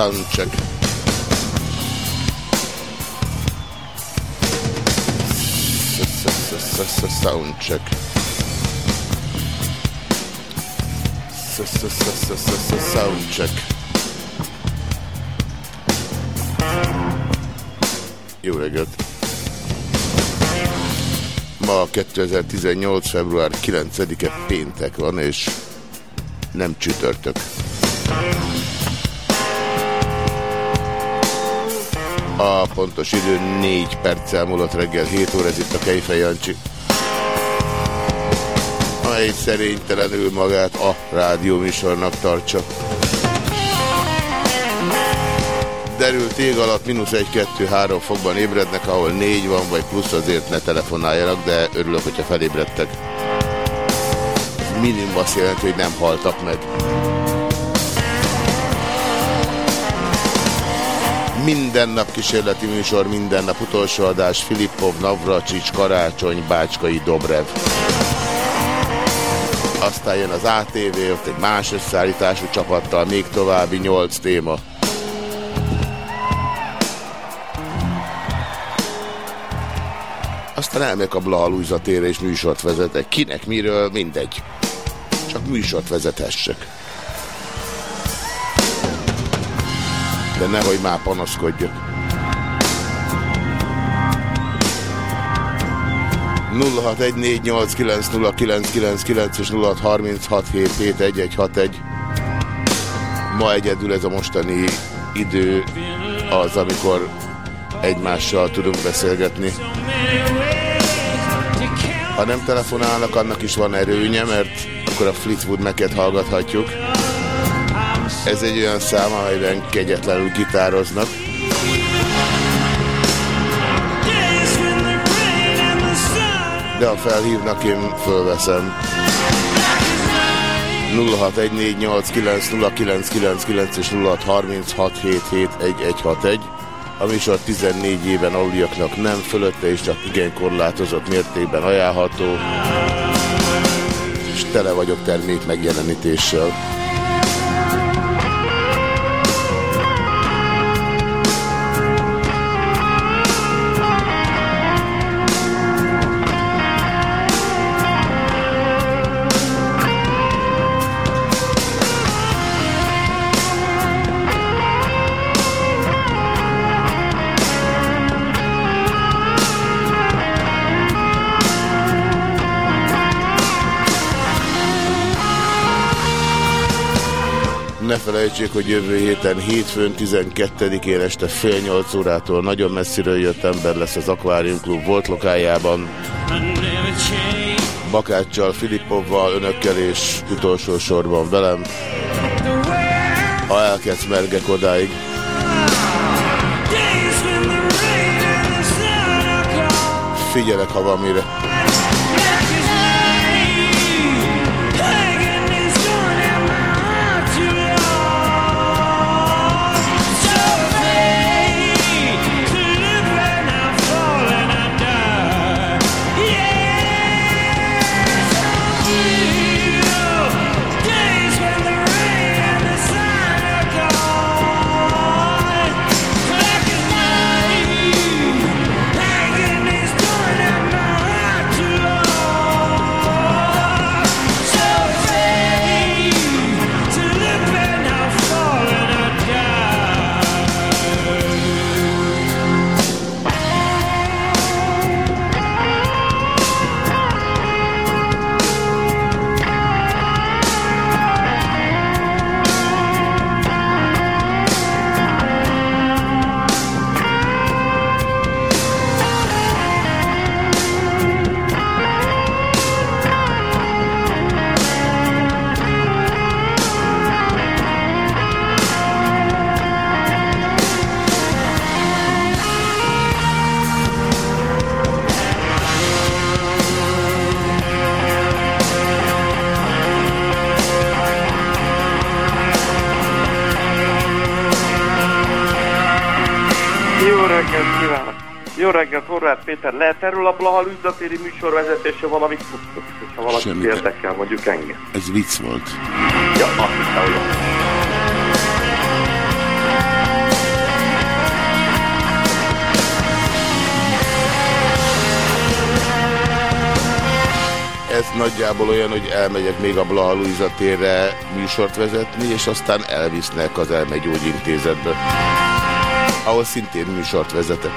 Soundcheck. Soundcheck. Soundcheck. Jó reggelt! Ma 2018. február 9-e péntek van, és nem csütörtök. A pontos idő 4 perccel múlott reggel 7 óra, ez itt a Kejfej Jancsi. Amely szerénytelenül magát a rádióműsornak tartsa. Derült ég alatt mínusz 1-2-3 fokban ébrednek, ahol 4 van, vagy plusz azért ne telefonáljanak, de örülök, hogyha felébredtek. Ez minimum azt jelenti, hogy nem haltak meg. Minden nap kísérleti műsor, minden nap utolsó adás, Filippov, Navracsics, Karácsony, Bácskai, Dobrev. Aztán jön az ATV, ott egy más összeállítású csapattal, még további nyolc téma. Aztán elmegyek a Blaha Lujza térre és műsort vezetek. Kinek, miről, mindegy. Csak műsort vezethessek. De nehogy már panaszkodjak. 0614890999 és 0636771161. Ma egyedül ez a mostani idő az, amikor egymással tudunk beszélgetni. Ha nem telefonálnak, annak is van erőnye, mert akkor a Fleetwood Mac-et hallgathatjuk. Ez egy olyan szám, amelyben kegyetlenül gitároznak. De ha felhívnak, én fölveszem. 0614890999 és 0636771161. A műsor 14 éven aluliaknak nem fölötte és csak igen korlátozott mértékben ajánlható. És tele vagyok termék megjelenítéssel. Ne felejtsék, hogy jövő héten hétfőn 12-én este fél nyolc órától nagyon messziről jött ember lesz az Aquarium Klub volt lokájában. Bakáccsal, Filippovval, önökkel és utolsó sorban velem. Ha elkezd mergek odáig. Figyelek, ha van mire. Péter. Lehet erről a Blahal ügydatéri műsorvezetése valamit tudtok, hogyha valaki Semmit. érdekel, mondjuk engem. Ez vicc volt. Ja, azt hiszem, hogy Ez nagyjából olyan, hogy elmegyek még a Blaha Luisa térre műsort vezetni, és aztán elvisznek az elmegyógyintézetbe, ahol szintén műsort vezetek.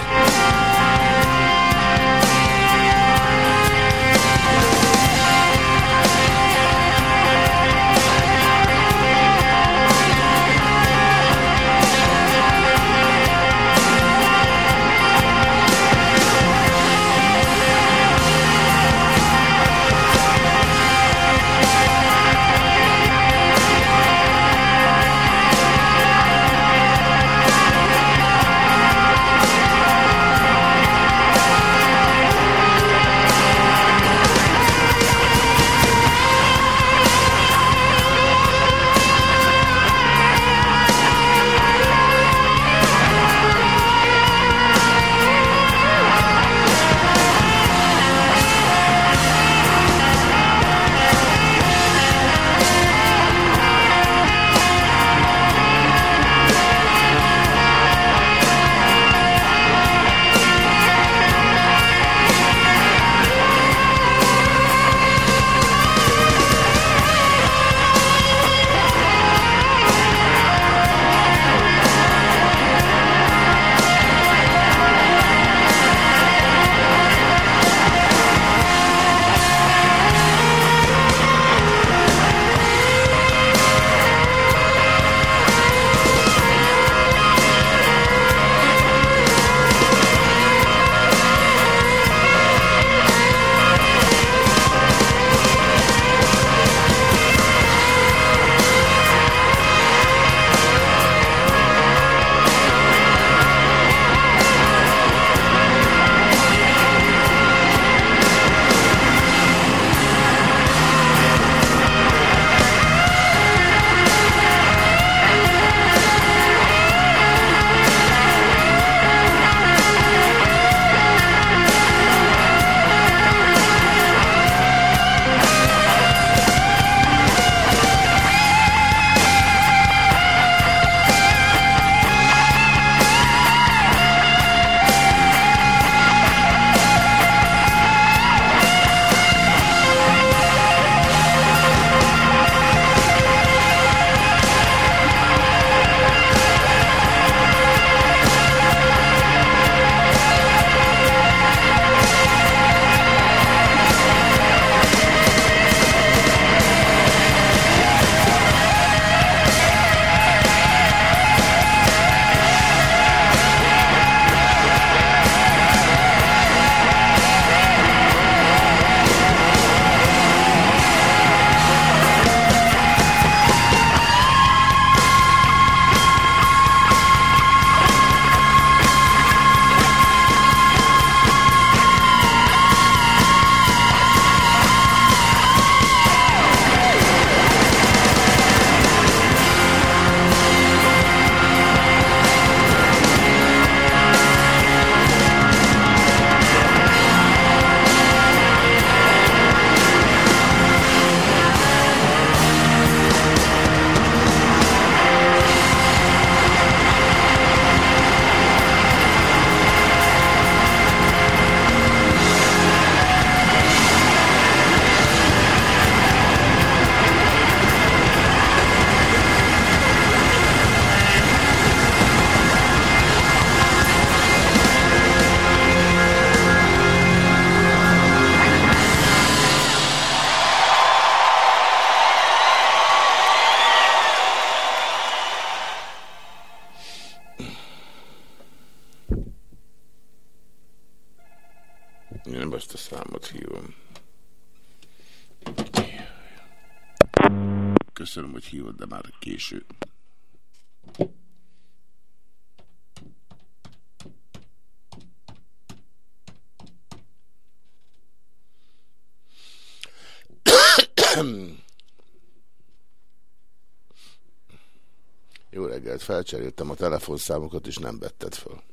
Reggelt, felcseréltem a telefonszámokat, és nem vetted fel.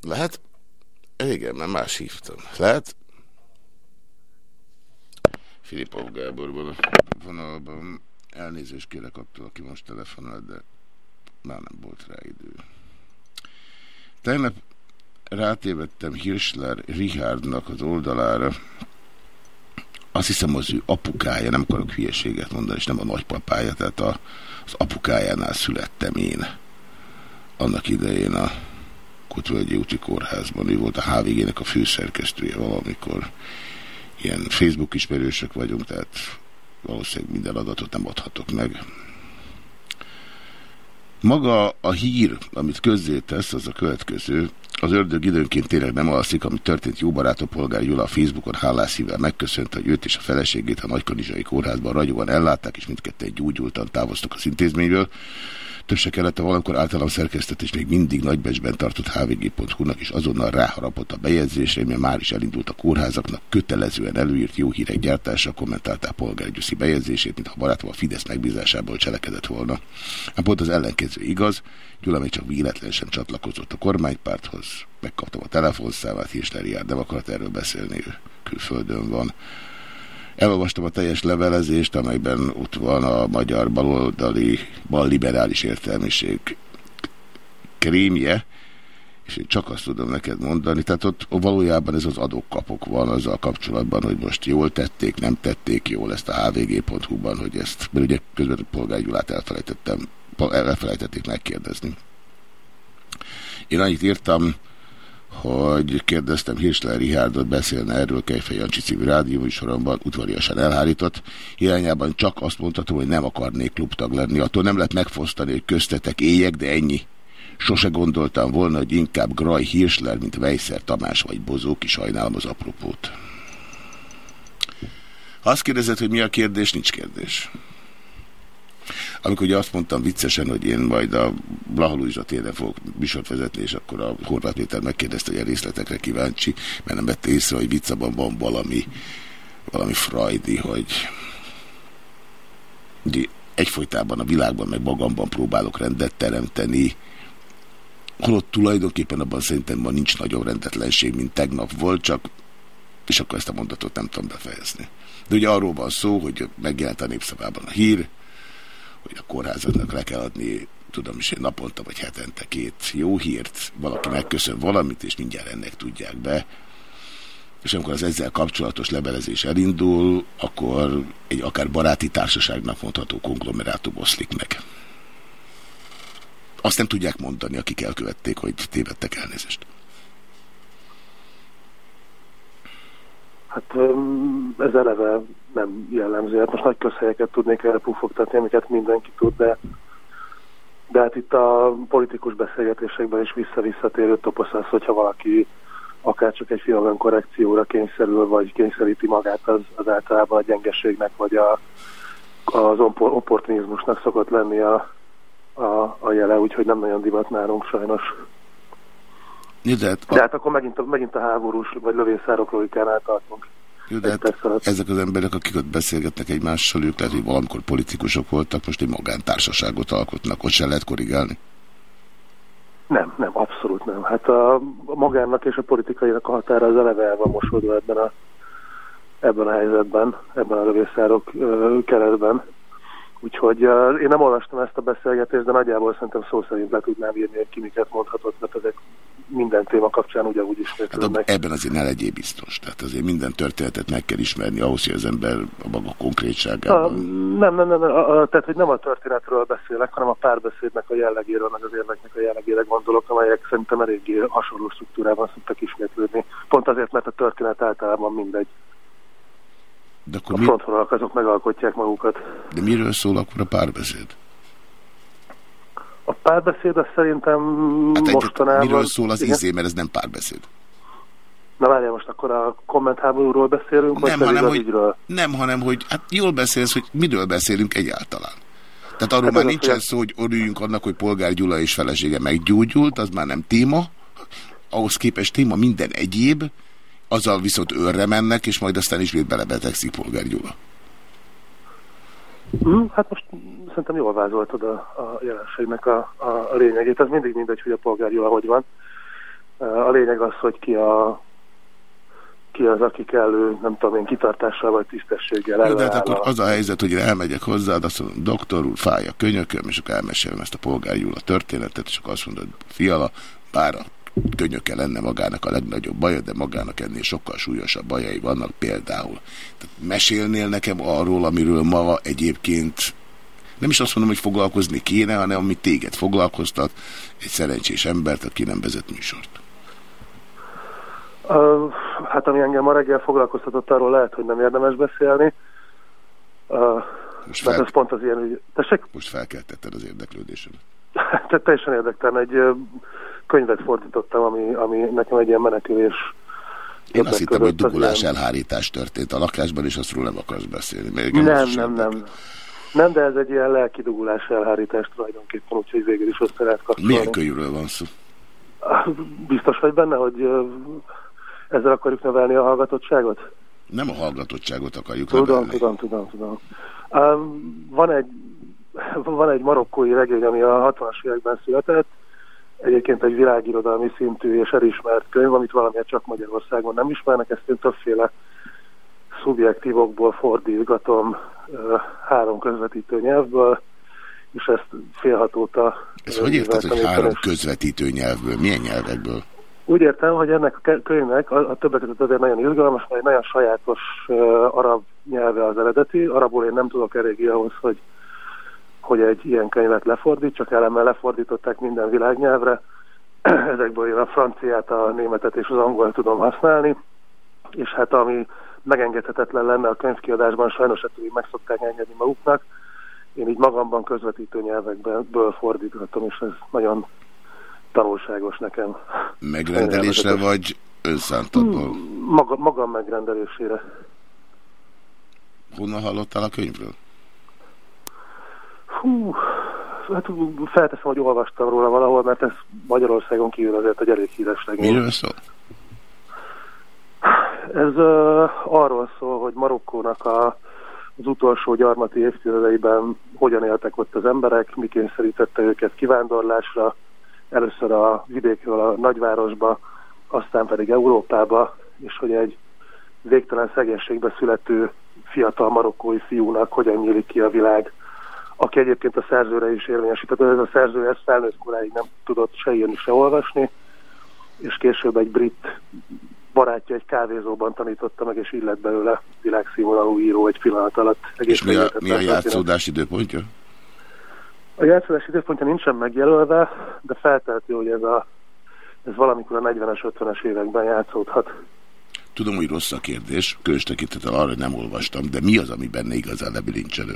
Lehet? Igen, mert más hívtam. Lehet? Filipov Gáborban a vonalban elnézést kérek attól, aki most telefonál, de már nem volt rá idő. Tegnap rátévettem Hirschler Richardnak az oldalára, azt hiszem az ő apukája, nem akarok hülyeséget mondani, és nem a nagypapája, tehát a, apukájánál születtem én. Annak idején a Kutvölgyi úti kórházban, ő volt a HVG-nek a főszerkesztője valamikor. Ilyen Facebook ismerősök vagyunk, tehát valószínűleg minden adatot nem adhatok meg. Maga a hír, amit közzétesz, az a következő. Az ördög időnként tényleg nem alszik, amit történt jó barátom polgár Gyula a Facebookon hálászível megköszönte, hogy őt és a feleségét a Nagykanizsai kórházban ragyóan ellátták, és mindketten gyógyultan távoztak az intézményből. Több se kellett a valamikor általam szerkesztett és még mindig nagybecsben tartott hvg.hu-nak is azonnal ráharapott a bejegyzésre, mert már is elindult a kórházaknak kötelezően előírt jó hírek gyártása, kommentálták polgár Gyuszi bejegyzését, mintha barátom a Fidesz megbízásából cselekedett volna. Hát pont az ellenkező igaz, Gyula még csak véletlen sem csatlakozott a kormánypárthoz, megkaptam a telefonszámát, Hirsler nem akart erről beszélni, ő külföldön van. Elolvastam a teljes levelezést, amelyben ott van a magyar baloldali, balliberális értelmiség krémje, és én csak azt tudom neked mondani, tehát ott valójában ez az adókapok van azzal kapcsolatban, hogy most jól tették, nem tették jól ezt a hvg.hu-ban, hogy ezt, mert ugye közben a polgári Gyulát elfelejtettem, elfelejtették megkérdezni. Én annyit írtam, hogy kérdeztem Hirsler Rihárdot beszélne erről Kejfej Jancsi című rádióműsoromban, udvariasan elhárított. Hiányában csak azt mondhatom, hogy nem akarnék klubtag lenni. Attól nem lehet megfosztani, hogy köztetek éjek, de ennyi. Sose gondoltam volna, hogy inkább Graj Hirsler, mint Vejszer Tamás vagy Bozó, ki sajnálom az apropót. Ha azt kérdezed, hogy mi a kérdés, nincs kérdés. Amikor ugye azt mondtam viccesen, hogy én majd a Blahalújza térre fogok műsort vezetni, és akkor a Horváth Péter megkérdezte, hogy a részletekre kíváncsi, mert nem vette észre, hogy viccabban van valami, valami frajdi, hogy ugye egyfolytában a világban, meg magamban próbálok rendet teremteni, holott tulajdonképpen abban szerintem ma nincs nagyobb rendetlenség, mint tegnap volt, csak és akkor ezt a mondatot nem tudom befejezni. De ugye arról van szó, hogy megjelent a népszavában a hír, hogy a kórházaknak le kell adni, tudom is, naponta vagy hetente két jó hírt, valaki megköszön valamit, és mindjárt ennek tudják be. És amikor az ezzel kapcsolatos levelezés elindul, akkor egy akár baráti társaságnak mondható konglomerátum oszlik meg. Azt nem tudják mondani, akik elkövették, hogy tévedtek elnézést. Hát ez eleve nem jellemző. Hát most nagy közhelyeket tudnék erre pufogtatni, amiket mindenki tud, de, de hát itt a politikus beszélgetésekben is vissza-visszatérő toposz az, hogyha valaki akár csak egy fiatal korrekcióra kényszerül, vagy kényszeríti magát, az, az általában a gyengeségnek, vagy a, az opportunizmusnak szokott lenni a, a, a jele, úgyhogy nem nagyon divat nálunk sajnos. Ja, de, hát a... de hát akkor megint a, megint a háborús vagy lövészárok logikánál tartunk. Jó, de hát ezek az emberek, akik ott beszélgetnek egymással, ők lehet, hogy valamikor politikusok voltak, most egy magántársaságot alkotnak, ott se lehet korrigálni? Nem, nem, abszolút nem. Hát a, a magánnak és a politikainak a határa az eleve el van mosódva ebben a, ebben a helyzetben, ebben a lövészárok keretben. Úgyhogy uh, én nem olvastam ezt a beszélgetést, de nagyjából szerintem szó szerint le tudnám írni, hogy ki miket mondhatott, mert ezek minden téma kapcsán ugyanúgy ismétlődnek. Hát ebben azért ne legyél biztos. Tehát azért minden történetet meg kell ismerni ahhoz, hogy az ember a maga konkrétságában... A, nem, nem, nem, nem a, a, tehát hogy nem a történetről beszélek, hanem a párbeszédnek a jellegéről, meg az érveknek a jellegére gondolok, amelyek szerintem eléggé hasonló struktúrában szoktak ismétlődni. Pont azért, mert a történet általában mindegy. De akkor a mi... frontvonalak azok megalkotják magukat. De miről szól akkor a párbeszéd? A párbeszéd az szerintem hát mostanában... Miről szól az igen? izé, mert ez nem párbeszéd? Na várjál, most akkor a kommentháborúról beszélünk, nem, vagy hanem, hogy, ügyről? Nem, hanem, hogy hát jól beszélsz, hogy miről beszélünk egyáltalán. Tehát arról hát már nincsen szó, hogy örüljünk annak, hogy Polgár Gyula és felesége meggyógyult, az már nem téma. Ahhoz képest téma minden egyéb, azzal viszont őrre mennek, és majd aztán ismét belebetegszik Polgár Gyula. Mm, hát most szerintem jól vázoltad a, a jelenségnek a, a lényegét. Ez mindig mindegy, hogy a polgár Gyula hogy van. A lényeg az, hogy ki a ki az, aki kellő, nem tudom én, kitartással vagy tisztességgel Jó, de hát akkor az a helyzet, hogy én elmegyek hozzád, azt mondom, doktor úr, fáj a könyököm, és akkor elmesélem ezt a polgárjúl a történetet, és akkor azt mondod, fiala, bár a könyöke lenne magának a legnagyobb baja, de magának ennél sokkal súlyosabb bajai vannak például. Tehát mesélnél nekem arról, amiről ma egyébként nem is azt mondom, hogy foglalkozni kéne, hanem amit téged foglalkoztat, egy szerencsés embert, aki nem vezet műsort. Uh, hát ami engem ma reggel foglalkoztatott, arról lehet, hogy nem érdemes beszélni. Uh, most fel... ez pont az ilyen. Tessék? Most felkeltetted az érdeklődésedet. Tehát teljesen érdektelen. Egy könyvet fordítottam, ami, ami nekem egy ilyen menekülés én azt hittem, hogy dugulás ilyen... elhárítás történt a lakásban, és azt nem akarsz beszélni. Még nem, nem, nem. Nem, de ez egy ilyen lelki dugulás elhárítás tulajdonképpen, úgyhogy végül is össze lehet kapcsolni. Milyen könyvről van szó? Biztos vagy benne, hogy ezzel akarjuk növelni a hallgatottságot? Nem a hallgatottságot akarjuk tudom, növelni. Tudom, tudom, tudom. Um, van egy van egy marokkói regény, ami a 60-as években született, egyébként egy világirodalmi szintű és elismert könyv, amit valamiért csak Magyarországon nem ismernek, ezt én többféle szubjektívokból fordítgatom három közvetítő nyelvből, és ezt félhatóta... Ez hogy érted, hogy három közvetítő nyelvből? Milyen nyelvekből? Úgy értem, hogy ennek a könyvnek a, a többek között azért nagyon izgalmas, mert egy nagyon sajátos uh, arab nyelve az eredeti. Arabul én nem tudok eléggé ahhoz, hogy, hogy egy ilyen könyvet lefordít, csak elemmel lefordították minden világnyelvre. Ezekből én a franciát, a németet és az angol tudom használni. És hát ami megengedhetetlen lenne a könyvkiadásban, sajnos ettől meg szokták engedni maguknak. Én így magamban közvetítő nyelvekből fordíthatom, és ez nagyon tanulságos nekem. Megrendelésre vagy önszántadból? Hmm, maga, magam megrendelésére. Honnan hallottál a könyvről? Hú, hát felteszem, hogy olvastam róla valahol, mert ez Magyarországon kívül azért egy elég híres legény. Miről szól? Ez uh, arról szól, hogy Marokkónak a, az utolsó gyarmati évtizedeiben hogyan éltek ott az emberek, mi kényszerítette őket kivándorlásra, először a vidékről a nagyvárosba, aztán pedig Európába, és hogy egy végtelen szegénységbe születő fiatal marokkói fiúnak hogyan nyílik ki a világ, aki egyébként a szerzőre is érvényesített. Ez a szerző ezt felnőtt koráig nem tudott se írni, se olvasni, és később egy brit barátja egy kávézóban tanította meg, és illet belőle világszínvonalú író egy pillanat alatt. Egész és mi a, mi a játszódás időpontja? A játszódás időpontja nincsen megjelölve, de feltelti, hogy ez, a, ez valamikor a 40-es, 50-es években játszódhat. Tudom, hogy rossz a kérdés, különös tekintettel arra, hogy nem olvastam, de mi az, ami benne igazán lebilincselő?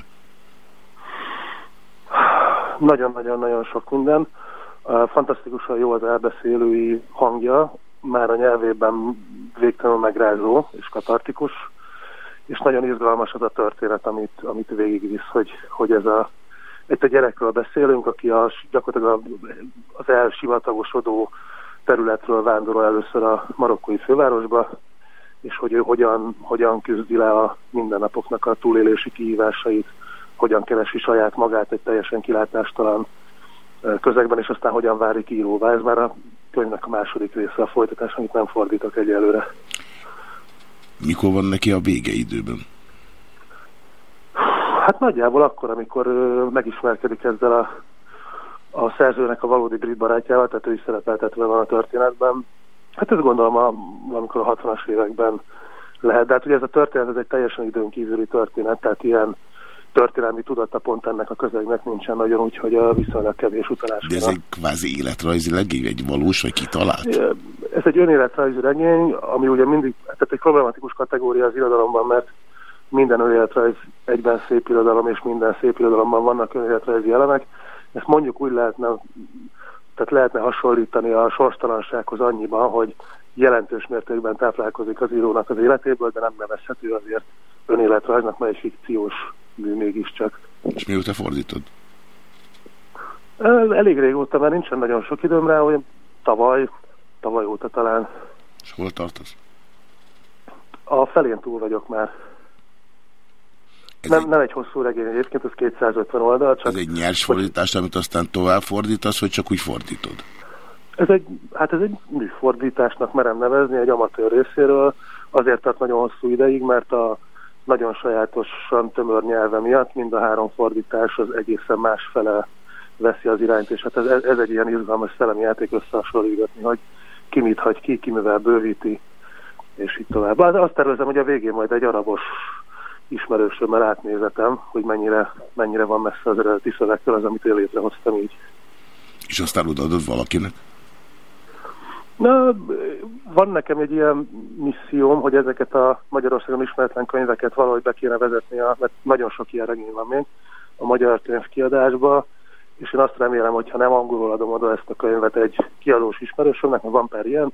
Nagyon-nagyon-nagyon sok minden. Fantasztikusan jó az elbeszélői hangja, már a nyelvében végtelenül megrázó és katartikus, és nagyon izgalmas az a történet, amit, amit végigvisz, hogy, hogy ez a itt a gyerekről beszélünk, aki a, gyakorlatilag az elsivatagosodó területről vándorol először a marokkói fővárosba, és hogy ő hogyan, hogyan küzdi le a mindennapoknak a túlélési kihívásait, hogyan keresi saját magát egy teljesen kilátástalan közegben, és aztán hogyan várik íróvá. Ez már a könyvnek a második része, a folytatás, amit nem fordítok egyelőre. Mikor van neki a vége időben? Hát nagyjából akkor, amikor megismerkedik ezzel a, a szerzőnek a valódi brit barátjával, tehát ő is szerepeltetve van a történetben. Hát ezt gondolom, a, amikor a 60-as években lehet. De hát ugye ez a történet, ez egy teljesen időn kívüli történet, tehát ilyen történelmi tudata pont ennek a közegnek nincsen nagyon, úgyhogy a viszonylag kevés utalás. De ez egy kvázi életrajzi legény, egy valós vagy kitalált? Ez egy önéletrajzi regény, ami ugye mindig, tehát egy problematikus kategória az irodalomban, mert minden önéletrajz egyben szép irodalom, és minden szép irodalomban vannak önéletrajzi elemek. Ezt mondjuk úgy lehetne, tehát lehetne hasonlítani a sorstalansághoz annyiban, hogy jelentős mértékben táplálkozik az írónak az életéből, de nem nevezhető azért önéletrajznak, mert egy fikciós mű mégiscsak. És mióta fordítod? Elég régóta, mert nincsen nagyon sok időm rá, hogy tavaly, tavaly óta talán. És hol tartasz? A felén túl vagyok már. Ez nem, egy... nem egy hosszú regény, egyébként ez 250 oldal. Csak ez egy nyers fordítás, amit aztán tovább fordítasz, vagy csak úgy fordítod? Ez egy, hát ez egy műfordításnak merem nevezni, egy amatőr részéről. Azért tart nagyon hosszú ideig, mert a nagyon sajátosan tömör nyelve miatt mind a három fordítás az egészen más fele veszi az irányt, és hát ez, ez egy ilyen izgalmas szellemi játék összehasonlítani, hogy ki mit hagy ki, ki mivel bővíti, és így tovább. Azt tervezem, hogy a végén majd egy arabos ismerősömmel átnézetem, hogy mennyire, mennyire van messze az eredeti szövegtől az, amit én létrehoztam így. És aztán odaadod valakinek? Na, van nekem egy ilyen misszióm, hogy ezeket a Magyarországon ismeretlen könyveket valahogy be kéne vezetni, a, mert nagyon sok ilyen regény van még a magyar könyvkiadásba, és én azt remélem, hogy ha nem angolul adom oda ezt a könyvet egy kiadós ismerősömnek, mert van per ilyen,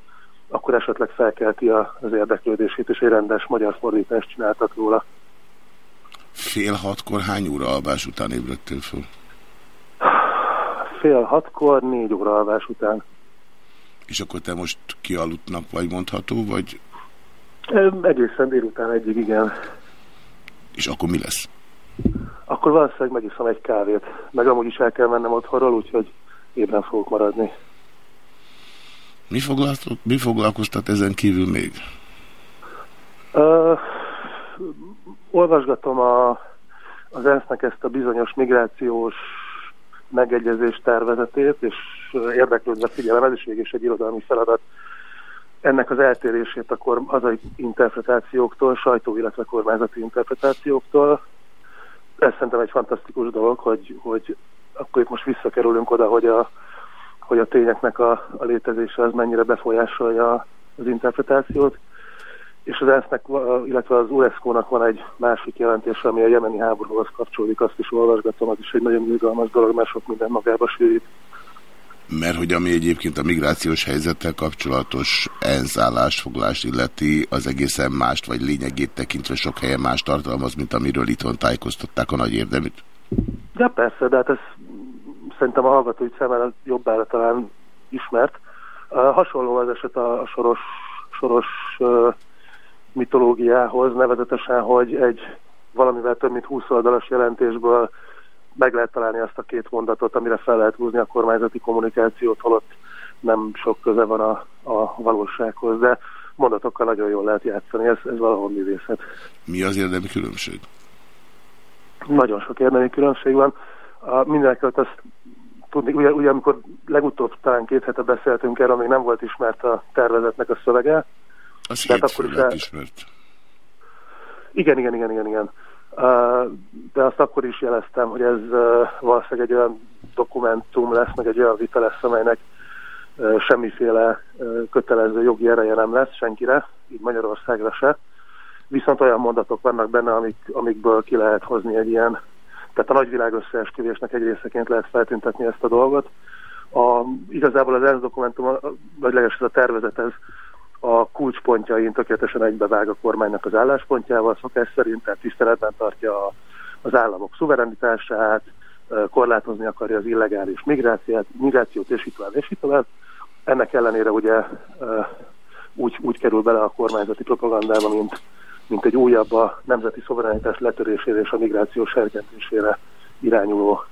akkor esetleg felkelti az érdeklődését, és egy rendes magyar fordítást csináltak róla. Fél hatkor hány óra alvás után ébredtél föl? Fél hatkor, négy óra alvás után. És akkor te most kialudtnak vagy mondható, vagy? Egészen délután egyig, igen. És akkor mi lesz? Akkor valószínűleg megiszom egy kávét. Meg amúgy is el kell mennem otthonról, úgyhogy ébren fogok maradni. Mi, mi foglalkoztat ezen kívül még? Uh, olvasgatom a, az ENSZ-nek ezt a bizonyos migrációs megegyezés tervezetét, és érdeklődve figyelem, ez is végig egy irodalmi feladat. Ennek az eltérését a hazai interpretációktól, sajtó, illetve kormányzati interpretációktól. Ez szerintem egy fantasztikus dolog, hogy, hogy akkor itt most visszakerülünk oda, hogy a, hogy a tényeknek a, a létezése az mennyire befolyásolja az interpretációt és az ENSZ-nek, illetve az UNESCO-nak van egy másik jelentése, ami a jemeni háborúhoz kapcsolódik, azt is olvasgatom, az is egy nagyon izgalmas dolog, mert sok minden magába sűrít. Mert hogy ami egyébként a migrációs helyzettel kapcsolatos ENSZ állásfoglalást illeti, az egészen mást, vagy lényegét tekintve sok helyen más tartalmaz, mint amiről itthon tájékoztatták a nagy érdeműt. Ja persze, de hát ez szerintem a hallgatói számára jobbára talán ismert. Uh, hasonló az eset a, a soros, soros uh, mitológiához, nevezetesen, hogy egy valamivel több mint 20 oldalas jelentésből meg lehet találni azt a két mondatot, amire fel lehet húzni a kormányzati kommunikációt, holott nem sok köze van a, a valósághoz, de mondatokkal nagyon jól lehet játszani, ez, ez valahol művészet. Mi az érdemi különbség? Nagyon sok érdemi különbség van. A, mindenekről azt tudni, ugye, ugye amikor legutóbb talán két hete beszéltünk erről, még nem volt ismert a tervezetnek a szövege, az Tehát akkor is el... ismert. Igen, igen, igen, igen, igen. De azt akkor is jeleztem, hogy ez valószínűleg egy olyan dokumentum lesz, meg egy olyan vita lesz, amelynek semmiféle kötelező jogi ereje nem lesz senkire, így Magyarországra se. Viszont olyan mondatok vannak benne, amik, amikből ki lehet hozni egy ilyen, tehát a nagyvilág összeesküvésnek egy részeként lehet feltüntetni ezt a dolgot. A, igazából az ENSZ dokumentum, vagy legalábbis ez a tervezet, ez a kulcspontjain tökéletesen egybevág a kormánynak az álláspontjával, szokás szerint, tehát tiszteletben tartja az államok szuverenitását, korlátozni akarja az illegális migrációt, migrációt és itt tovább, és itt tovább. Ennek ellenére ugye úgy, úgy kerül bele a kormányzati propagandába, mint, mint egy újabb a nemzeti szuverenitás letörésére és a migráció serkentésére irányuló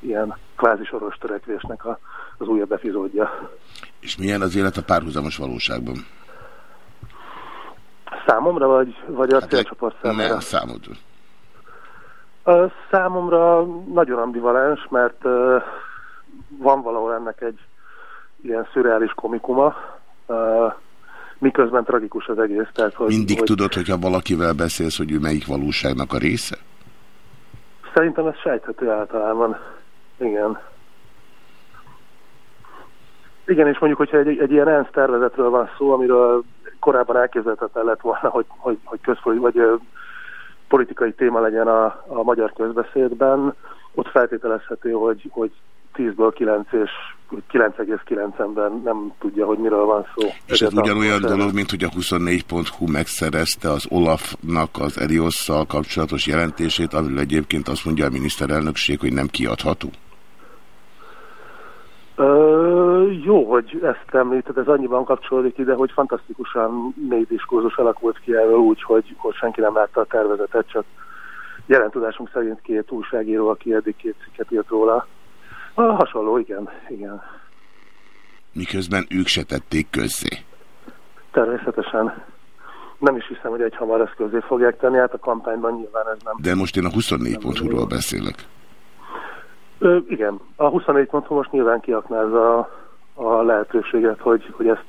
ilyen kvázi soros törekvésnek a, az újabb epizódja. És milyen az élet a párhuzamos valóságban? Számomra, vagy, vagy a hát célcsoport számára? Nem, számodra. A számomra nagyon ambivalens, mert uh, van valahol ennek egy ilyen szürreális komikuma, uh, miközben tragikus az egész. Tehát, hogy, Mindig hogy... tudod, hogyha valakivel beszélsz, hogy ő melyik valóságnak a része? Szerintem ez sejthető általában. Igen. Igen, és mondjuk, hogyha egy, egy ilyen ENSZ tervezetről van szó, amiről korábban elképzelhetetlen lett volna, hogy, hogy, hogy közpoli, vagy ö, politikai téma legyen a, a magyar közbeszédben, ott feltételezhető, hogy, hogy 10-ből 9 és 9,9 ember nem tudja, hogy miről van szó. És ez ugyanolyan dolog, mint hogy a 24.hu megszerezte az Olafnak az Eriosszal kapcsolatos jelentését, amiről egyébként azt mondja a miniszterelnökség, hogy nem kiadható? Ö, jó, hogy ezt említed, ez annyiban kapcsolódik ide, hogy fantasztikusan mély diskurzus alakult ki erről úgy, hogy, hogy senki nem látta a tervezetet, csak jelen tudásunk szerint két újságíró, aki eddig két cikket írt róla. A hasonló, igen, igen. Miközben ők se tették közzé. Természetesen. Nem is hiszem, hogy egy hamar ezt közé fogják tenni, hát a kampányban nyilván ez nem. De most én a 24.hu-ról beszélek. Ö, igen, a 24.hu most nyilván kiaknázza a, a lehetőséget, hogy, hogy ezt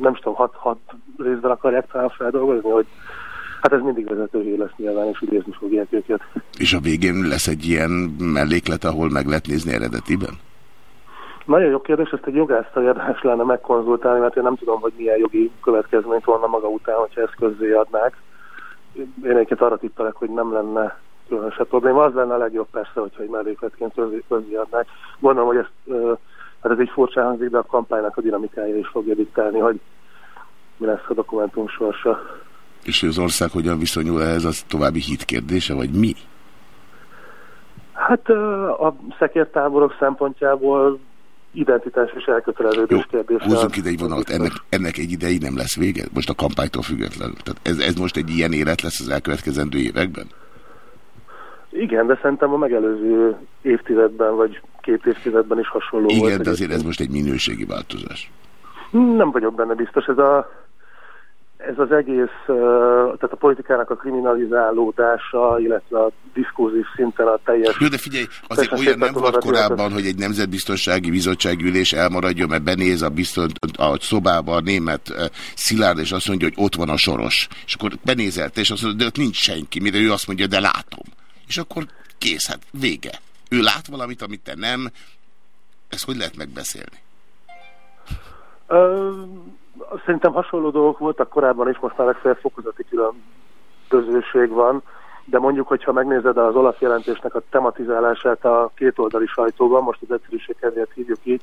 nem is tudom, hat, hat részben akarják talán feldolgozni, hogy hát ez mindig vezető lesz nyilván, és idézni fogják őket. És a végén lesz egy ilyen melléklet, ahol meg lehet nézni eredetiben? Nagyon jó kérdés, ezt egy jogásztal érdemes lenne megkonzultálni, mert én nem tudom, hogy milyen jogi következményt volna maga után, hogyha ezt közzé adnák. Én egyébként arra tippelek, hogy nem lenne különösebb probléma. Az lenne a legjobb persze, hogyha egy mellékletként közzé adnák. Gondolom, hogy ezt, hát ez így furcsa hangzik, de a kampánynak a dinamikája is fogja diktálni, hogy mi lesz a dokumentum sorsa. És az ország hogyan viszonyul ehhez, az további hit kérdése, vagy mi? Hát a szekértáborok szempontjából identitás és elköteleződés kérdése. Húzzunk ide egy vonalat, ennek, ennek egy ideig nem lesz vége? Most a kampánytól független. Tehát ez, ez most egy ilyen élet lesz az elkövetkezendő években? Igen, de szerintem a megelőző évtizedben, vagy két évtizedben is hasonló Igen, volt. Igen, de azért ez most egy minőségi változás. Nem vagyok benne biztos. Ez a ez az egész, tehát a politikának a kriminalizálódása, illetve a diskurzív szinten a teljes... Jó, de figyelj, azért olyan nem volt korábban, hogy egy nemzetbiztonsági bizottságülés elmaradjon, mert benéz a, bizton, a szobába a német Szilárd, és azt mondja, hogy ott van a soros. És akkor benézelt, és azt mondja, de ott nincs senki, mire ő azt mondja, de látom. És akkor kész, hát vége. Ő lát valamit, amit te nem. Ezt hogy lehet megbeszélni? Um Szerintem hasonló dolgok voltak korábban is, most már legfeljebb fokozati különbözőség van, de mondjuk, hogyha megnézed az Olaf jelentésnek a tematizálását a kétoldali sajtóban, most az egyszerűség kedvéért hívjuk így,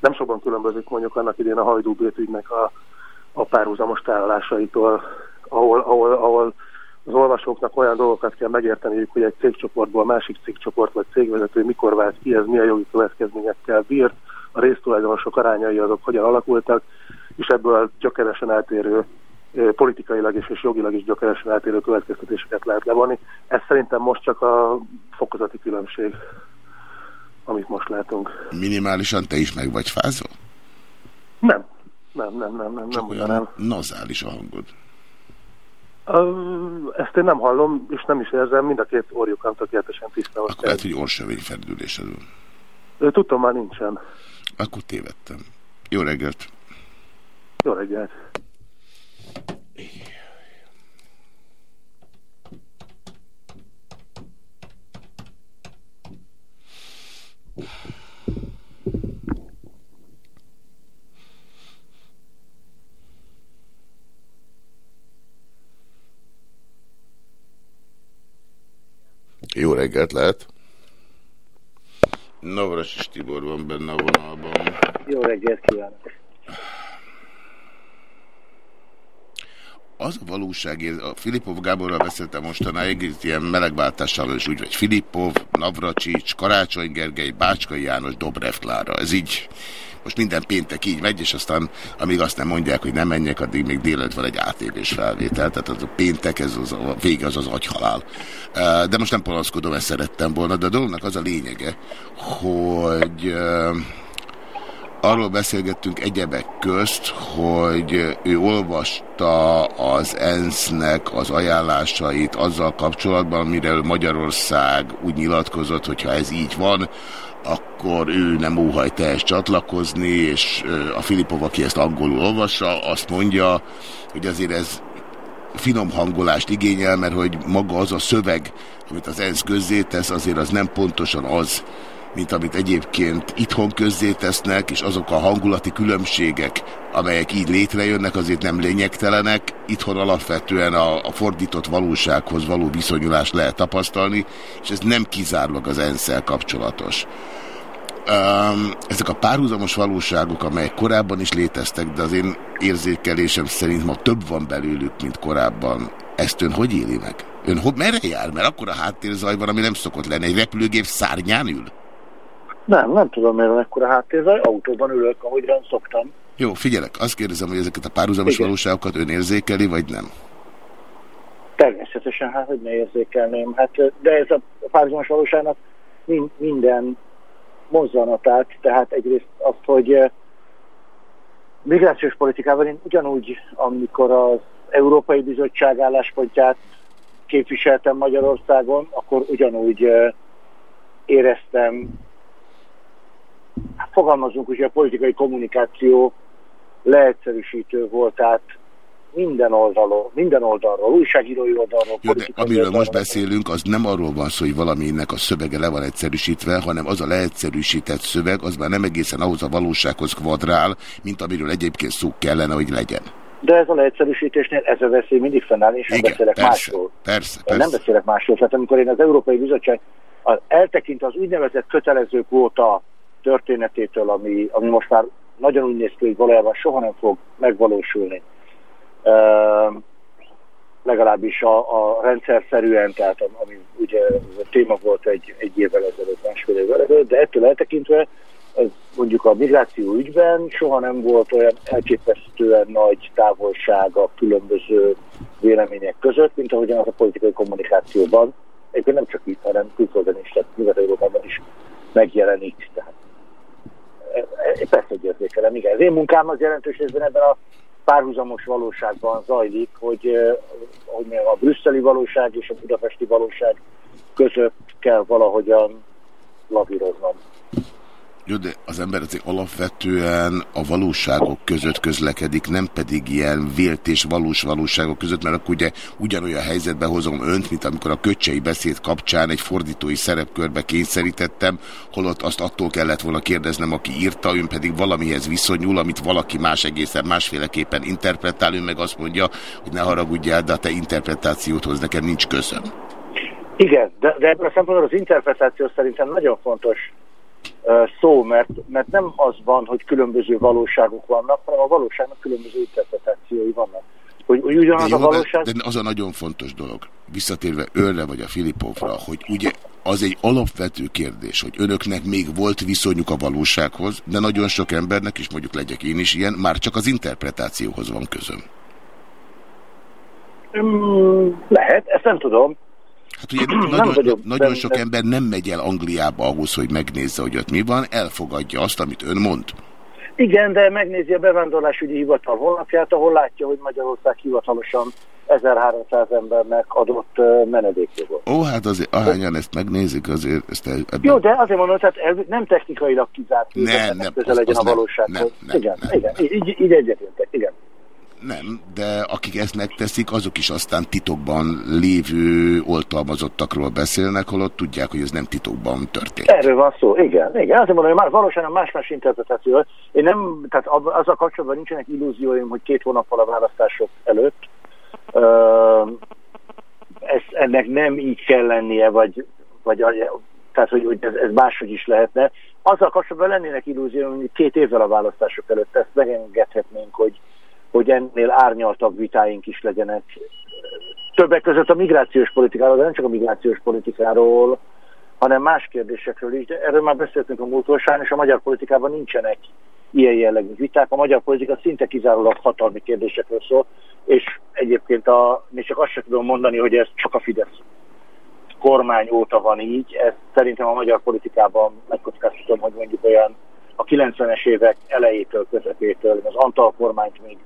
nem sokban különbözik mondjuk annak idén a Hajdú ügynek a, a párhuzamos tárolásaitól, ahol, ahol, ahol az olvasóknak olyan dolgokat kell megérteniük, hogy egy cégcsoportból másik cégcsoport vagy cégvezető mikor vált ki, ez milyen jogi következményekkel bírt, a résztulajdonosok arányai azok hogyan alakultak, és ebből gyökeresen eltérő politikailag is és jogilag is gyökeresen eltérő következtetéseket lehet levonni. Ez szerintem most csak a fokozati különbség, amit most látunk. Minimálisan te is meg vagy fázva? Nem. Nem, nem, nem, nem. Csak nem olyan nazális a hangod. Ezt én nem hallom, és nem is érzem, mind a két orjukam tökéletesen tiszta. Akkor lehet, hogy orsövény ferdülésed van. Tudtam, már nincsen. Akkor tévedtem. Jó reggelt! Jó reggelt! Jó reggelt lehet. Navras és Tibor van benne a vonalban. Jó reggelt kívánok! az a valóság, a Filipov Gáborral beszéltem mostanáig, ilyen melegváltással is úgy, hogy Filipov, Navracsics, Karácsony Gergely, Bácskai János, Dobrev Klára. Ez így, most minden péntek így megy, és aztán amíg azt nem mondják, hogy nem menjek, addig még délelőtt van egy ATV-s felvétel, tehát az a péntek, ez az a vége, az az agyhalál. De most nem panaszkodom, ezt szerettem volna, de a dolognak az a lényege, hogy arról beszélgettünk egyebek közt, hogy ő olvasta az ENSZ-nek az ajánlásait azzal kapcsolatban, amiről Magyarország úgy nyilatkozott, hogy ha ez így van, akkor ő nem óhajt ehhez csatlakozni, és a Filipov, aki ezt angolul olvassa, azt mondja, hogy azért ez finom hangolást igényel, mert hogy maga az a szöveg, amit az ENSZ közzétesz, azért az nem pontosan az, mint amit egyébként itthon közzétesznek, és azok a hangulati különbségek, amelyek így létrejönnek, azért nem lényegtelenek. Itthon alapvetően a, a fordított valósághoz való viszonyulást lehet tapasztalni, és ez nem kizárólag az ensz kapcsolatos. Um, ezek a párhuzamos valóságok, amelyek korábban is léteztek, de az én érzékelésem szerint ma több van belőlük, mint korábban. Ezt ön hogy éli meg? Ön ho merre jár? Mert akkor a háttérzaj van, ami nem szokott lenni. Egy repülőgép szárnyán ül? Nem, nem tudom, miért van ekkora háttérzaj. Autóban ülök, ahogyan szoktam. Jó, figyelek, azt kérdezem, hogy ezeket a párhuzamos Igen. valóságokat ön érzékeli, vagy nem? Természetesen, hát hogy ne érzékelném. Hát, de ez a párhuzamos valóságnak minden mozzanatát, tehát egyrészt azt, hogy migrációs politikában én ugyanúgy, amikor az Európai Bizottság álláspontját képviseltem Magyarországon, akkor ugyanúgy éreztem, hát fogalmazunk, hogy a politikai kommunikáció leegyszerűsítő volt, tehát minden oldalról, minden oldalról, újságírói oldalról. Jó, de amiről most beszélünk, az nem arról van szó, hogy valaminek a szövege le van egyszerűsítve, hanem az a leegyszerűsített szöveg, az már nem egészen ahhoz a valósághoz kvadrál, mint amiről egyébként szó kellene, hogy legyen. De ez a leegyszerűsítésnél ez a veszély mindig fennáll, és nem beszélek persze, másról. Persze, persze. Nem beszélek másról. Tehát amikor én az Európai Bizottság az eltekint az úgynevezett kötelező kvóta történetétől, ami, ami most már nagyon úgy néz ki, hogy valójában soha nem fog megvalósulni legalábbis a, a rendszer szerűen, tehát ami ugye téma volt egy, egy évvel ezelőtt, másfél évvel ezelőtt, de ettől eltekintve ez mondjuk a migráció ügyben soha nem volt olyan elképesztően nagy távolság a különböző vélemények között, mint ahogyan az a politikai kommunikációban, egyébként nem csak itt, hanem külföldön is, tehát Nyugat-Európában is megjelenik. Persze, hogy érzékelem, igen. Az én munkám az jelentős részben ebben a párhuzamos valóságban zajlik, hogy, hogy a brüsszeli valóság és a budapesti valóság között kell valahogyan lavíroznom. Jó, de az ember azért alapvetően a valóságok között közlekedik, nem pedig ilyen vélt és valós valóságok között, mert akkor ugye ugyanolyan helyzetbe hozom önt, mint amikor a köcsei beszéd kapcsán egy fordítói szerepkörbe kényszerítettem, holott azt attól kellett volna kérdeznem, aki írta, ön pedig valamihez viszonyul, amit valaki más egészen másféleképpen interpretál, ön meg azt mondja, hogy ne haragudjál, de a te interpretációdhoz nekem nincs közöm. Igen, de, de ebből a szempontból az interpretáció szerintem nagyon fontos szó, mert, mert nem az van, hogy különböző valóságok vannak, hanem a valóságnak különböző interpretációi vannak. Hogy, hogy ugyanaz de jó, a valóság... De, az a nagyon fontos dolog, visszatérve őrre vagy a Filipovra, hogy ugye az egy alapvető kérdés, hogy önöknek még volt viszonyuk a valósághoz, de nagyon sok embernek, és mondjuk legyek én is ilyen, már csak az interpretációhoz van közöm. Hmm, lehet, ezt nem tudom. Hát ugye nagyon, vagyok, nagyon sok ember nem megy el Angliába ahhoz, hogy megnézze, hogy ott mi van, elfogadja azt, amit ön mond. Igen, de megnézi a bevándorlásügyi hivatal honlapját, ahol látja, hogy Magyarország hivatalosan 1300 embernek adott menedékjogot. Ó, hát azért ahányan ezt megnézik, azért ezt ebben... Jó, de azért mondom, tehát nem technikailag kizárt, nem, nem, közel legyen a valósághoz. Nem, nem, igen, nem, igen, nem. így, így egyetértek, igen. Nem, de akik ezt megteszik, azok is aztán titokban lévő oltalmazottakról beszélnek, holott tudják, hogy ez nem titokban történt. Erről van szó, igen. igen. Azért mondom, hogy már valósan más-más interpretáció. Én nem, tehát azzal kapcsolatban nincsenek illúzióim, hogy két hónappal a választások előtt ez, ennek nem így kell lennie, vagy, vagy tehát, hogy, hogy ez, ez máshogy is lehetne. Azzal kapcsolatban lennének illúzióim, hogy két évvel a választások előtt ezt megengedhetnénk, hogy hogy ennél árnyaltabb vitáink is legyenek. Többek között a migrációs politikáról, de nem csak a migrációs politikáról, hanem más kérdésekről is. De erről már beszéltünk a múltól, és a magyar politikában nincsenek ilyen jellegű viták. A magyar politika szinte kizárólag hatalmi kérdésekről szól, és egyébként a, még csak azt sem tudom mondani, hogy ez csak a Fidesz kormány óta van így. Ez szerintem a magyar politikában megkockáztatom, hogy mondjuk olyan a 90-es évek elejétől, közepétől, az Antal kormányt még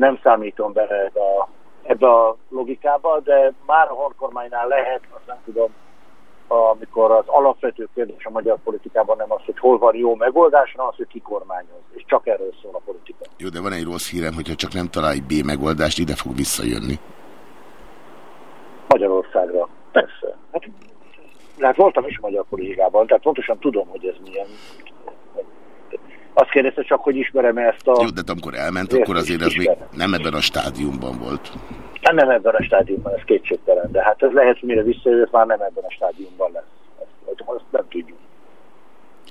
nem számítom bele ebbe a, ebbe a logikába, de már a honkormánynál lehet, azt nem tudom, amikor az alapvető kérdés a magyar politikában nem az, hogy hol van jó megoldás, hanem az, hogy ki kormányoz. És csak erről szól a politika. Jó, de van egy rossz hírem, hogyha csak nem találj B megoldást, ide fog visszajönni. Magyarországra. Persze. Hát, hát voltam is magyar politikában, tehát pontosan tudom, hogy ez milyen azt kérdezte csak, hogy ismerem-e ezt a... Jó, de amikor elment, akkor azért ez még nem ebben a stádiumban volt. Nem, nem ebben a stádiumban, ez kétségtelen, de hát ez lehet, hogy mire visszajött, már nem ebben a stádiumban lesz. Ezt, azt nem tudjuk.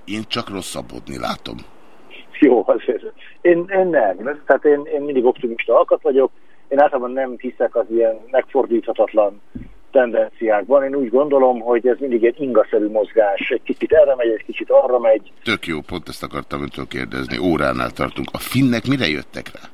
Én csak rosszabbodni látom. Jó, azért. Én, én nem. Tehát én, én mindig optimista alkat vagyok. Én általában nem hiszek az ilyen megfordíthatatlan tendenciákban. Én úgy gondolom, hogy ez mindig egy ingaszerű mozgás. Egy kicsit erre megy, egy kicsit arra megy. Tök jó, pont ezt akartam öntől kérdezni. Óránál tartunk. A finnek mire jöttek rá?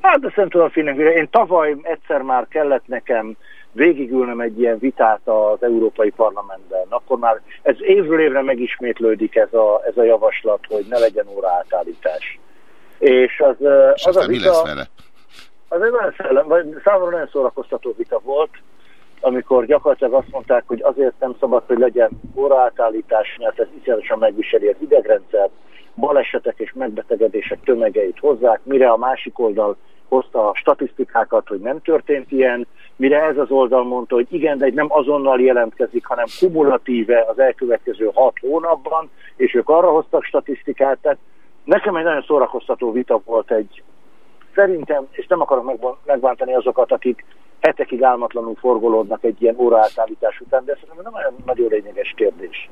Hát ezt nem tudom finnek. Én tavaly egyszer már kellett nekem végigülnem egy ilyen vitát az Európai Parlamentben. Akkor már ez évről évre megismétlődik ez a, ez a javaslat, hogy ne legyen óra átállítás. És az, És az a vita, mi lesz vele? Az egy nagyon szellem, vagy számomra nagyon szórakoztató vita volt, amikor gyakorlatilag azt mondták, hogy azért nem szabad, hogy legyen óraátállítás, mert ez iszonyatosan megviseli az idegrendszert, balesetek és megbetegedések tömegeit hozzák, mire a másik oldal hozta a statisztikákat, hogy nem történt ilyen, mire ez az oldal mondta, hogy igen, de egy nem azonnal jelentkezik, hanem kumulatíve az elkövetkező hat hónapban, és ők arra hoztak statisztikát, tehát nekem egy nagyon szórakoztató vita volt egy, szerintem, és nem akarok megbántani azokat, akik hetekig álmatlanul forgolódnak egy ilyen óraátállítás után, de szerintem nem olyan nagyon lényeges kérdés.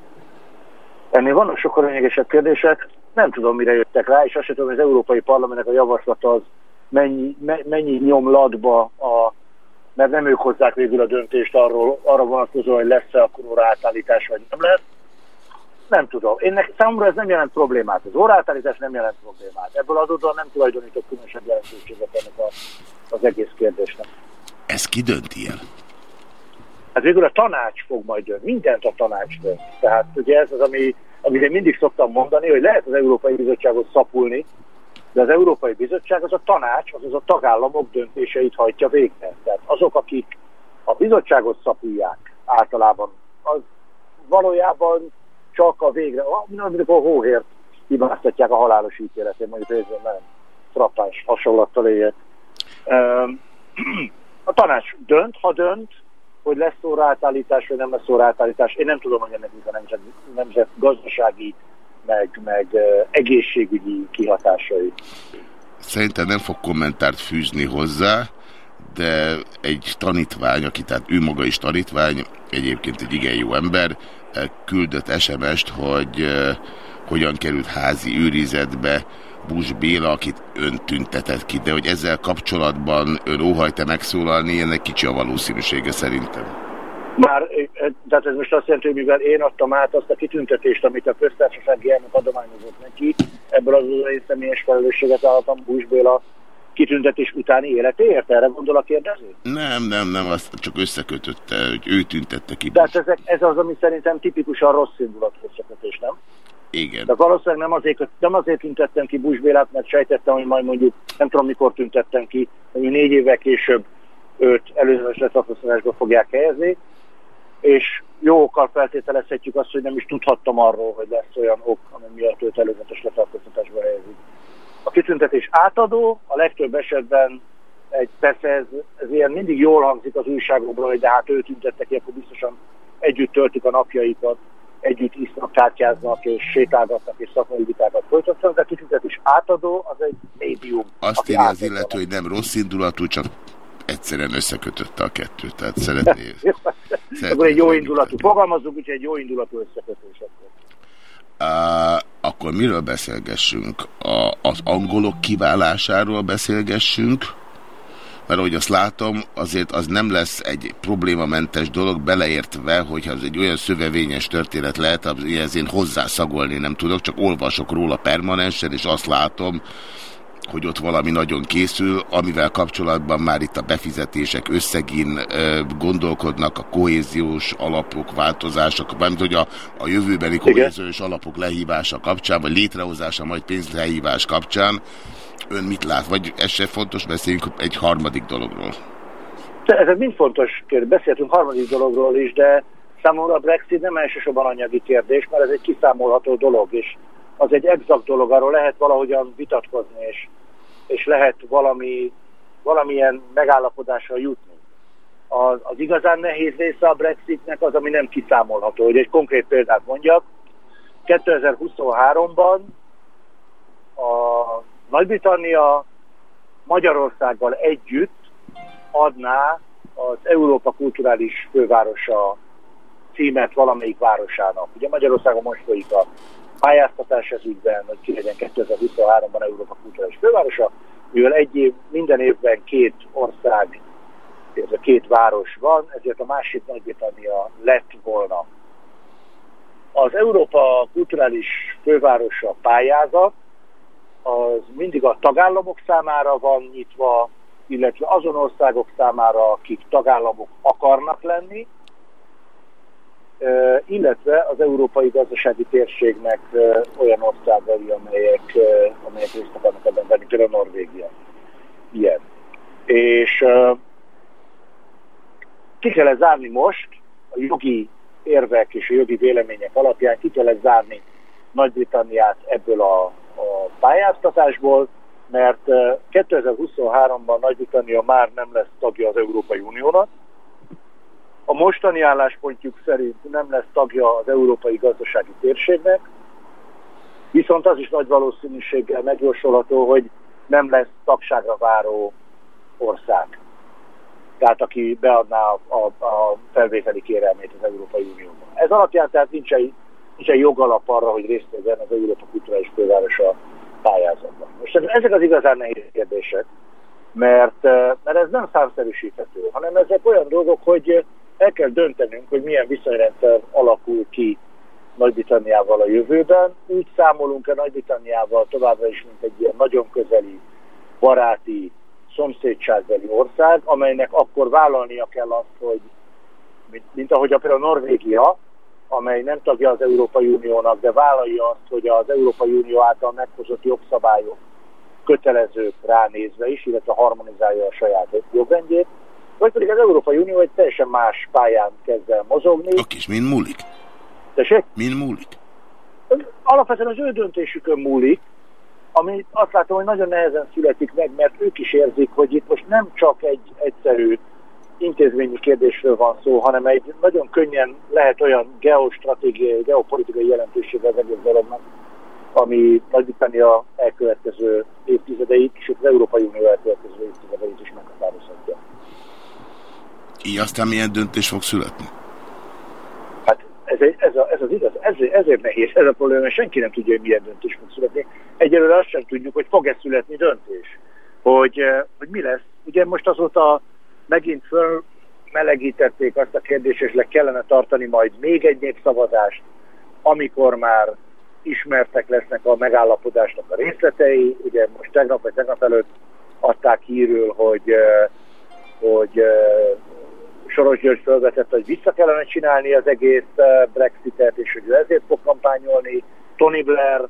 Ennél vannak sokkal lényegesebb kérdések, nem tudom, mire jöttek rá, és azt sem tudom, hogy az Európai Parlamentnek a javaslata az mennyi, me, mennyi nyomlatba, a, mert nem ők hozzák végül a döntést arról, arra vonatkozóan, hogy lesz-e akkor óraátállítás, vagy nem lesz. Nem tudom. Én nek, számomra ez nem jelent problémát. Az óraátállítás nem jelent problémát. Ebből adódóan nem tulajdonítok különösebb jelentőséget ennek a, az egész kérdésnek. Ez ki dönti el? Hát végül a tanács fog majd dönt. Mindent a tanács dönt. Tehát ugye ez az, ami, amit én mindig szoktam mondani, hogy lehet az Európai Bizottságot szapulni, de az Európai Bizottság az a tanács, azaz a tagállamok döntéseit hajtja végre. Tehát azok, akik a bizottságot szapulják általában, az valójában csak a végre, amikor a hóhért hibáztatják a halálos ítéletén, mondjuk ez nem frappáns hasonlattal éljek. A tanács dönt, ha dönt, hogy lesz óraátállítás, vagy nem lesz óraátállítás. Én nem tudom, hogy ennek a nemzet, nemzet gazdasági, meg, meg egészségügyi kihatásai. Szerintem nem fog kommentárt fűzni hozzá, de egy tanítvány, aki tehát ő maga is tanítvány, egyébként egy igen jó ember, küldött SMS-t, hogy hogyan került házi őrizetbe Bus Béla, akit ön tüntetett ki, de hogy ezzel kapcsolatban ön óhajta megszólalni, ennek kicsi a valószínűsége szerintem. Már, tehát ez most azt jelenti, hogy mivel én adtam át azt a kitüntetést, amit a köztársasági elnök adományozott neki, ebből az én személyes felelősséget álltam Bus Béla kitüntetés utáni életéért? Erre gondol a kérdező? Nem, nem, nem, azt csak összekötötte, hogy ő tüntette ki. Tehát ez, ez az, ami szerintem tipikusan rossz indulatú összekötés, nem? Igen. De valószínűleg nem azért, nem azért tüntettem ki Bush Bélát, mert sejtettem, hogy majd mondjuk, nem tudom mikor tüntettem ki, hogy négy évvel később őt előzetes letartóztatásba fogják helyezni, és jó okkal feltételezhetjük azt, hogy nem is tudhattam arról, hogy lesz olyan ok, ami miatt őt előzetes letartóztatásba helyezik. A kitüntetés átadó, a legtöbb esetben egy, persze ez, ez ilyen mindig jól hangzik az újságokban, hogy de hát ő tüntette ki, akkor biztosan együtt töltik a napjaikat együtt isznak, kártyáznak, és sétálgatnak, és szakmai vitákat folytatnak, de is átadó, az egy médium. Azt írja az illető, hogy nem rossz indulatú, csak egyszerűen összekötötte a kettőt, tehát szeretné... akkor egy jó indulatú, fogalmazunk, hogy egy jó indulatú összekötés. Uh, akkor miről beszélgessünk? A, az angolok kiválásáról beszélgessünk? mert ahogy azt látom, azért az nem lesz egy problémamentes dolog, beleértve, hogyha az egy olyan szövevényes történet lehet, az én hozzászagolni nem tudok, csak olvasok róla permanensen, és azt látom, hogy ott valami nagyon készül, amivel kapcsolatban már itt a befizetések összegén gondolkodnak, a kohéziós alapok változások, mármint hogy a, a jövőbeni kohéziós alapok lehívása kapcsán, vagy létrehozása majd pénzlehívás kapcsán, ön mit lát? Vagy ez se fontos, beszéljünk egy harmadik dologról. Ez mind fontos kérdés. Beszéltünk harmadik dologról is, de számomra a Brexit nem elsősorban anyagi kérdés, mert ez egy kiszámolható dolog, és az egy exakt dolog, arról lehet valahogyan vitatkozni, és, és lehet valami, valamilyen megállapodásra jutni. Az, az igazán nehéz része a Brexitnek az, ami nem kiszámolható. Hogy egy konkrét példát mondjak, 2023-ban a nagy-Britannia Magyarországgal együtt adná az Európa kulturális fővárosa címet valamelyik városának. Ugye Magyarországon most folyik a pályáztatás ez ügyben, hogy ki legyen 2023-ban Európa kulturális fővárosa, mivel egy év, minden évben két ország, ez a két város van, ezért a másik Nagy-Britannia lett volna. Az Európa kulturális fővárosa pályázat az mindig a tagállamok számára van nyitva, illetve azon országok számára, akik tagállamok akarnak lenni, illetve az európai gazdasági térségnek olyan országai, amelyek, amelyek részt akarnak ebben venni, például Norvégia. Ilyen. És ki kellett zárni most a jogi érvek és a jogi vélemények alapján ki kellett zárni Nagy-Britanniát ebből a, a pályáztatásból, mert 2023-ban Nagy-Britannia már nem lesz tagja az Európai Uniónak. A mostani álláspontjuk szerint nem lesz tagja az Európai Gazdasági Térségnek, viszont az is nagy valószínűséggel megjósolható, hogy nem lesz tagságra váró ország. Tehát aki beadná a, a, a felvételi kérelmét az Európai Unióban. Ez alapján tehát nincs egy, jogalap arra, hogy részt vegyen az Európa Kulturális Fővárosa pályázatban. Most ezek az igazán nehéz kérdések, mert, eh, mert ez nem számszerűsíthető, hanem ezek olyan dolgok, hogy el kell döntenünk, hogy milyen viszonyrendszer alakul ki Nagy-Britanniával a jövőben. Úgy számolunk-e Nagy-Britanniával továbbra is, mint egy ilyen nagyon közeli, baráti, szomszédságbeli ország, amelynek akkor vállalnia kell azt, hogy mint, mint ahogy a például Norvégia, amely nem tagja az Európai Uniónak, de vállalja azt, hogy az Európai Unió által meghozott jogszabályok kötelezők ránézve is, illetve harmonizálja a saját jogrendjét, vagy pedig az Európai Unió egy teljesen más pályán kezd el mozogni. A kis mind múlik? Tessék? Mind múlik? Alapvetően az ő döntésükön múlik, ami azt látom, hogy nagyon nehezen születik meg, mert ők is érzik, hogy itt most nem csak egy egyszerű intézményi kérdésről van szó, hanem egy nagyon könnyen lehet olyan geostratégiai, geopolitikai jelentősége az egész dolognak, ami Nagy-Britannia elkövetkező évtizedeit, és az Európai Unió elkövetkező évtizedeit is meghatározhatja. Így aztán milyen döntés fog születni? Hát ez, ez, a, ez az igaz, ezért, ezért nehéz ez a probléma, mert senki nem tudja, hogy milyen döntés fog születni. Egyelőre azt sem tudjuk, hogy fog-e születni döntés. Hogy, eh, hogy mi lesz. Ugye most azóta megint föl melegítették azt a kérdést, és le kellene tartani majd még egy népszavazást, amikor már ismertek lesznek a megállapodásnak a részletei. Ugye most tegnap vagy tegnap előtt adták hírül, hogy, eh, hogy eh, Soros György felvetett, hogy vissza kellene csinálni az egész Brexitet, és hogy ő ezért fog kampányolni. Tony Blair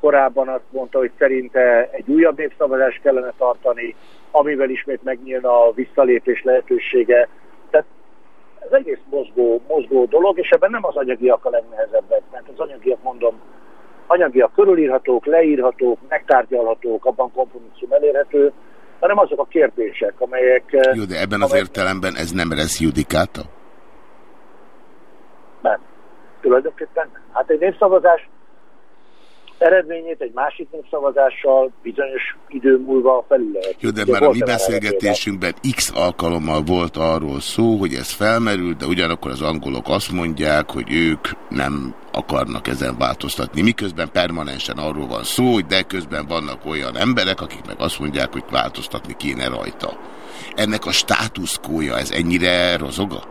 korábban azt mondta, hogy szerinte egy újabb népszavazást kellene tartani, amivel ismét megnyílna a visszalépés lehetősége. Tehát ez egész mozgó, mozgó dolog, és ebben nem az anyagiak a legnehezebbek, mert az anyagiak mondom, anyagiak körülírhatók, leírhatók, megtárgyalhatók, abban kompromisszum elérhető, hanem azok a kérdések, amelyek... Jó, de ebben az értelemben ez nem lesz judikáta? Nem. Tulajdonképpen Hát egy népszavazás eredményét egy másik népszavazással bizonyos idő múlva felül lehet. Jó, de már a mi beszélgetésünkben x alkalommal volt arról szó, hogy ez felmerült, de ugyanakkor az angolok azt mondják, hogy ők nem akarnak ezen változtatni. Miközben permanensen arról van szó, hogy de közben vannak olyan emberek, akik meg azt mondják, hogy változtatni kéne rajta. Ennek a státuszkója, ez ennyire rozoga?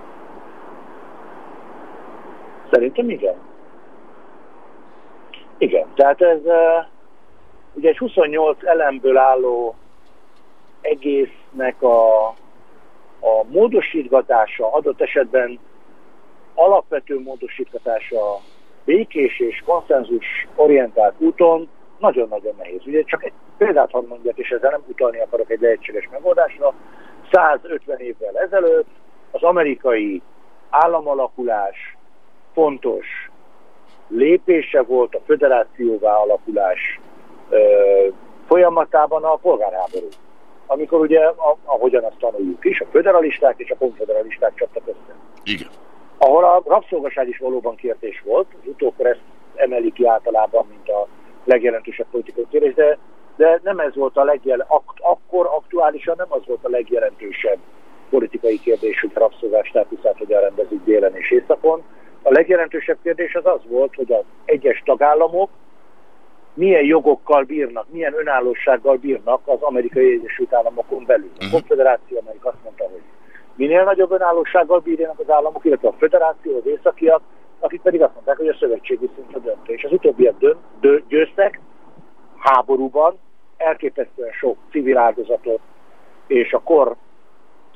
Szerintem igen. Igen, tehát ez ugye egy 28 elemből álló egésznek a, a módosítgatása, adott esetben alapvető módosítgatása békés és konszenzus orientált úton nagyon-nagyon nehéz. Ugye csak egy példát hadd mondjak, és ezzel nem utalni akarok egy lehetséges megoldásra. 150 évvel ezelőtt az amerikai államalakulás fontos lépése volt a föderációvá alakulás ö, folyamatában a polgárháború. Amikor ugye, a, ahogyan azt tanuljuk is, a föderalisták és a konfederalisták csaptak össze. Igen. Ahol a rabszolgaság is valóban kérdés volt, az utókor ezt emelik ki általában, mint a legjelentősebb politikai kérdés, de, de nem ez volt a legjel, ak, akkor aktuálisan nem az volt a legjelentősebb politikai kérdés, hogy rabszolgás státuszát hogyan rendezik délen és északon, a legjelentősebb kérdés az az volt, hogy az egyes tagállamok milyen jogokkal bírnak, milyen önállósággal bírnak az amerikai Egyesült Államokon belül. A mhm. Konfederáció Amerika azt mondta, hogy minél nagyobb önállósággal bírjanak az államok, illetve a Föderáció, az északiak, akik pedig azt mondták, hogy a szövetségi szint a döntő. És az utóbbiak dönt, dö, győztek, háborúban, elképesztően sok civil áldozatot és a kor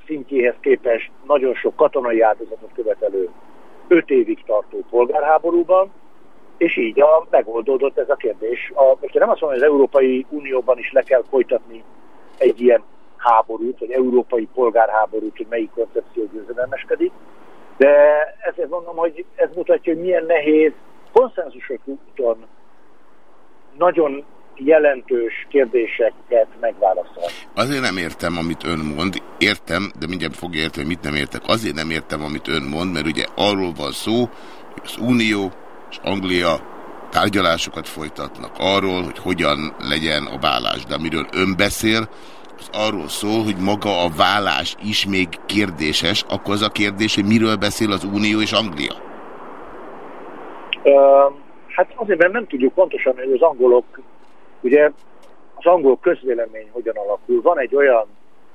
szintjéhez képest nagyon sok katonai áldozatot követelő öt évig tartó polgárháborúban, és így a, megoldódott ez a kérdés. A, most nem azt mondom, hogy az Európai Unióban is le kell folytatni egy ilyen háborút, vagy európai polgárháborút, hogy melyik koncepció győzedelmeskedik, de ezért mondom, hogy ez mutatja, hogy milyen nehéz konszenzusos úton nagyon jelentős kérdéseket megválaszolni. Azért nem értem, amit ön mond. Értem, de mindjárt fogja érteni, hogy mit nem értek. Azért nem értem, amit ön mond, mert ugye arról van szó, hogy az Unió és Anglia tárgyalásokat folytatnak arról, hogy hogyan legyen a vállás. De amiről ön beszél, az arról szól, hogy maga a vállás is még kérdéses, akkor az a kérdés, hogy miről beszél az Unió és Anglia? Uh, hát azért, mert nem tudjuk pontosan, hogy az angolok, ugye az angol közvélemény hogyan alakul. Van egy olyan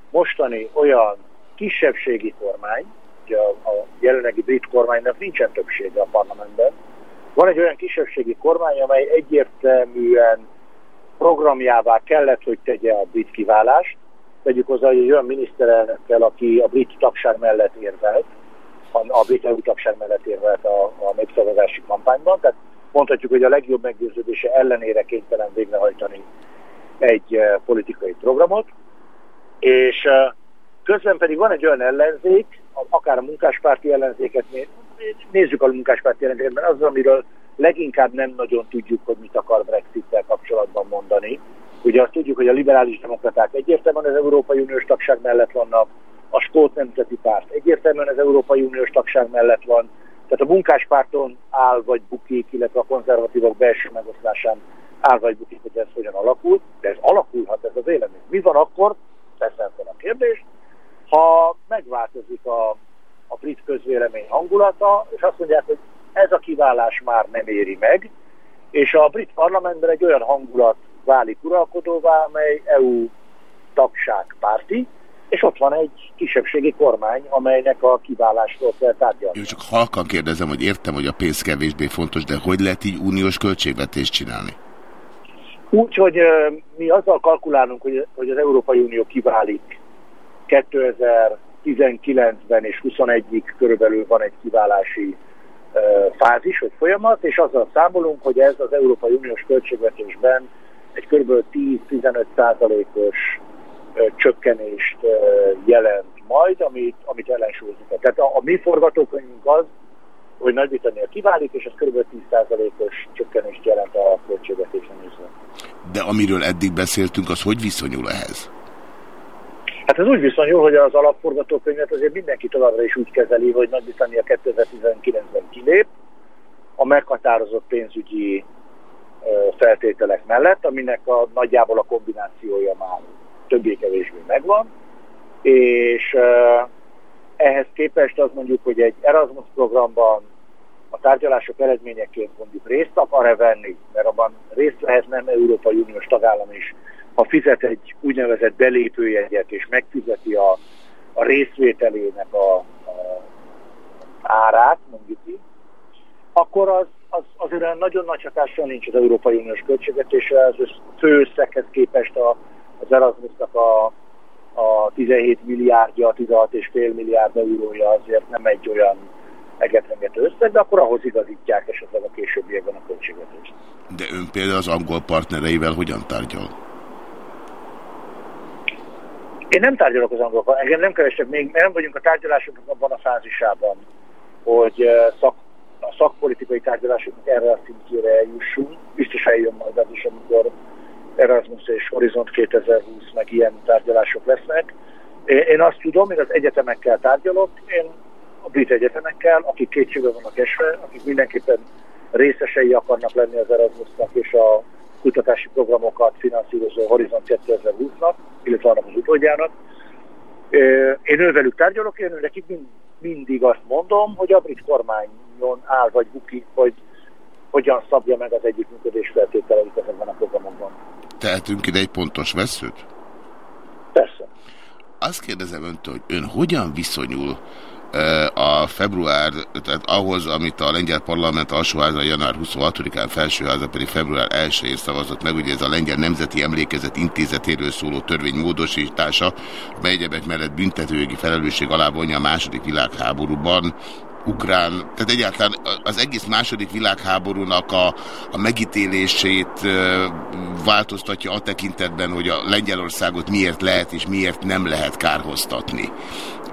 mostani olyan kisebbségi kormány, ugye a, a jelenlegi brit kormánynak nincsen többsége a parlamentben, van egy olyan kisebbségi kormány, amely egyértelműen programjává kellett, hogy tegye a brit kiválást. Tegyük hozzá, hogy egy olyan miniszterelnökkel, aki a brit tagság mellett érvelt, a, a brit EU tagság mellett érvelt a, a népszavazási kampányban. Tehát mondhatjuk, hogy a legjobb meggyőződése ellenére kénytelen végrehajtani egy uh, politikai programot. És uh, közben pedig van egy olyan ellenzék, akár a munkáspárti ellenzéket nézzük a munkáspárti ellenzéket, mert az, amiről leginkább nem nagyon tudjuk, hogy mit akar Brexit-tel kapcsolatban mondani. Ugye azt tudjuk, hogy a liberális demokraták egyértelműen az Európai Uniós tagság mellett vannak, a Skót Nemzeti Párt egyértelműen az Európai Uniós tagság mellett van, tehát a munkáspárton áll vagy bukik, illetve a konzervatívok belső megoszlásán áll vagy bukik, hogy ez hogyan alakul, de ez alakulhat ez az vélemény. Mi van akkor? Persze a kérdés. Ha megváltozik a, a brit közvélemény hangulata, és azt mondják, hogy ez a kiválás már nem éri meg, és a brit parlamentben egy olyan hangulat válik uralkodóvá, amely EU tagság párti, és ott van egy kisebbségi kormány, amelynek a kiválásról kell tárgyalni. Jó, csak halkan kérdezem, hogy értem, hogy a pénz kevésbé fontos, de hogy lehet így uniós költségvetést csinálni? Úgy, hogy uh, mi azzal kalkulálunk, hogy, hogy az Európai Unió kiválik 2019-ben és 21-ig körülbelül van egy kiválási fázis, vagy folyamat, és azzal számolunk, hogy ez az Európai Uniós költségvetésben egy kb. 10-15 százalékos csökkenést jelent majd, amit, amit ellensúlyozik. Tehát a, a mi forgatókönyvünk az, hogy Nagy-Britannia kiválik, és ez kb. 10%-os csökkenést jelent a költségvetésen nézve. De amiről eddig beszéltünk, az hogy viszonyul ehhez? Hát ez úgy viszonyul, hogy az alapforgatókönyvet azért mindenki továbbra is úgy kezeli, hogy Nagy-Britannia 2019-ben kilép a meghatározott pénzügyi feltételek mellett, aminek a, nagyjából a kombinációja már többé-kevésbé megvan, és ehhez képest azt mondjuk, hogy egy Erasmus programban a tárgyalások eredményeként mondjuk részt akar-e venni, mert abban részt lehet nem Európai Uniós tagállam is, ha fizet egy úgynevezett belépőjegyet, és megfizeti a, a részvételének a, a árát, mondjuk így, akkor az, az azért nagyon nagy hatással nincs az Európai Uniós költségvetésre, az fő összeghez képest a, az Erasmusnak a, a 17 milliárdja, 16,5 milliárd eurója azért nem egy olyan egetrengető összeg, de akkor ahhoz igazítják esetleg a későbbiekben a költségvetést. De ön például az angol partnereivel hogyan tárgyal? Én nem tárgyalok az angolokkal, engem nem keresek még, nem vagyunk a tárgyalásoknak abban a fázisában, hogy szak, a szakpolitikai tárgyalásoknak erre a szintjére eljussunk. Biztos eljön majd az is, amikor Erasmus és Horizont 2020 meg ilyen tárgyalások lesznek. Én azt tudom, hogy az egyetemekkel tárgyalok, én a brit egyetemekkel, akik kétségbe vannak esve, akik mindenképpen részesei akarnak lenni az Erasmusnak és a kutatási programokat finanszírozó Horizont 2020-nak, illetve annak az utódjának. Én ővelük tárgyalok, én nekik mind, mindig azt mondom, hogy a brit kormányon áll vagy bukik, hogy hogyan szabja meg az együttműködés Tehetünk ide egy pontos veszőt? Persze. Azt kérdezem öntől, hogy ön hogyan viszonyul a a február, tehát ahhoz, amit a lengyel parlament alsóháza január 26-án, felsőháza pedig február 1-én szavazott meg, ugye ez a Lengyel Nemzeti Emlékezet Intézetéről szóló törvény módosítása, mely egyebek mellett büntetőjogi felelősség alá vonja a második világháborúban ukrán, tehát egyáltalán az egész második világháborúnak a, a megítélését változtatja a tekintetben, hogy a Lengyelországot miért lehet és miért nem lehet kárhoztatni.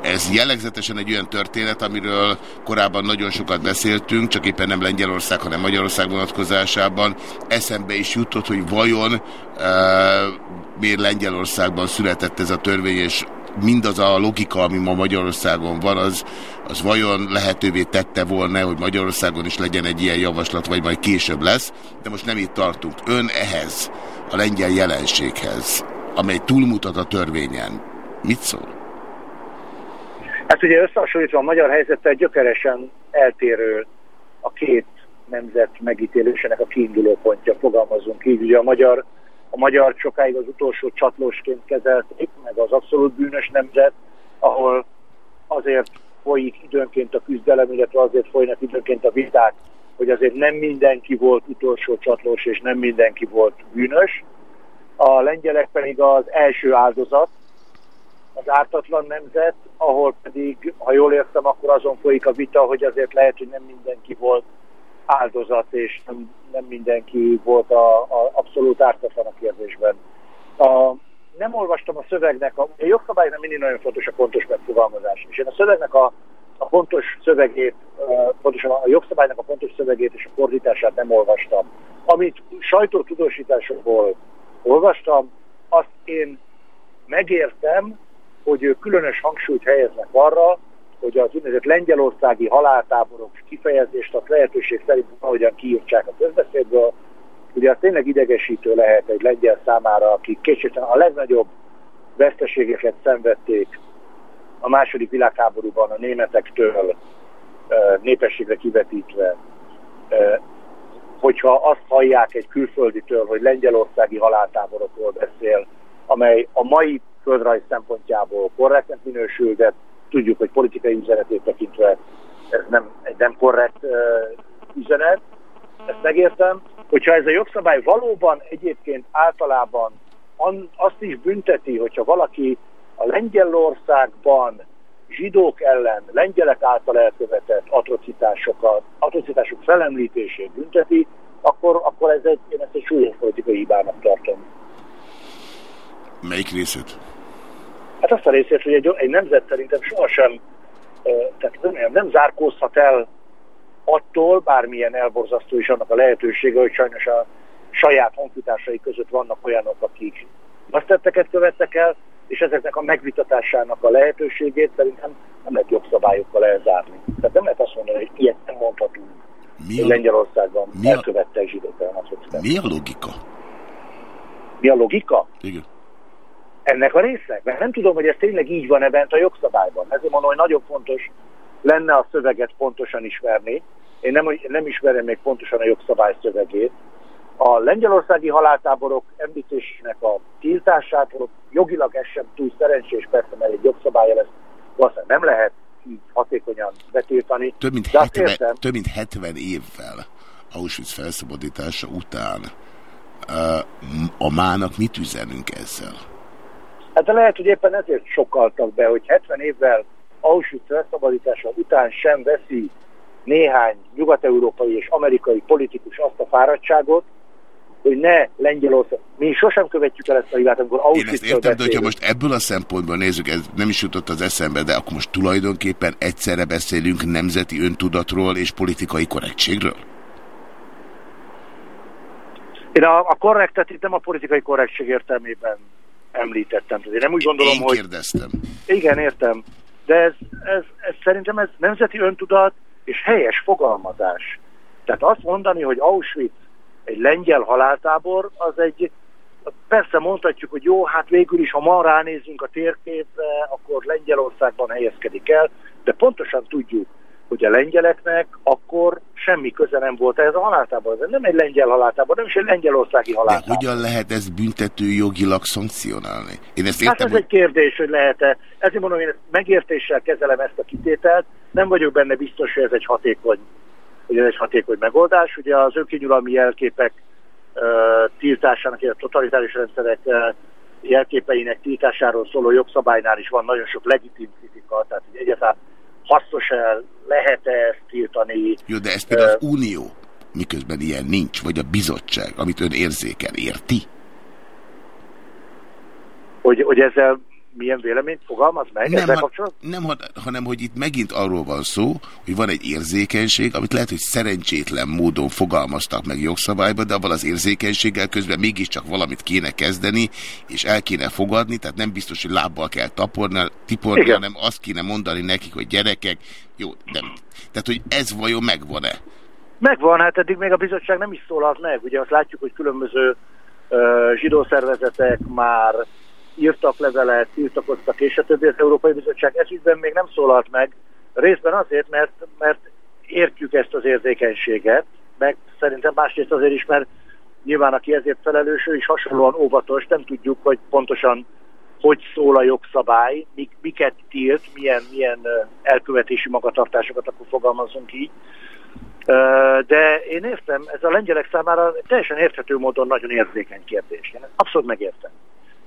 Ez jellegzetesen egy olyan történet, amiről korábban nagyon sokat beszéltünk, csak éppen nem Lengyelország, hanem Magyarország vonatkozásában. Eszembe is jutott, hogy vajon e, miért Lengyelországban született ez a törvény, és mindaz a logika, ami ma Magyarországon van, az, az vajon lehetővé tette volna, hogy Magyarországon is legyen egy ilyen javaslat, vagy majd később lesz, de most nem itt tartunk. Ön ehhez, a lengyel jelenséghez, amely túlmutat a törvényen, mit szól? Hát ugye összehasonlítva a magyar helyzettel gyökeresen eltérő a két nemzet megítélésének a kiinduló pontja, fogalmazunk így. Ugye a magyar, a magyar sokáig az utolsó csatlósként kezelték, meg az abszolút bűnös nemzet, ahol azért folyik időnként a küzdelem, illetve azért folynak időnként a viták, hogy azért nem mindenki volt utolsó csatlós, és nem mindenki volt bűnös. A lengyelek pedig az első áldozat, az ártatlan nemzet, ahol pedig, ha jól értem, akkor azon folyik a vita, hogy azért lehet, hogy nem mindenki volt áldozat, és nem, nem mindenki volt a, a abszolút ártatlan a kérdésben. A, nem olvastam a szövegnek, a, a jogszabálynak mindig nagyon fontos a pontos megfogalmazás, és én a szövegnek a, a pontos szövegét, pontosan a jogszabálynak a pontos szövegét és a fordítását nem olvastam. Amit sajtótudósításokból olvastam, azt én megértem, hogy különös hangsúlyt helyeznek arra, hogy az úgynevezett lengyelországi haláltáborok kifejezést a lehetőség szerint ahogyan kiírtsák a közbeszédből, ugye az tényleg idegesítő lehet egy lengyel számára, akik kétségtelen a legnagyobb veszteségeket szenvedték a második világháborúban a németektől népességre kivetítve, hogyha azt hallják egy külfölditől, hogy lengyelországi haláltáborokról beszél, amely a mai földrajz szempontjából korrektnek minősül, de tudjuk, hogy politikai üzenetét tekintve ez nem egy nem korrekt uh, üzenet. Ezt megértem. Hogyha ez a jogszabály valóban egyébként általában an, azt is bünteti, hogyha valaki a Lengyelországban zsidók ellen, lengyelek által elkövetett atrocitásokat, atrocitások felemlítését bünteti, akkor, akkor ez egy, én ezt egy súlyos politikai hibának tartom. Melyik részét? Hát azt a részét, hogy egy, egy nemzet szerintem sohasem, tehát nem, nem zárkózhat el attól, bármilyen elborzasztó is annak a lehetősége, hogy sajnos a saját honfitársai között vannak olyanok, akik basztetteket követtek el, és ezeknek a megvitatásának a lehetőségét szerintem nem lehet jogszabályokkal elzárni. Tehát nem lehet azt mondani, hogy ilyet nem mondhatunk. Mi a... Lengyelországban mi a... elkövettek zsidók Mi a logika? Mi a logika? Igen ennek a résznek? Mert nem tudom, hogy ez tényleg így van-e bent a jogszabályban. Ezért mondom, hogy nagyon fontos lenne a szöveget pontosan ismerni. Én nem, nem ismerem még pontosan a jogszabály szövegét. A lengyelországi haláltáborok említésének a tiltásától jogilag ez sem túl szerencsés, persze, mert egy jogszabálya lesz, valószínűleg nem lehet így hatékonyan betiltani. Több mint, 70, több mint 70 évvel Auschwitz felszabadítása után a mának mit üzenünk ezzel? Hát de lehet, hogy éppen ezért sokaltak be, hogy 70 évvel Auschwitz felszabadítása után sem veszi néhány nyugat-európai és amerikai politikus azt a fáradtságot, hogy ne Lengyelország. Mi sosem követjük el ezt a hibát, amikor auschwitz Én ezt értem, de hogyha most ebből a szempontból nézzük, ez nem is jutott az eszembe, de akkor most tulajdonképpen egyszerre beszélünk nemzeti öntudatról és politikai korrektségről? Én a, a korrektet itt nem a politikai korrektség értelmében említettem. Tehát én nem úgy gondolom, Én hogy... kérdeztem. Igen, értem. De ez, ez, ez szerintem ez nemzeti öntudat és helyes fogalmazás. Tehát azt mondani, hogy Auschwitz egy lengyel haláltábor, az egy, persze mondhatjuk, hogy jó, hát végül is, ha ma ránézünk a térképre, akkor Lengyelországban helyezkedik el, de pontosan tudjuk, hogy a lengyeleknek akkor semmi köze nem volt ehhez a haláltábor. Ez nem egy lengyel haláltábor, nem is egy lengyelországi haláltábor. De hogyan lehet ezt büntető jogilag szankcionálni? Én ezt értem, hát ez hogy... egy kérdés, hogy lehet-e. Ezért mondom, én ezt megértéssel kezelem ezt a kitételt, Nem vagyok benne biztos, hogy ez egy hatékony, hogy ez egy hatékony megoldás. Ugye az önkinyulalmi jelképek uh, tiltásának, a totalitárius rendszerek uh, jelképeinek tiltásáról szóló jogszabálynál is van nagyon sok legitim kritika, tehát egyáltalán hasznos-e, lehet-e ezt tiltani. Jó, de ez például az Unió, miközben ilyen nincs, vagy a bizottság, amit ön érzékel, érti? Hogy, hogy ezzel milyen véleményt fogalmaz meg nem, ha, nem, hanem hogy itt megint arról van szó, hogy van egy érzékenység, amit lehet, hogy szerencsétlen módon fogalmaztak meg jogszabályban, de abban az érzékenységgel közben mégiscsak valamit kéne kezdeni, és el kéne fogadni, tehát nem biztos, hogy lábbal kell taporni, tiporni, Igen. hanem azt kéne mondani nekik, hogy gyerekek, jó, nem. Tehát, hogy ez vajon megvan-e? Megvan, hát eddig még a bizottság nem is szólalt meg. Ugye azt látjuk, hogy különböző uh, zsidó szervezetek már írtak levelet, tiltakoztak, és a többi az Európai Bizottság ezügyben még nem szólalt meg, részben azért, mert, mert értjük ezt az érzékenységet, meg szerintem másrészt azért is, mert nyilván aki ezért felelős, ő is hasonlóan óvatos, nem tudjuk, hogy pontosan hogy szól a jogszabály, mik, miket tilt, milyen, milyen elkövetési magatartásokat akkor fogalmazunk így. De én értem, ez a lengyelek számára teljesen érthető módon nagyon érzékeny kérdés. Én abszolút megértem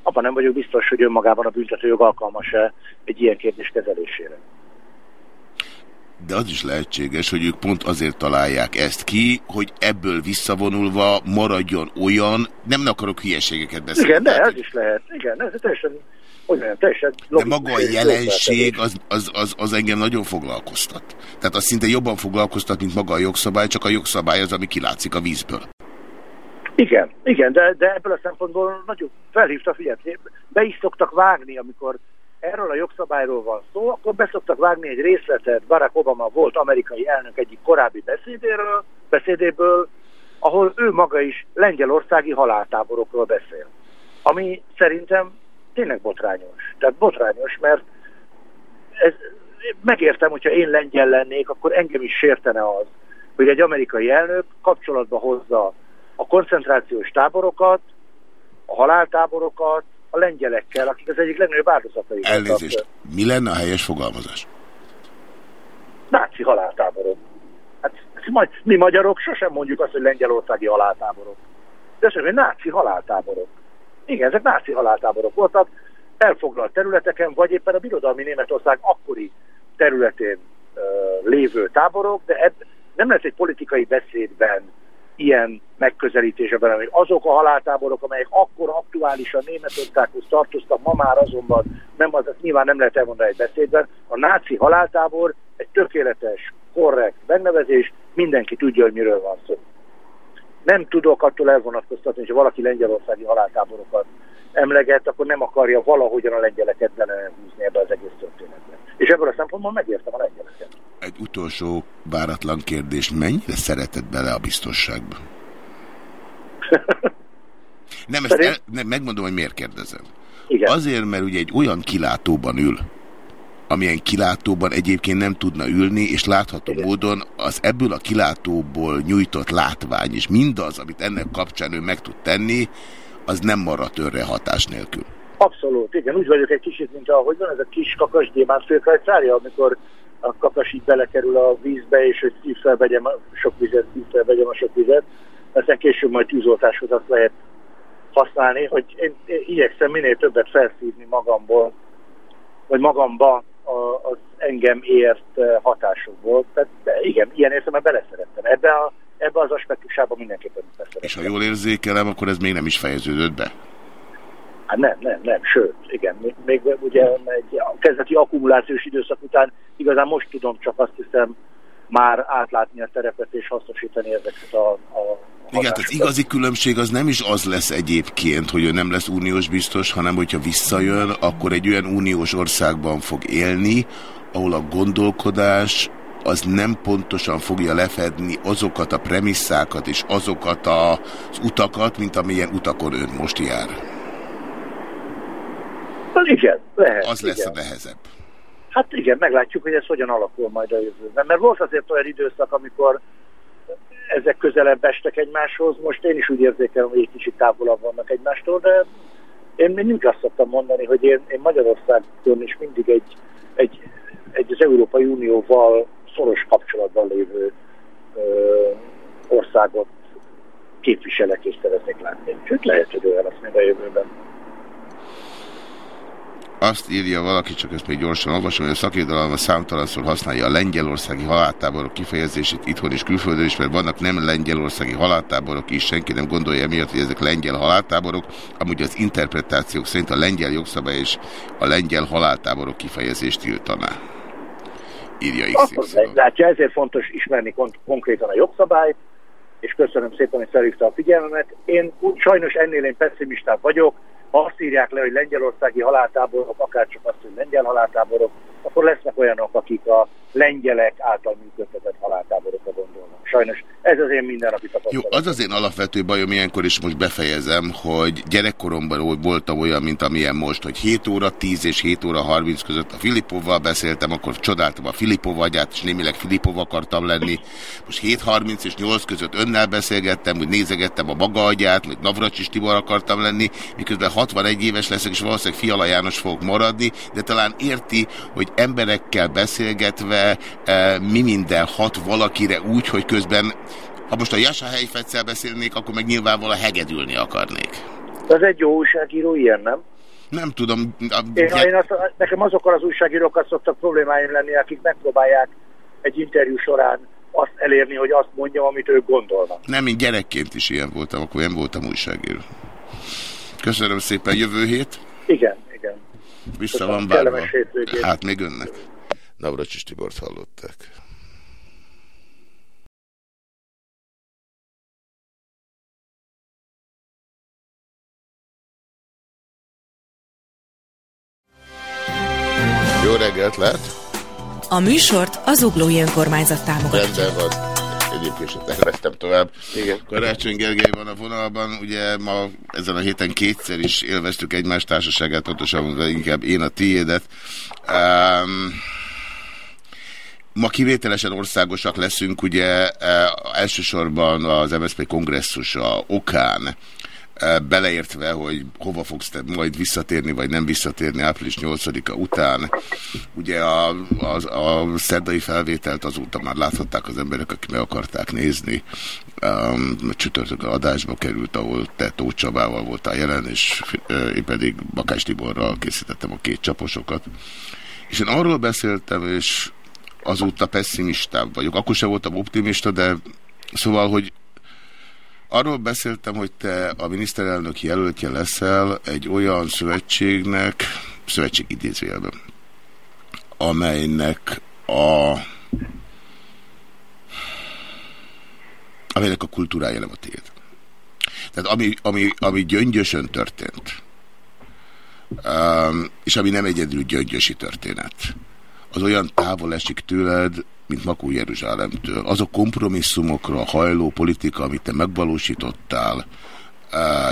abban nem vagyok biztos, hogy önmagában a büntetőjog alkalmas-e egy ilyen kérdés kezelésére. De az is lehetséges, hogy ők pont azért találják ezt ki, hogy ebből visszavonulva maradjon olyan, nem akarok hülyeségeket beszélni. Igen, de ez is lehet. Igen, ez teljesen, hogy mondjam, teljesen De maga a jelenség az, az, az, az engem nagyon foglalkoztat. Tehát az szinte jobban foglalkoztat, mint maga a jogszabály, csak a jogszabály az, ami kilátszik a vízből. Igen, igen, de, de ebből a szempontból nagyon felhívta figyelmet. Be is szoktak vágni, amikor erről a jogszabályról van szó, akkor beszoktak vágni egy részletet Barack Obama volt amerikai elnök egyik korábbi beszédéről, beszédéből, ahol ő maga is lengyelországi haláltáborokról beszél. Ami szerintem tényleg botrányos. Tehát botrányos, mert ez, megértem, hogyha én lengyel lennék, akkor engem is sértene az, hogy egy amerikai elnök kapcsolatba hozza a koncentrációs táborokat, a haláltáborokat, a lengyelekkel, akik az egyik legnagyobb áldozatai. Elnézést, mi lenne a helyes fogalmazás? Náci haláltáborok. Hát mi magyarok sosem mondjuk azt, hogy lengyelországi haláltáborok. De azt mondjuk, hogy náci haláltáborok. Igen, ezek náci haláltáborok voltak, elfoglalt területeken, vagy éppen a birodalmi Németország akkori területén uh, lévő táborok, de ebb, nem lesz egy politikai beszédben ilyen megközelítéseben, hogy azok a haláltáborok, amelyek akkor aktuálisan Németországhoz tartoztak, ma már azonban nem, az, nyilván nem lehet elmondani egy beszédben, a náci haláltábor egy tökéletes, korrekt megnevezés, mindenki tudja, hogy miről van szó. Nem tudok attól elvonatkoztatni, hogyha valaki lengyelországi haláltáborokat emleget, akkor nem akarja valahogyan a lengyeleket belehúzni ebbe az egész történetbe. És ebből a szempontból megértem a lengyeleket. Egy utolsó báratlan kérdés, mennyire szeretett bele a biztosságba? nem, ezt el, nem, megmondom, hogy miért kérdezem. Igen. Azért, mert ugye egy olyan kilátóban ül, amilyen kilátóban egyébként nem tudna ülni, és látható Igen. módon az ebből a kilátóból nyújtott látvány, és mindaz, amit ennek kapcsán ő meg tud tenni, az nem maradt önre hatás nélkül. Abszolút, igen. Úgy vagyok egy kicsit, mint ahogy van ez a kis kakas gyémánt félkrajcárja, amikor a kakas így belekerül a vízbe, és hogy szívszel vegyem a sok vizet, szívszel vegyem a sok vizet. Aztán később majd tűzoltáshoz azt lehet használni, hogy én, én igyekszem minél többet felszívni magamból, vagy magamba az engem ért eh, hatásokból. Tehát, igen, ilyen értelemben beleszerettem. Ebbe, a, ebbe az aspektusában mindenképpen beleszerettem. És ha jól érzékelem, akkor ez még nem is fejeződött be? Hát nem, nem, nem, sőt, igen, még, még ugye egy a kezdeti akkumulációs időszak után igazán most tudom csak azt hiszem már átlátni a terepet és hasznosítani ezeket a, a igen, tehát igazi különbség az nem is az lesz egyébként, hogy ő nem lesz uniós biztos, hanem hogyha visszajön, akkor egy olyan uniós országban fog élni, ahol a gondolkodás az nem pontosan fogja lefedni azokat a premisszákat és azokat az utakat, mint amilyen utakon ön most jár. Az igen, lehet. Az lesz igen. a nehezebb. Hát igen, meglátjuk, hogy ez hogyan alakul majd a jövőben. Mert volt azért olyan időszak, amikor ezek közelebb estek egymáshoz. Most én is úgy érzékelem, hogy egy kicsit távolabb vannak egymástól, de én mindig azt szoktam mondani, hogy én, én Magyarországon is mindig egy, egy egy az Európai Unióval szoros kapcsolatban lévő ö, országot képviselek és szeretnék látni. Sőt, lehet, hogy olyan lesz még a jövőben. Azt írja valaki, csak ezt még gyorsan olvasom, hogy a szakirodalom számtalanszor használja a lengyelországi haláltáborok kifejezését itthon és külföldön is, mert vannak nem lengyelországi haláltáborok is, senki nem gondolja miatt, hogy ezek lengyel haláltáborok, amúgy az interpretációk szerint a lengyel jogszabály és a lengyel haláltáborok kifejezést tiltaná. Írja XY. Látja, ezért fontos ismerni kon konkrétan a jogszabályt, és köszönöm szépen, hogy felhívta a figyelmemet. Én úgy sajnos ennél én pessimistább vagyok, ha azt írják le, hogy lengyelországi haláltáborok, akár csak azt, hogy lengyel haláltáborok, akkor lesznek olyanok, akik a lengyelek által működtetett haláltáborokra gondolnak. Sajnos ez az én mindennapi tapasztalatom. Jó, az az én alapvető bajom ilyenkor, is most befejezem, hogy gyerekkoromban voltam olyan, mint amilyen most, hogy 7 óra 10 és 7 óra 30 között a Filipovval beszéltem, akkor csodáltam a Filipov agyát, és némileg Filipov akartam lenni. Most 7.30 és 8 között önnel beszélgettem, hogy nézegettem a maga agyát, hogy Navracsis Tibor akartam lenni, miközben 61 éves leszek, és valószínűleg Fiala János fogok maradni, de talán érti, hogy emberekkel beszélgetve e, mi minden hat valakire úgy, hogy közben, ha most a Jasa Helyfetszel beszélnék, akkor meg nyilvánvalóan hegedülni akarnék. Ez egy jó újságíró, ilyen nem? Nem tudom. A... Én, én azt, nekem azokkal az újságírókkal szoktak problémáim lenni, akik megpróbálják egy interjú során azt elérni, hogy azt mondjam, amit ők gondolnak. Nem, én gyerekként is ilyen voltam, akkor én voltam újságíró. Köszönöm szépen, jövő hét? Igen, igen. Vissza van bárva. Hát még önnek. Navracsis Tibort hallották. Jó reggelt, lehet? A műsort az Uglói Önkormányzat támogatja. Rendben van. Egyébként terveztem tovább. Igen. Karácsony Gergely van a vonalban, ugye ma ezen a héten kétszer is élveztük egymás társaságát, pontosan inkább én a tiédet. Um, Ma kivételesen országosak leszünk, ugye elsősorban az MSZP kongresszusa okán beleértve, hogy hova fogsz te majd visszatérni, vagy nem visszatérni április 8-a után. Ugye a, a, a szerdai felvételt azóta már láthatták az emberek, akik meg akarták nézni. Um, csütörtök adásba került, ahol te Tóth Csabával voltál jelen, és én pedig Bakás Tiborral készítettem a két csaposokat. És én arról beszéltem, és azóta pessimistább vagyok. Akkor sem voltam optimista, de szóval, hogy Arról beszéltem, hogy te a miniszterelnök jelöltje leszel egy olyan szövetségnek, szövetség idézőjelben, amelynek a amelynek a kultúrája nem a tiéd. Tehát ami, ami, ami gyöngyösön történt, um, és ami nem egyedül gyöngyösi történet, az olyan távol esik tőled, mint Makó Jeruzsálemtől. Az a kompromisszumokra hajló politika, amit te megvalósítottál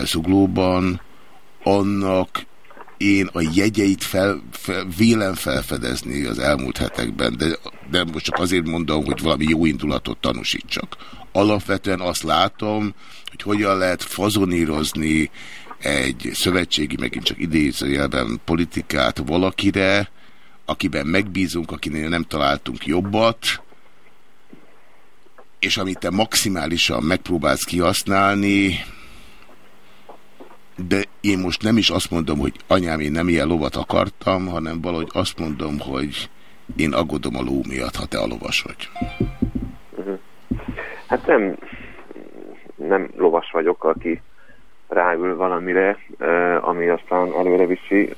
Zuglóban, annak én a jegyeit fel, fel, vélem felfedezni az elmúlt hetekben, de, de most csak azért mondom, hogy valami jó indulatot tanúsítsak. Alapvetően azt látom, hogy hogyan lehet fazonírozni egy szövetségi, megint csak idézőjelben politikát valakire, akiben megbízunk, akinél nem találtunk jobbat, és amit te maximálisan megpróbálsz kihasználni, de én most nem is azt mondom, hogy anyám, én nem ilyen lovat akartam, hanem valahogy azt mondom, hogy én aggódom a ló miatt, ha te a lovas vagy. Mhm. Hát nem, nem lovas vagyok, aki ráül valamire, eh, ami aztán előre viszi.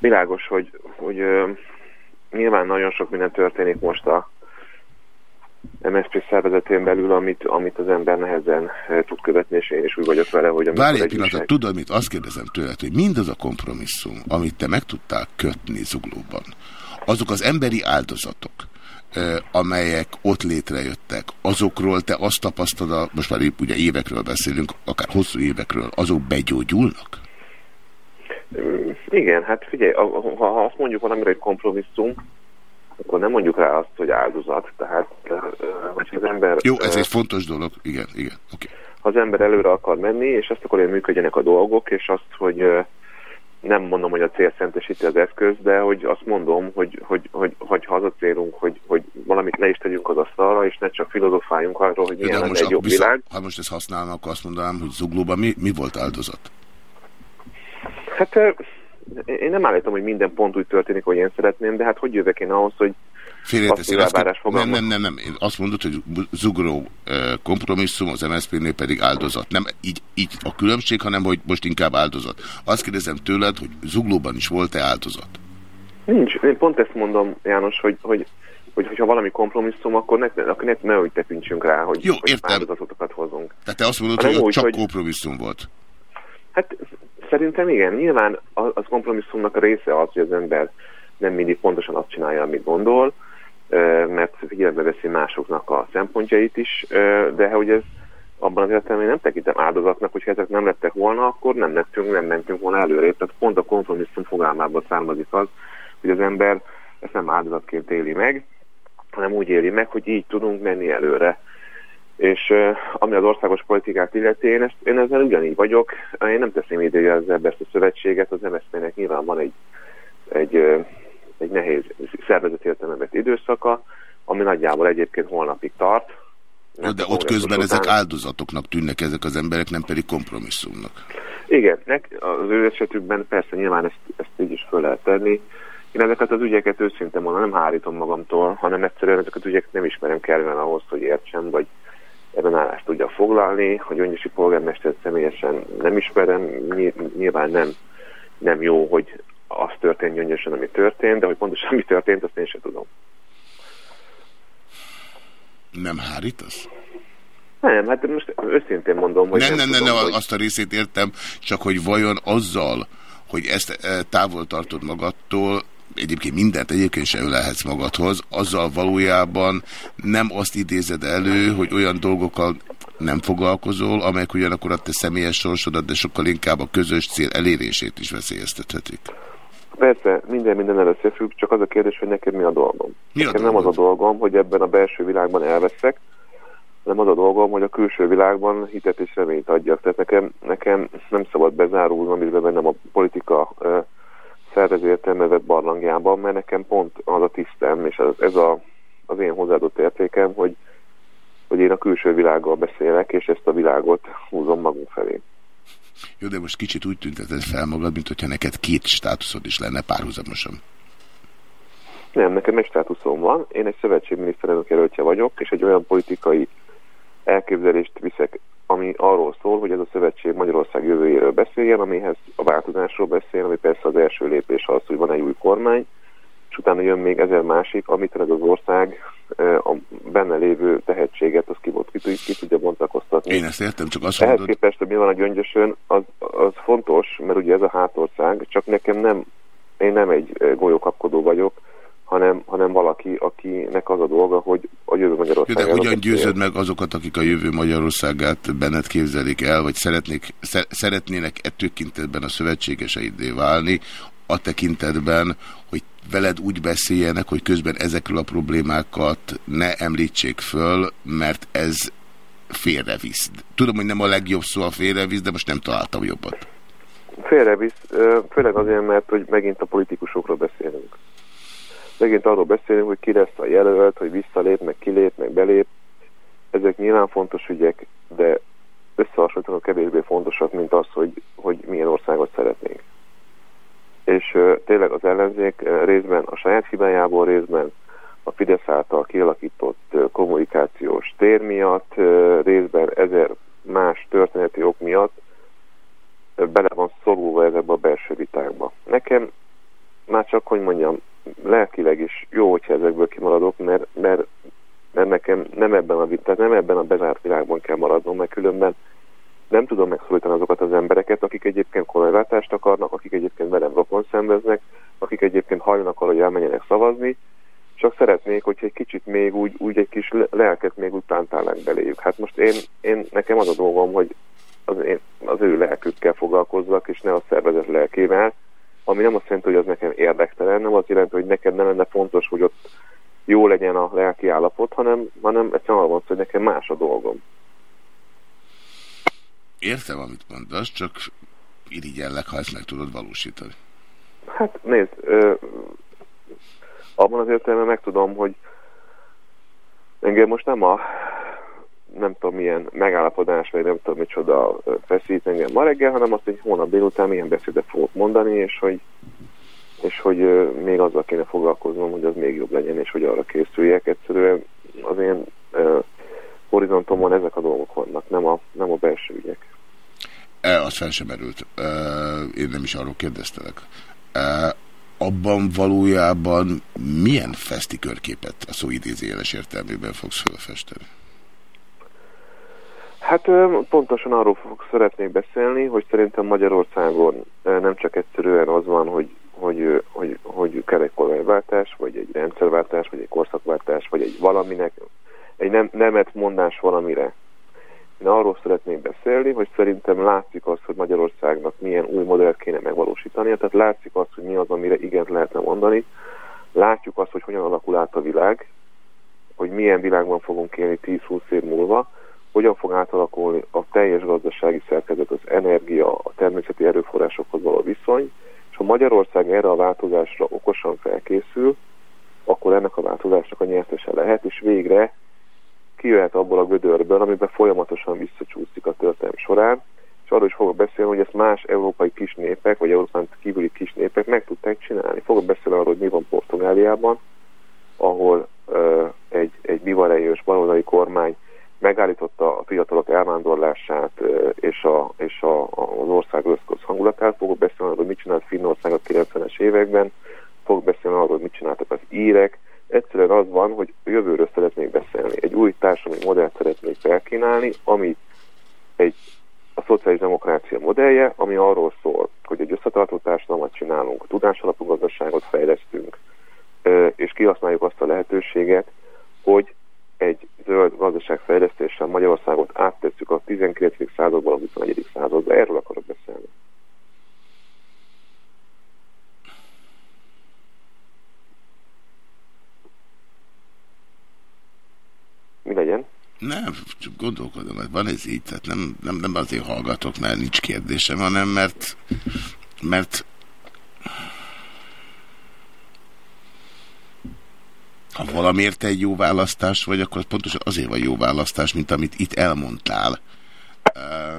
Világos, hogy, hogy nyilván nagyon sok minden történik most a MSZP szervezetén belül, amit, amit az ember nehezen tud követni, és én is úgy vagyok vele, hogy... Várj egy pillanatot, tudod mit? Azt kérdezem tőled, hogy mindaz a kompromisszum, amit te meg tudtál kötni zuglóban, azok az emberi áldozatok, amelyek ott létrejöttek, azokról te azt tapasztalod, most már ugye évekről beszélünk, akár hosszú évekről, azok begyógyulnak? Igen, hát figyelj, ha azt mondjuk valamire, hogy kompromisszum, akkor nem mondjuk rá azt, hogy áldozat. Tehát, hogy az ember... Jó, ez egy fontos dolog. Igen, igen. Okay. Ha az ember előre akar menni, és azt akkor, hogy működjenek a dolgok, és azt, hogy nem mondom, hogy a cél szentesíti az eszköz, de hogy azt mondom, hogy, hogy, hogy, hogy ha az a célunk, hogy, hogy valamit ne is tegyünk az asztalra, és ne csak filozofáljunk arról, hogy milyen most egy jobb vissza, világ. Ha most ezt használom, akkor azt mondanám, hogy zuglóban mi, mi volt áldozat? Hát én nem állítom, hogy minden pont úgy történik, hogy én szeretném, de hát hogy jövök én ahhoz, hogy Félreteszi, azt nem, nem, nem, nem. Én azt mondod, hogy zugró kompromisszum, az MSZP-nél pedig áldozat. Nem így, így a különbség, hanem hogy most inkább áldozat. Azt kérdezem tőled, hogy zuglóban is volt-e áldozat? Nincs. Én pont ezt mondom, János, hogy, hogy, hogy hogyha valami kompromisszum, akkor ne, akkor ne, ne úgy tekintsünk rá, hogy, Jó, hogy értem. áldozatokat hozunk. Tehát te azt mondod, hogy úgy, csak hogy... kompromisszum volt. Hát szerintem igen. Nyilván az, kompromisszumnak a része az, hogy az ember nem mindig pontosan azt csinálja, amit gondol, mert figyelembe veszi másoknak a szempontjait is, de hogy ez abban az értelemben nem tekintem áldozatnak, hogyha ezek nem lettek volna, akkor nem lettünk, nem mentünk volna előrébb. Tehát pont a kompromisszum fogalmából származik az, hogy az ember ezt nem áldozatként éli meg, hanem úgy éli meg, hogy így tudunk menni előre. És ami az országos politikát illeti, én, ezt, én ezzel ugyanígy vagyok. Én nem teszem idézőjelzőbe ezt a szövetséget, az MSZP-nek nyilván van egy, egy egy nehéz szervezeti értelemben időszaka, ami nagyjából egyébként holnapig tart. Nem de ott közben után. ezek áldozatoknak tűnnek ezek az emberek, nem pedig kompromisszumnak. Igen, az ő esetükben persze nyilván ezt, ezt így is föl lehet tenni. Én ezeket az ügyeket őszintén mondom, nem hárítom magamtól, hanem egyszerűen ezeket az ügyeket nem ismerem kellően ahhoz, hogy értsem, vagy ebben állást tudja foglalni, hogy Öngyösi polgármestert személyesen nem ismerem, nyilván nem, nem jó, hogy az történt gyöngyösen, ami történt, de hogy pontosan mi történt, azt én sem tudom. Nem hárítasz? Nem, hát most őszintén mondom, hogy... Nem, nem, nem, tudom, nem hogy... azt a részét értem, csak hogy vajon azzal, hogy ezt eh, távol tartod magadtól, egyébként mindent egyébként sem lehetsz magadhoz, azzal valójában nem azt idézed elő, hogy olyan dolgokkal nem foglalkozol, amelyek ugyanakkor a te személyes sorsodat, de sokkal inkább a közös cél elérését is veszélyeztethetik. Persze, minden minden összefügg, csak az a kérdés, hogy neked mi a dolgom. Mi a nekem nem az a dolgom, hogy ebben a belső világban elveszek, hanem az a dolgom, hogy a külső világban hitet és reményt adjak. Tehát nekem, nekem nem szabad bezárulnom, amiben bennem a politika uh, szervező értelmevet barlangjában, mert nekem pont az a tisztem, és ez, ez a, az én hozzáadott értékem, hogy, hogy én a külső világgal beszélek, és ezt a világot húzom magunk felé. Jó, de most kicsit úgy tünteted fel magad, mint hogyha neked két státuszod is lenne párhuzamosan. Nem, nekem egy státuszom van. Én egy szövetségminiszterelnök jelöltje vagyok, és egy olyan politikai elképzelést viszek, ami arról szól, hogy ez a szövetség Magyarország jövőjéről beszéljen, amihez a változásról beszél, ami persze az első lépés az, hogy van egy új kormány, és utána jön még ezer másik, amit ez az ország a benne lévő tehetséget, az ki, ki, ki tudja bontakoztatni. Én ezt értem, csak azt Ehhez mondod... képest, hogy mi van a gyöngyösön, az, az fontos, mert ugye ez a hátország, csak nekem nem, én nem egy golyókapkodó vagyok, hanem, hanem valaki, akinek az a dolga, hogy a jövő Magyarország... De hogyan győzöd meg azokat, akik a jövő Magyarországát benned képzelik el, vagy szeretnék, szeretnének ettől a szövetségeseidé válni, a tekintetben, hogy veled úgy beszéljenek, hogy közben ezekről a problémákat ne említsék föl, mert ez félrevisz. Tudom, hogy nem a legjobb szó a félrevisz, de most nem találtam jobbat. Félrevisz, főleg azért, mert hogy megint a politikusokról beszélünk. Megint arról beszélünk, hogy ki lesz a jelölt, hogy visszalép, meg kilép, meg belép. Ezek nyilván fontos ügyek, de összehasonlítanak kevésbé fontosak, mint az, hogy, hogy milyen országot szeretnénk és tényleg az ellenzék részben a saját hibájából, részben a Fidesz által kialakított kommunikációs tér miatt, részben ezer más történeti ok miatt bele van szorulva ezekbe a belső vitákba. Nekem már csak, hogy mondjam, lelkileg is jó, hogyha ezekből kimaradok, mert, mert, mert nekem nem ebben a vitát, nem ebben a bezárt világban kell maradnom, mert különben nem tudom megszólítani azokat az embereket, akik egyébként kormányváltást akarnak, akik egyébként velem rokon szembeznek, akik egyébként hajlanak arra, hogy elmenjenek szavazni, csak szeretnék, hogy egy kicsit még úgy, úgy egy kis lelket még úgy tántálnak beléjük. Hát most én, én nekem az a dolgom, hogy az, én, az ő lelkükkel foglalkozzak, és ne a szervezet lelkével, ami nem azt jelenti, hogy az nekem érdektelen, nem azt jelenti, hogy neked nem lenne fontos, hogy ott jó legyen a lelki állapot, hanem, hanem egyszerűen arra van hogy nekem más a dolgom. Értem, amit mondasz, csak irigyellek, ha ezt meg tudod valósítani. Hát nézd, ö, abban az értelemben megtudom, hogy engem most nem a nem tudom milyen megállapodás, vagy nem tudom micsoda feszít engem ma reggel, hanem azt, hogy hónap délután milyen beszédet fogok mondani, és hogy, és hogy még azzal kéne foglalkoznom, hogy az még jobb legyen, és hogy arra készüljek. Egyszerűen az én uh, horizontomon ezek a dolgok vannak, nem a, nem a belső ügyek. E, az fel sem merült. E, én nem is arról kérdeztelek. E, abban valójában milyen fesztikörképet a szó idézéjeles értelmében fogsz felfesteni? Hát pontosan arról fogok szeretnék beszélni, hogy szerintem Magyarországon nem csak egyszerűen az van, hogy, hogy, hogy, hogy kerekkormányváltás, vagy egy rendszerváltás, vagy egy korszakváltás, vagy egy valaminek, egy nem, nemet mondás valamire. Én arról szeretnék beszélni, hogy szerintem látszik az, hogy Magyarországnak milyen új modellt kéne megvalósítania, tehát látszik az, hogy mi az, amire igent lehetne mondani. Látjuk azt, hogy hogyan alakul át a világ, hogy milyen világban fogunk élni 10-20 év múlva, hogyan fog átalakulni a teljes gazdasági szerkezet, az energia, a természeti erőforrásokhoz való viszony, és ha Magyarország erre a változásra okosan felkészül, akkor ennek a változásnak a nyertese lehet, és végre kijöhet abból a gödörből, amiben folyamatosan visszacsúszik a történelm során, és arról is fogok beszélni, hogy ezt más európai kis népek, vagy Európán kívüli kis népek meg tudták csinálni. Fogok beszélni arról, hogy mi van Portugáliában, ahol uh, egy, egy bivarejős baloldali kormány megállította a fiatalok elvándorlását és, a, és a, az ország összköz hangulatát. Fogok beszélni arról, mit csinált Finnország a 90-es években, fogok beszélni arról, hogy mit csináltak az írek. Egyszerűen az van, hogy jövőről szeretnék beszélni. Egy új társadalmi modellt szeretnék felkínálni, ami egy a szociális demokrácia modellje, ami arról szól, hogy egy összetartó társadalmat csinálunk, tudásalapú gazdaságot fejlesztünk, és kihasználjuk azt a lehetőséget, hogy egy zöld gazdaságfejlesztéssel Magyarországot áttesszük a 19. századból a 21. századba. Erről akarok beszélni. Mi legyen? Nem, csak gondolkodom, mert van ez így, tehát nem, nem, nem azért hallgatok, mert nincs kérdésem, hanem mert, mert Ha valamiért egy jó választás vagy, akkor pontosan azért van jó választás, mint amit itt elmondtál.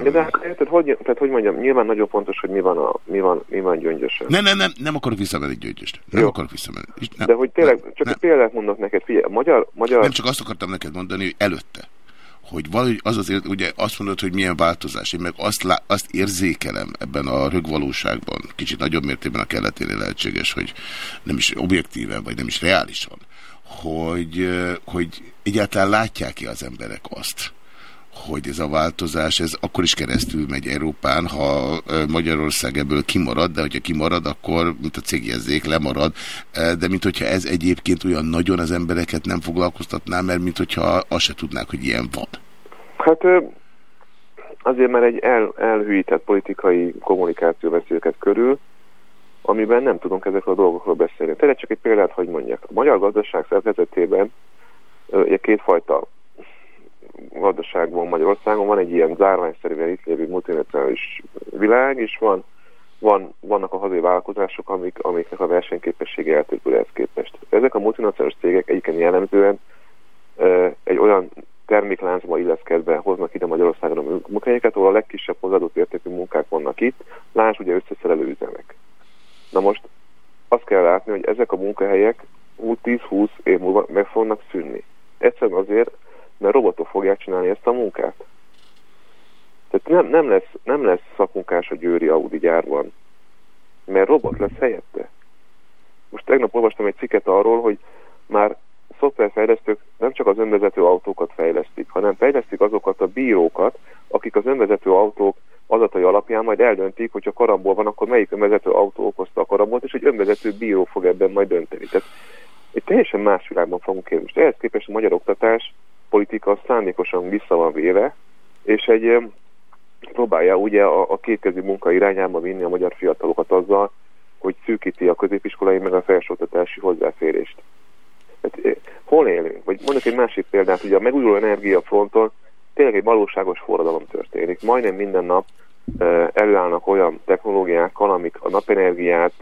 De, de hát, tehát, hogy, tehát hogy mondjam, nyilván nagyon fontos, hogy mi van, a, mi van, mi van gyöngyösen. Nem, nem, nem, nem akarok visszamenni gyöngyöst. Nem Jó. akarok visszamenni. Nem, de hogy tényleg, nem, csak nem. egy példát mondok neked, figyelj, magyar, magyar... Nem, csak azt akartam neked mondani, hogy előtte hogy valahogy az azért, ugye azt mondod, hogy milyen változás, én meg azt, lá, azt érzékelem ebben a rögvalóságban, kicsit nagyobb mértékben a keleténél lehetséges, hogy nem is objektíven, vagy nem is reálisan, hogy, hogy egyáltalán látják-e az emberek azt, hogy ez a változás, ez akkor is keresztül megy Európán, ha Magyarország ebből kimarad, de hogyha kimarad, akkor, mint a cégjezzék, lemarad, de mint hogyha ez egyébként olyan nagyon az embereket nem foglalkoztatná, mert mint hogyha azt se tudnák, hogy ilyen van. Hát azért, mert egy el, elhűített politikai kommunikáció vesz őket körül, amiben nem tudunk ezekről a dolgokról beszélni. Tényleg csak egy példát, hogy mondjak. A magyar gazdaság szervezetében ugye kétfajta gazdaságban Magyarországon van egy ilyen zárványszerűen itt lévő multinacionális világ, és van, van, vannak a hazai vállalkozások, amik, amiknek a versenyképessége eltérül ehhez képest. Ezek a multinacionális cégek egyébként jellemzően egy olyan termékláncba illeszkedve hoznak ide Magyarországon a munkahelyeket, ahol a legkisebb hozzáadott értékű munkák vannak itt, láss ugye összeszerelő üzemek. Na most azt kell látni, hogy ezek a munkahelyek 10-20 év múlva meg fognak szűnni. Egyszerűen azért, mert robotok fogják csinálni ezt a munkát. Tehát nem, nem, lesz, nem lesz szakmunkás a Győri Audi gyárban, mert robot lesz helyette. Most tegnap olvastam egy cikket arról, hogy már szoftverfejlesztők nem csak az önvezető autókat fejlesztik, hanem fejlesztik azokat a bírókat, akik az önvezető autók adatai alapján majd eldöntik, hogy ha karambol van, akkor melyik önvezető autó okozta a karambolt, és egy önvezető bíró fog ebben majd dönteni. Tehát egy teljesen más világban fogunk élni. Most ehhez képest a magyar oktatás politika szándékosan vissza van véve, és egy próbálja ugye a, a kétkezi munka irányába vinni a magyar fiatalokat azzal, hogy szűkíti a középiskolai meg a felsőoktatási hozzáférést. Hát, hol élünk? Vagy mondok egy másik példát, ugye a megújuló energia fronton tényleg egy valóságos forradalom történik. Majdnem minden nap előállnak olyan technológiákkal, amik a napenergiát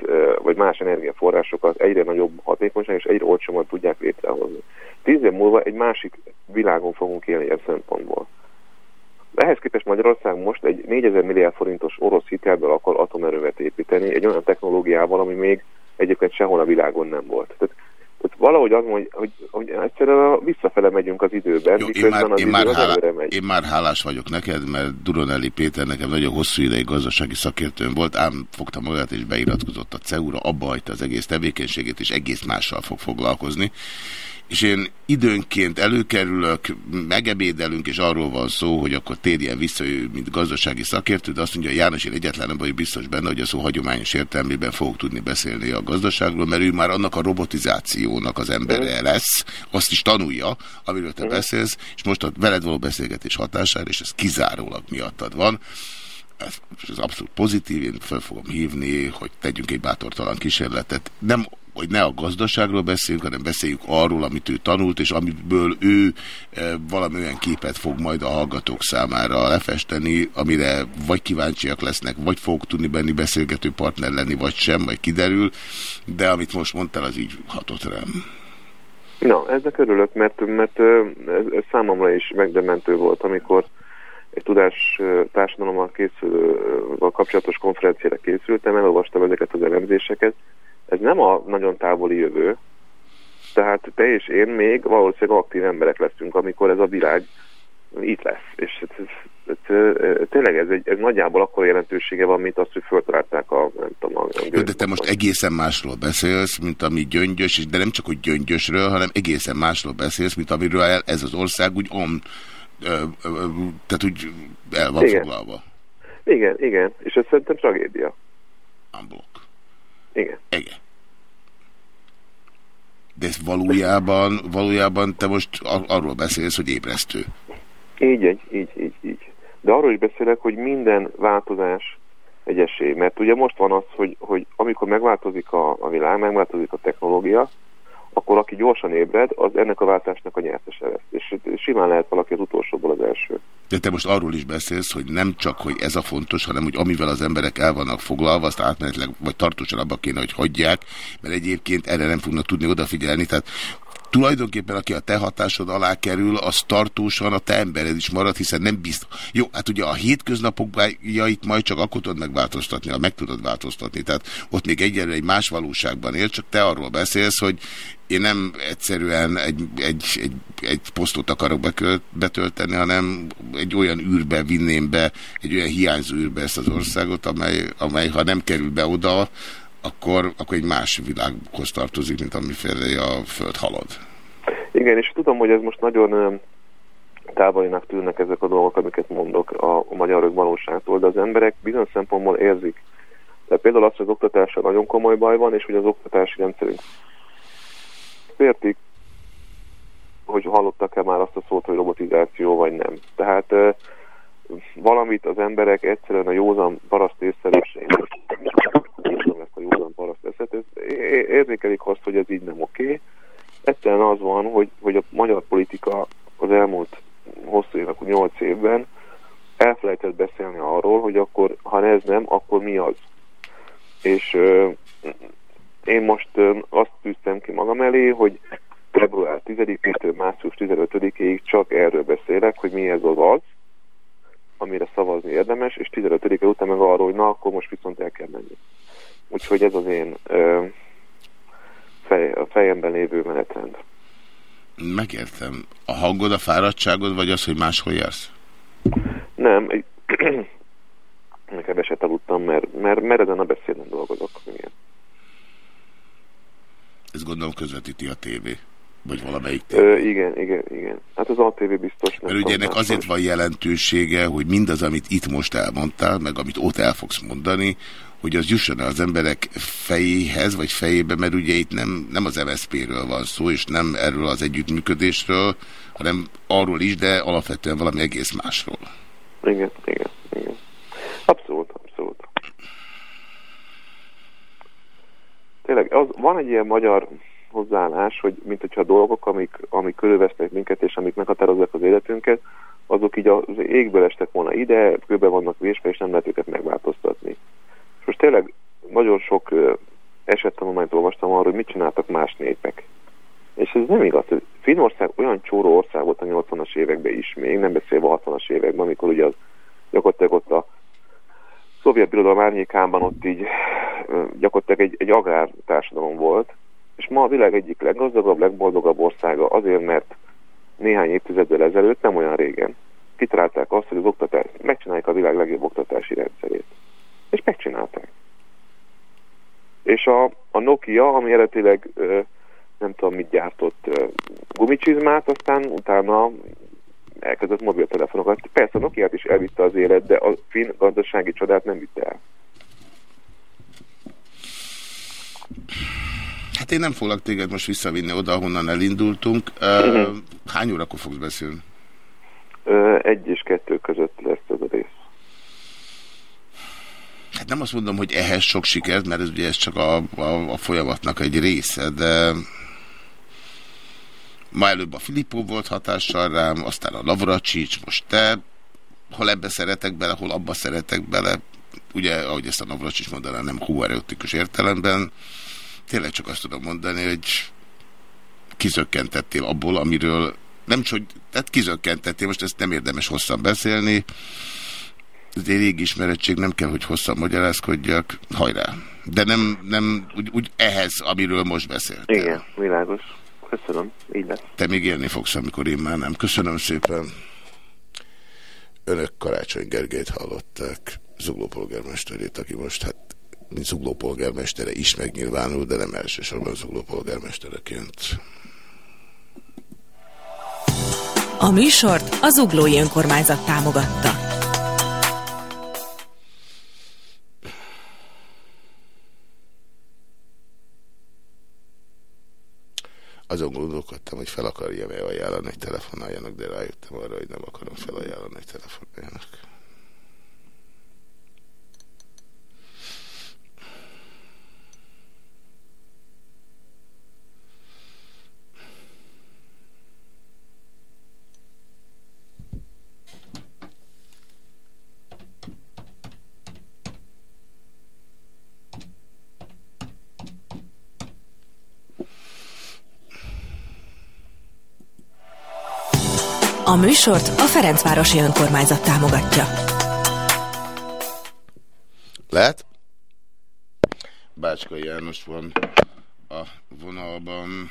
vagy más energiaforrásokat egyre nagyobb hatékonyság és egyre olcsóban tudják létrehozni. Tíz év múlva egy másik világon fogunk élni ilyen szempontból. Ehhez képest Magyarország most egy 4000 milliárd forintos orosz hitelből akar atomerővet építeni, egy olyan technológiával, ami még egyébként sehol a világon nem volt. Tehát tehát valahogy az hogy, hogy, hogy egyszerűen visszafele megyünk az időben, Jó, én, már, én, már hálá, én már hálás vagyok neked, mert Duronelli Péter nekem nagyon hosszú ideig gazdasági szakértőm volt, ám fogtam magát és beiratkozott a CEU-ra, abba hagyta az egész tevékenységét, és egész mással fog foglalkozni és én időnként előkerülök, megebédelünk, és arról van szó, hogy akkor térjen vissza ő, mint gazdasági szakértő, de azt mondja, hogy János, én egyetlen nem vagyok biztos benne, hogy a szó hagyományos értelmében fogok tudni beszélni a gazdaságról, mert ő már annak a robotizációnak az embere lesz, azt is tanulja, amiről te beszélsz, és most a veled való beszélgetés hatására, és ez kizárólag miattad van, ez, ez abszolút pozitív, én fel fogom hívni, hogy tegyünk egy bátortalan kísérletet. Nem hogy ne a gazdaságról beszéljünk, hanem beszéljük arról, amit ő tanult, és amiből ő e, valamilyen képet fog majd a hallgatók számára lefesteni, amire vagy kíváncsiak lesznek, vagy fogok tudni benni beszélgető partner lenni, vagy sem, majd kiderül, de amit most mondtál, az így hatott rám. Na, ezek örülök, mert, mert ez, ez számomra is megdementő volt, amikor egy tudás társadalommal készülő, kapcsolatos konferenciára készültem, elolvastam ezeket az elemzéseket, ez nem a nagyon távoli jövő, tehát te és én még valószínűleg aktív emberek leszünk, amikor ez a világ itt lesz. És ez, ez, ez, tényleg ez, egy, ez nagyjából akkor jelentősége van, mint azt, hogy föltalálták a, nem tudom, a, a De te most egészen másról beszélsz, mint ami gyöngyös, de nem csak hogy gyöngyösről, hanem egészen másról beszélsz, mint amiről ez az ország úgy on, tehát úgy el van igen. foglalva. Igen, igen, és ez szerintem tragédia. Unblock. Igen. Igen. De ez valójában, valójában te most ar arról beszélsz, hogy ébresztő. Így, így, így, így, így. De arról is beszélek, hogy minden változás egy esély. Mert ugye most van az, hogy, hogy amikor megváltozik a, a világ, megváltozik a technológia, akkor aki gyorsan ébred, az ennek a váltásnak a nyertese lesz. És simán lehet valaki az utolsóból az első. De te most arról is beszélsz, hogy nem csak, hogy ez a fontos, hanem hogy amivel az emberek el vannak foglalva, azt átmenetleg, vagy tartósan abba kéne, hogy hagyják, mert egyébként erre nem fognak tudni odafigyelni. Tehát tulajdonképpen aki a te hatásod alá kerül, az tartósan a te embered is marad, hiszen nem biztos. Jó, hát ugye a hétköznapokjait majd csak akkor tudod megváltoztatni, ha meg tudod változtatni. Tehát ott még egyelőre egy más valóságban él, csak te arról beszélsz, hogy én nem egyszerűen egy, egy, egy, egy posztot akarok betölteni, hanem egy olyan űrbe vinném be, egy olyan hiányzó űrbe ezt az országot, amely, amely ha nem kerül be oda, akkor, akkor egy más világhoz tartozik, mint amiféle a föld halad. Igen, és tudom, hogy ez most nagyon távolinak tűnnek ezek a dolgok, amiket mondok a, a magyar valóságtól, de az emberek bizonyos szempontból érzik. Tehát például az, hogy az oktatással nagyon komoly baj van, és hogy az oktatási rendszerünk értik, hogy hallottak-e már azt a szót, hogy robotizáció, vagy nem. Tehát valamit az emberek egyszerűen a józan paraszt észrevése, ezt a józan paraszt eszet, érzékelik azt, hogy ez így nem oké. Okay. Egyszerűen az van, hogy, hogy a magyar politika az elmúlt hosszú évek, 8 évben elfelejtett beszélni arról, hogy akkor, ha ez nem, akkor mi az. És én most azt tűztem ki magam elé, hogy február 10-től március 15-ig csak erről beszélek, hogy mi ez az az, amire szavazni érdemes, és 15 -e után meg arról, hogy na, akkor most viszont el kell menni. Úgyhogy ez az én ö, fej, a fejemben lévő menetrend. Megértem. A hangod, a fáradtságod, vagy az, hogy máshol jársz? Nem, egy, keveset aludtam, mert, mert, mert ezen a beszéden dolgozok. Igen. Ez gondolom közvetíti a tévé. Vagy valamelyik. Ö, igen, igen, igen. Hát az ATV biztos. Mert ugye ennek azért van jelentősége, hogy mindaz, amit itt most elmondtál, meg amit ott el fogsz mondani, hogy az jusson az emberek fejéhez, vagy fejébe, mert ugye itt nem, nem az MSZP-ről van szó, és nem erről az együttműködésről, hanem arról is, de alapvetően valami egész másról. Igen, igen, igen. Abszolút, abszolút. Tényleg, az, van egy ilyen magyar hozzáállás, hogy mint hogyha a dolgok, amik, amik körülvesznek minket, és amik meghatározzák az életünket, azok így az égből estek volna ide, kőbe vannak vésve, és nem lehet őket megváltoztatni. És most tényleg nagyon sok esettanulmányt olvastam arról, hogy mit csináltak más népek. És ez nem igaz. Finnország olyan csóró ország volt a 80-as években is, még nem beszélve a 60-as években, amikor ugye az, gyakorlatilag ott a szovjet birodalom árnyékában ott így gyakorlatilag egy, egy agrár társadalom volt, és ma a világ egyik leggazdagabb, legboldogabb országa azért, mert néhány évtizeddel ezelőtt, nem olyan régen, kitalálták azt, hogy az oktatás, megcsinálják a világ legjobb oktatási rendszerét. És megcsinálták. És a, a Nokia, ami eredetileg nem tudom mit gyártott gumicsizmát, aztán utána elkezdett mobiltelefonokat. Persze a Nokia-t is elvitte az élet, de a finn gazdasági csodát nem vitte el. Hát én nem foglak téged most visszavinni oda, ahonnan elindultunk. Uh, hány órakor fogsz beszélni? Egy és kettő között lesz ez a rész. Hát nem azt mondom, hogy ehhez sok sikert, mert ez ugye ez csak a, a, a folyamatnak egy része, de ma előbb a Filippo volt hatással rám, aztán a Navracsics, most te, hol ebbe szeretek bele, hol abba szeretek bele, ugye, ahogy ezt a Navracsics mondaná, nem huerotikus értelemben, tényleg csak azt tudom mondani, hogy kizökkentettél abból, amiről nem csak, tehát kizökkentettél, most ezt nem érdemes hosszan beszélni, ez egy régi ismerettség, nem kell, hogy hosszan magyarázkodjak, hajrá. De nem, nem úgy, úgy ehhez, amiről most beszéltél. Igen, világos. Köszönöm, így lesz. Te még élni fogsz, amikor én már nem. Köszönöm szépen. Önök Karácsony Gergelyt hallották, Zugló polgármesterét, aki most hát mint Zugló polgármestere is megnyilvánul, de nem elsősorban Zugló polgármestereként. A műsort az Zuglói Önkormányzat támogatta. Azon gondolkodtam, hogy fel akarja-e ajánlani, hogy telefonáljanak, de rájöttem arra, hogy nem akarom felajánlani, hogy telefonáljanak. A műsort a Ferencvárosi Önkormányzat támogatja. Lehet? Bácska János van a vonalban.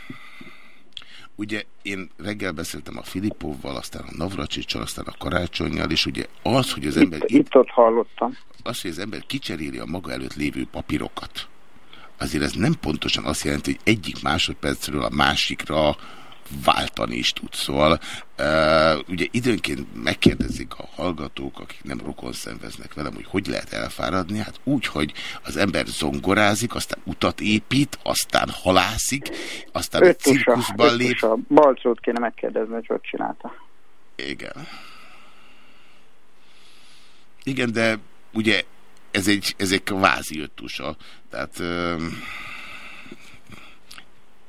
Ugye én reggel beszéltem a Filipovval, aztán a Navracsicsal, aztán a Karácsonyjal, és ugye az, hogy az ember... Itt, itt ott hallottam. Az, hogy az ember kicseréli a maga előtt lévő papírokat, azért ez nem pontosan azt jelenti, hogy egyik másodpercről a másikra váltani is tud. Szóval uh, ugye időnként megkérdezik a hallgatók, akik nem rokon szenveznek velem, hogy hogy lehet elfáradni, hát úgy, hogy az ember zongorázik, aztán utat épít, aztán halászik, aztán egy cirkuszban lép. Balcót kéne megkérdezni, hogy hogy csinálta. Igen. Igen, de ugye ez egy, ez egy kvázi öttusa. Tehát... Uh,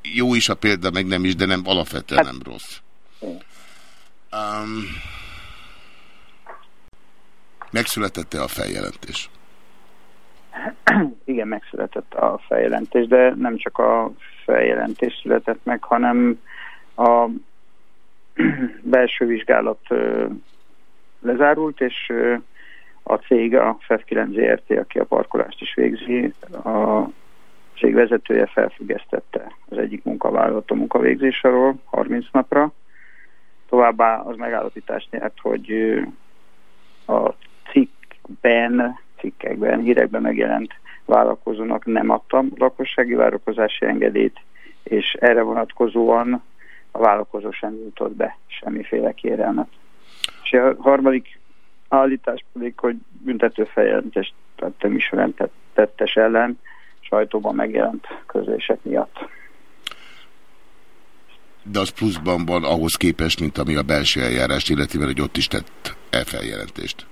jó is a példa, meg nem is, de nem alapvetően hát, nem rossz. Um, megszületette a feljelentés? Igen, megszületett a feljelentés, de nem csak a feljelentés született meg, hanem a belső vizsgálat lezárult, és a cég, a FEF9 ZRT, aki a parkolást is végzi, a cég vezetője felfüggesztette az egyik munkavállaló munkavégzéséről 30 napra. Továbbá az megállapítást nyert, hogy a cikkben, cikkekben, hírekben megjelent vállalkozónak nem adtam lakossági várakozási engedélyt, és erre vonatkozóan a vállalkozó sem jutott be semmiféle kérelmet. És a harmadik állítás pedig, hogy büntető feljelentést tettem is tettes ellen, sajtóban megjelent közlések miatt. De az pluszban van ahhoz képest, mint ami a belső eljárás illeti, mert hogy ott is tett elfeljelentést.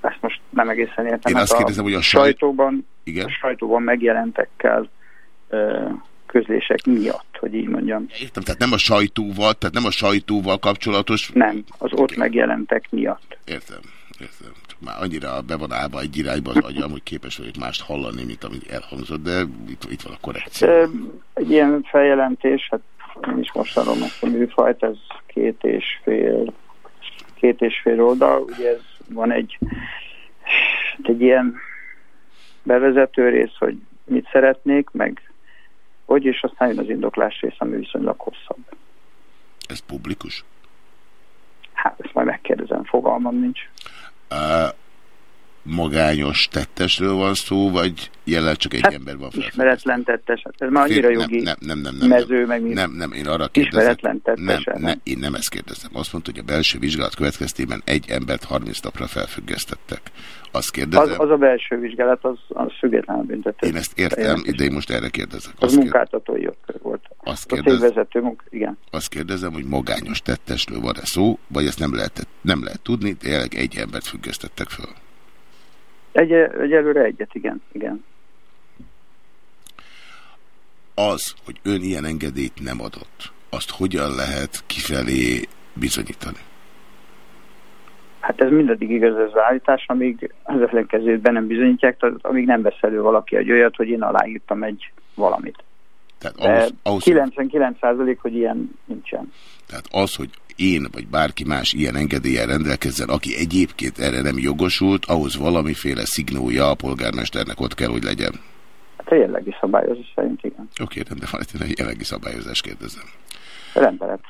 Ezt most nem egészen értem. Én azt kérdezem, hogy a, sajtóban, Igen? a sajtóban megjelentekkel közlések miatt, hogy így mondjam. Értem, tehát nem a sajtóval, tehát nem a sajtóval kapcsolatos... Nem, az ott okay. megjelentek miatt. Értem, értem. Már annyira be van állva egy irányba az agyam, hogy képes vagyok mást hallani, mint amit elhangzott, de itt, itt van a korrekció. Egy ilyen feljelentés, hát én is most adom ezt a műfajt, ez két és fél, két és fél oldal, ugye ez van egy, egy ilyen bevezető rész, hogy mit szeretnék, meg hogy, és aztán jön az indoklás rész, ami viszonylag hosszabb. Ez publikus? Hát ezt majd megkérdezem, fogalmam nincs. Magányos tettesről van szó, vagy jelenleg csak egy hát, ember van fel? Ismeretlen tettes, hát ez már annyira jogi nem, nem, nem, nem, mező, meg Nem, nem, én arra kérdezem. Nem, nem, én nem ezt kérdezem. Azt mondta, hogy a belső vizsgálat következtében egy embert 30 napra felfüggesztettek. Azt kérdezem. Az, az a belső vizsgálat, az, az független a büntetés. Én ezt értem, de én most erre kérdezek. Az munkáltatói jogkör volt. Azt kérdez, vezető munka, igen. Azt kérdezem, hogy magányos tettesről van-e szó, vagy ezt nem lehet, nem lehet tudni, tényleg egy embert függesztettek föl. Egy, egyelőre egyet, igen, igen. Az, hogy ön ilyen engedélyt nem adott, azt hogyan lehet kifelé bizonyítani? Hát ez mindaddig igaz ez az állítás, amíg az ellenkezőt nem bizonyítják, tehát amíg nem vesz elő valaki egy olyat, hogy én aláírtam egy valamit. Tehát ahhoz, ahhoz, 99 százalék, hogy ilyen nincsen. Tehát az, hogy én vagy bárki más ilyen engedéllyel rendelkezzen, aki egyébként erre nem jogosult, ahhoz valamiféle szignója a polgármesternek ott kell, hogy legyen. Hát a jellegi szabályozás szerint igen. Oké, okay, de van egy jellegi szabályozás kérdezem. Rendelet.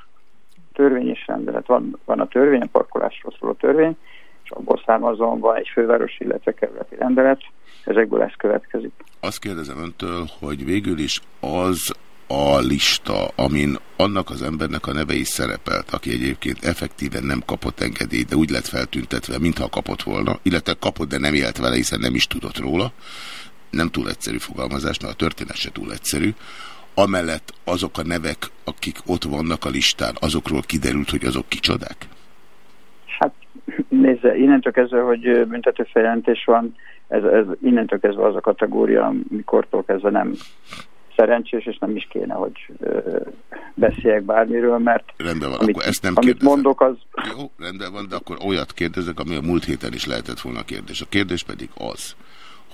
Törvény és rendelet. Van, van a törvény, a parkolásról szól a törvény, és abból származóan van egy fővárosi, illetve kerületi rendelet, ezekből ez következik. Azt kérdezem öntől, hogy végül is az a lista, amin annak az embernek a neve is szerepelt, aki egyébként effektíven nem kapott engedélyt, de úgy lett feltüntetve, mintha kapott volna, illetve kapott, de nem élt vele, hiszen nem is tudott róla. Nem túl egyszerű fogalmazás, mert a történet se túl egyszerű. Amellett azok a nevek, akik ott vannak a listán, azokról kiderült, hogy azok kicsodák? Hát nézze, innentől kezdve, hogy büntetőfeljelentés van, ez, ez innentől kezdve az a kategória, mikortól kezdve nem szerencsés, és nem is kéne, hogy beszéljek bármiről, mert rendben van, amit, akkor ezt nem amit kérdezem. mondok, az... Jó, rendben van, de akkor olyat kérdezek, ami a múlt héten is lehetett volna kérdés. A kérdés pedig az,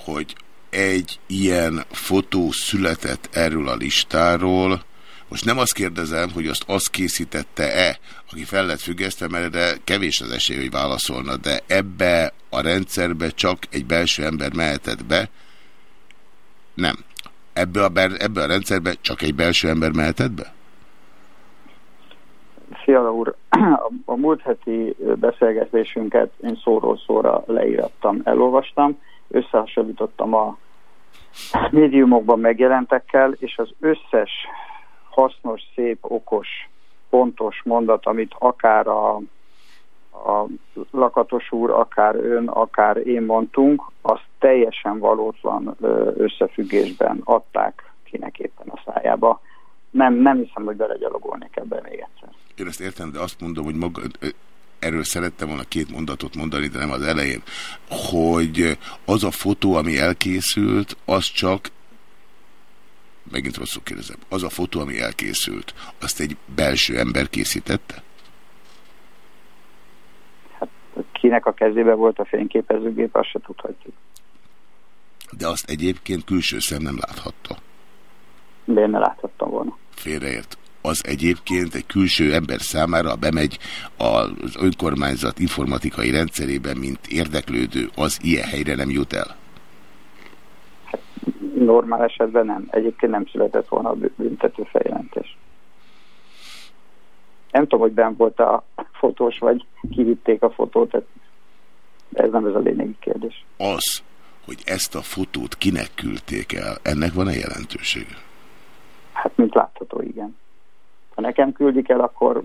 hogy egy ilyen fotó született erről a listáról, most nem azt kérdezem, hogy azt azt készítette-e, aki fel lett függesztve, mert erre kevés az esély, hogy válaszolna, de ebbe a rendszerbe csak egy belső ember mehetett be. Nem ebbe a, ebbe a rendszerbe csak egy belső ember mehetett be? Fiala úr, a múlt heti beszélgetésünket én szóról szóra leírattam, elolvastam, összehasonlítottam a médiumokban megjelentekkel, és az összes hasznos, szép, okos, pontos mondat, amit akár a a Lakatos úr, akár ön, akár én mondtunk, azt teljesen valótlan összefüggésben adták kinek éppen a szájába. Nem, nem hiszem, hogy belegyalogolnék ebben még egyszer. Én ezt értem, de azt mondom, hogy maga, erről szerettem volna két mondatot mondani, de nem az elején, hogy az a fotó, ami elkészült, az csak megint rosszul kérdezem, az a fotó, ami elkészült, azt egy belső ember készítette? Kinek a kezébe volt a fényképezőgép, azt se tudhatjuk. De azt egyébként külső szem nem láthatta. De én ne láthattam volna. Félreért. Az egyébként egy külső ember számára bemegy az önkormányzat informatikai rendszerében, mint érdeklődő, az ilyen helyre nem jut el? Hát, normál esetben nem. Egyébként nem született volna a büntető feljelentés. Nem tudom, hogy ben volt a fotós, vagy kivitték a fotót, ez nem ez a lényegi kérdés. Az, hogy ezt a fotót kinek küldték el, ennek van-e jelentősége? Hát, mint látható, igen. Ha nekem küldik el, akkor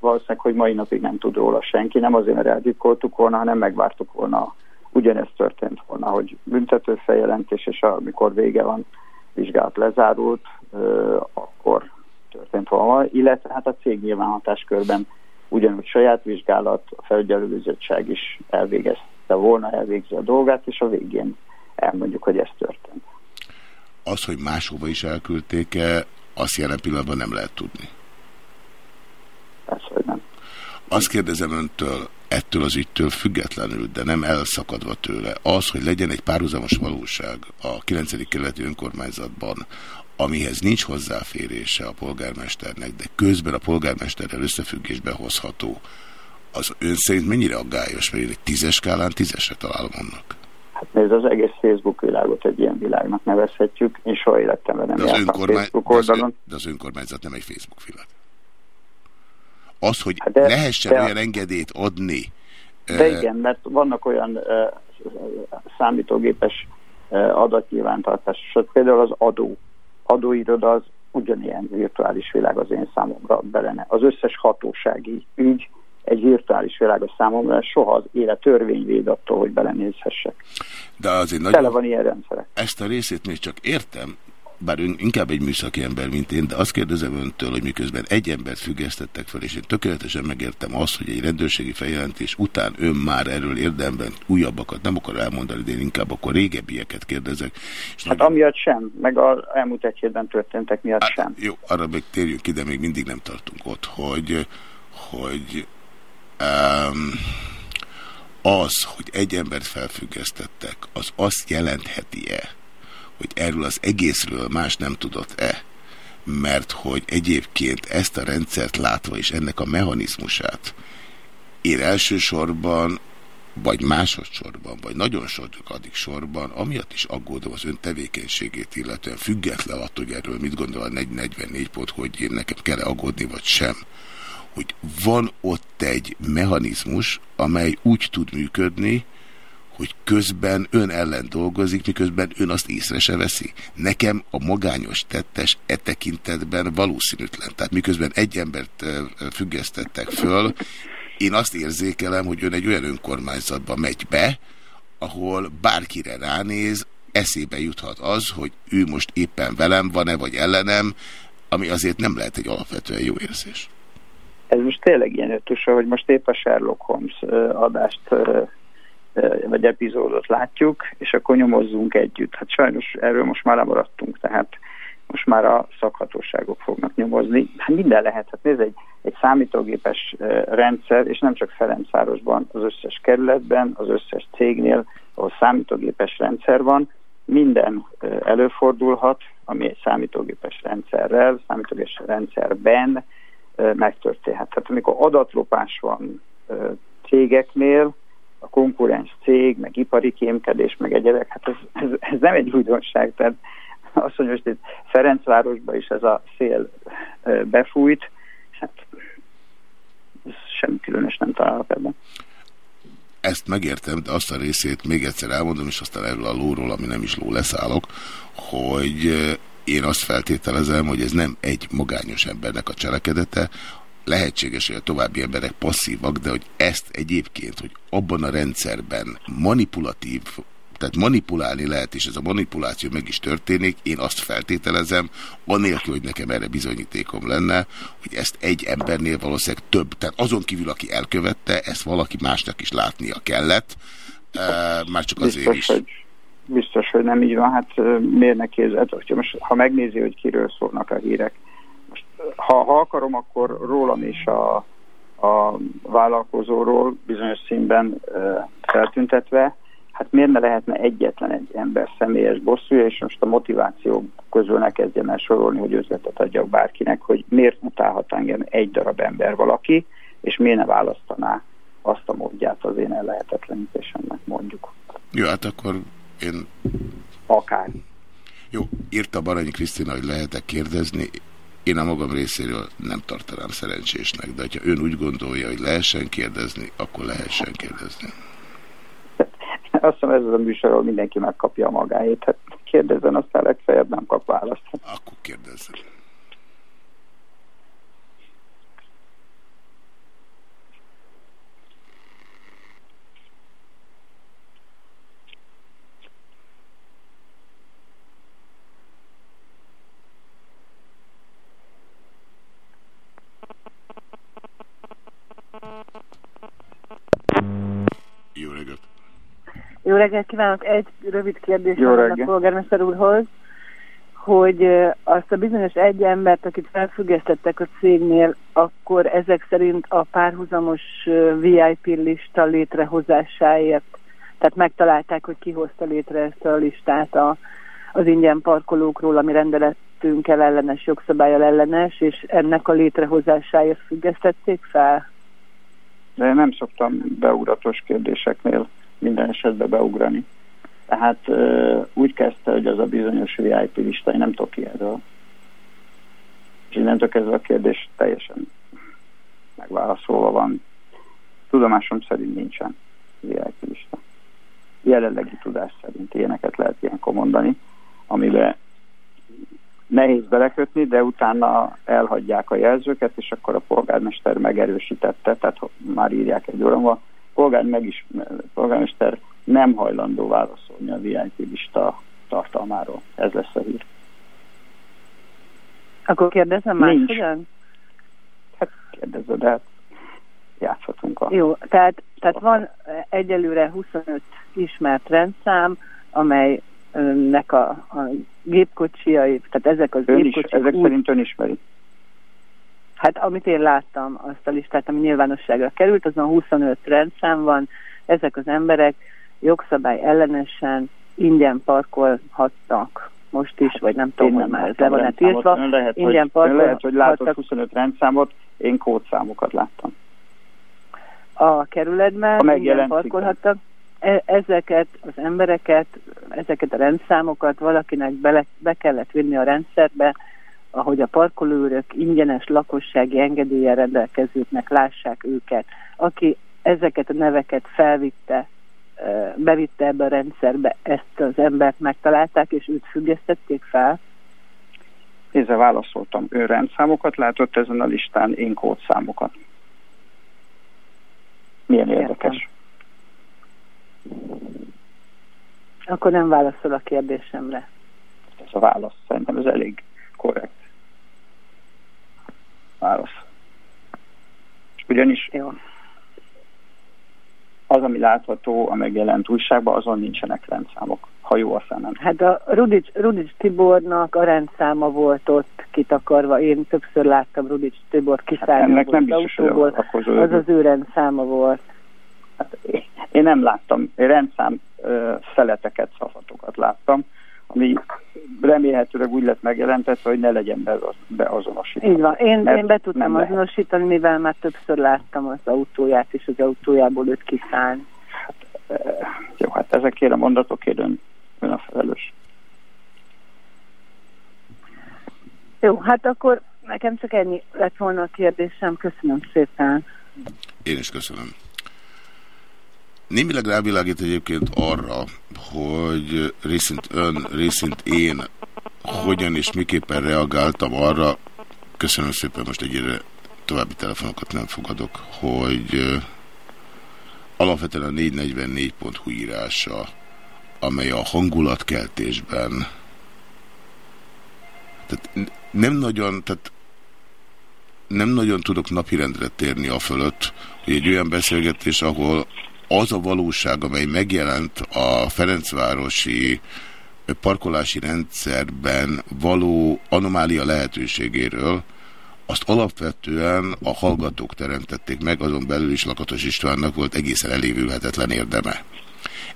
valószínűleg, hogy mai napig nem tud róla senki, nem azért, mert eltitkoltuk volna, hanem megvártuk volna, ugyanezt történt volna, hogy büntető feljelentés, és amikor vége van, vizsgálat lezárult, akkor történt volna, illetve hát a cég nyilvánhatáskörben ugyanúgy saját vizsgálat, a felügyelőbizottság is elvégezte volna, elvégzi a dolgát, és a végén elmondjuk, hogy ez történt. Az, hogy máshova is elküldték-e, azt jelen pillanatban nem lehet tudni. Persze, hogy nem. Azt kérdezem öntől, ettől az ügytől függetlenül, de nem elszakadva tőle, az, hogy legyen egy párhuzamos valóság a 9. keleti önkormányzatban, amihez nincs hozzáférése a polgármesternek, de közben a polgármesterrel összefüggésbe hozható, az ön szerint mennyire aggályos, mert én egy tízes skálán tízesre találom annak? Hát nézd, az egész Facebook világot egy ilyen világnak nevezhetjük. Én soha életemben nem jártam önkormány... Facebook de, oldalon. de az önkormányzat nem egy Facebook világ. Az, hogy Hát de- lehessen de- olyan engedélyt adni, De ö, igen, mert vannak olyan uh, számítógépes uh, adatnyilvántartások, sőt, például az adó. Adóiroda az ugyanilyen virtuális világ az én számomra belene. Az összes hatósági ügy egy virtuális világ a számomra, soha az élet törvényvéd attól, hogy belenézhessek. de azért Tele nagyon... van ilyen rendszerek. Ezt a részét még csak értem, bár ön inkább egy műszaki ember, mint én, de azt kérdezem öntől, hogy miközben egy embert függesztettek fel, és én tökéletesen megértem azt, hogy egy rendőrségi feljelentés után ön már erről érdemben újabbakat nem akar elmondani, de én inkább akkor régebbieket kérdezek. És Hát nagyon- amiatt sem, meg az elmúlt egy hétben történtek miatt Hát, sem. Jó, arra még térjünk ki, de még mindig nem tartunk ott, hogy, hogy um, az, hogy egy embert felfüggesztettek, az azt jelentheti-e, hogy erről az egészről más nem tudott-e, mert hogy egyébként ezt a rendszert látva és ennek a mechanizmusát én elsősorban vagy másodszorban, vagy nagyon sokadik sorban, amiatt is aggódom az ön tevékenységét, illetően független attól, hogy erről mit gondol a 444 pont, hogy én nekem kell -e aggódni, vagy sem, hogy van ott egy mechanizmus, amely úgy tud működni, hogy közben ön ellen dolgozik, miközben ön azt észre se veszi. Nekem a magányos tettes e tekintetben valószínűtlen. Tehát miközben egy embert függesztettek föl, én azt érzékelem, hogy ön egy olyan önkormányzatba megy be, ahol bárkire ránéz, eszébe juthat az, hogy ő most éppen velem van-e, vagy ellenem, ami azért nem lehet egy alapvetően jó érzés. Ez most tényleg ilyen ötös, hogy most épp a Sherlock Holmes adást vagy epizódot látjuk, és akkor nyomozzunk együtt. Hát sajnos erről most már lemaradtunk, tehát most már a szakhatóságok fognak nyomozni. Hát minden lehet. Hát nézd, egy, egy számítógépes rendszer, és nem csak Ferencvárosban, az összes kerületben, az összes cégnél, ahol számítógépes rendszer van, minden előfordulhat, ami egy számítógépes rendszerrel, számítógépes rendszerben megtörténhet. Tehát amikor adatlopás van cégeknél, a konkurens cég, meg ipari kémkedés, meg egyebek, hát ez, ez, ez nem egy újdonság, tehát azt mondja, hogy itt Ferencvárosban is ez a szél befújt, hát ez semmi különös nem találok ebben. Ezt megértem, de azt a részét még egyszer elmondom, és aztán erről a lóról, ami nem is ló leszállok, hogy én azt feltételezem, hogy ez nem egy magányos embernek a cselekedete, lehetséges, hogy a további emberek passzívak, de hogy ezt egyébként, hogy abban a rendszerben manipulatív, tehát manipulálni lehet, és ez a manipuláció meg is történik, én azt feltételezem, anélkül, hogy nekem erre bizonyítékom lenne, hogy ezt egy embernél valószínűleg több, tehát azon kívül, aki elkövette, ezt valaki másnak is látnia kellett, eh, már csak azért Biztos, is. hogy, biztos, hogy nem így van. Hát ö, miért ne képzeld, hogyha most, ha megnézi, hogy kiről szólnak a hírek. Ha, ha akarom, akkor rólam is a, a vállalkozóról bizonyos színben feltüntetve, hát miért ne lehetne egyetlen egy ember személyes bosszúja, és most a motiváció közül ne kezdjem el sorolni, hogy üzletet adjak bárkinek, hogy miért utálhat engem egy darab ember valaki, és miért ne választaná azt a módját az én ellehetetlenítésemnek, mondjuk. Jó, hát akkor én Akár. Jó, írta Baranyi Krisztina, hogy lehet-e kérdezni. Én a magam részéről nem tartanám szerencsésnek, de ha ön úgy gondolja, hogy lehessen kérdezni, akkor lehessen kérdezni. Azt hiszem ez az a műsor, ahol mindenki megkapja magáét. Hát kérdezzen, aztán legfeljebb nem kap választ. Akkor kérdezzen. Jó reggelt! Jó reggelt kívánok! Egy rövid kérdés a polgármester úrhoz, hogy azt a bizonyos egy embert, akit felfüggesztettek a cégnél, akkor ezek szerint a párhuzamos VIP lista létrehozásáért, tehát megtalálták, hogy ki hozta létre ezt a listát a, az ingyen parkolókról, ami rendeletünkkel ellenes, jogszabályal ellenes, és ennek a létrehozásáért függesztették fel? De én nem szoktam beugratos kérdéseknél minden esetben beugrani. Tehát úgy kezdte, hogy az a bizonyos VIP lista, én nem tudok ki erről. És innentől kezdve a kérdés teljesen megválaszolva van. Tudomásom szerint nincsen VIP lista. Jelenlegi tudás szerint ilyeneket lehet ilyenkor mondani, amiben nehéz belekötni, de utána elhagyják a jelzőket, és akkor a polgármester megerősítette, tehát már írják egy óra, polgár meg is, polgármester nem hajlandó válaszolni a VIP lista tartalmáról. Ez lesz a hír. Akkor kérdezem máshogyan? Hát kérdezze, de hát játszhatunk. A... Jó, tehát, tehát van egyelőre 25 ismert rendszám, amelynek a, a gépkocsiai, tehát ezek az ön gépkocsik... Is, ezek úgy, szerint ön ismeri? Hát amit én láttam, azt a listát, ami nyilvánosságra került, azon 25 rendszám van, ezek az emberek jogszabály ellenesen ingyen parkolhattak most is, vagy nem tudom, hogy már ez le van tiltva. Lehet, ingyen hogy, lehet, hogy látott 25 rendszámot, én kódszámokat láttam. A kerületben a ingyen parkolhattak. E ezeket az embereket, ezeket a rendszámokat valakinek bele, be kellett vinni a rendszerbe, ahogy a parkolőrök ingyenes lakossági engedélyen rendelkezőknek lássák őket. Aki ezeket a neveket felvitte bevitte ebbe a rendszerbe, ezt az embert megtalálták, és őt függesztették fel? Ezzel válaszoltam. Ő rendszámokat látott ezen a listán, én kódszámokat. Milyen Értem. érdekes. Akkor nem válaszol a kérdésemre. Ez a válasz. Szerintem ez elég korrekt. Válasz. Ugyanis Jó az, ami látható a megjelent újságban, azon nincsenek rendszámok. Ha jó, aztán nem. Hát a Rudics, Rudics Tibornak a rendszáma volt ott kitakarva. Én többször láttam Rudics Tibor kiszállni hát nem az autóból. Az az ő rendszáma volt. Hát én nem láttam. Én rendszám uh, szeleteket, szafatokat láttam ami remélhetőleg úgy lett megjelentetve, hogy ne legyen be, beazonosítva. Így van. Én, én be tudtam azonosítani, mivel már többször láttam az autóját, és az autójából őt kiszállni. Hát, jó, hát ezekért a mondatokért ön, ön a felelős. Jó, hát akkor nekem csak ennyi lett volna a kérdésem. Köszönöm szépen. Én is köszönöm. Némileg rávilágít egyébként arra, hogy részint ön, részint én hogyan és miképpen reagáltam arra, köszönöm szépen, most egyre további telefonokat nem fogadok, hogy alapvetően a 444.hu írása, amely a hangulatkeltésben tehát nem nagyon, tehát nem nagyon tudok napirendre térni a fölött, hogy egy olyan beszélgetés, ahol az a valóság, amely megjelent a Ferencvárosi parkolási rendszerben való anomália lehetőségéről, azt alapvetően a hallgatók teremtették meg, azon belül is Lakatos Istvánnak volt egészen elévülhetetlen érdeme.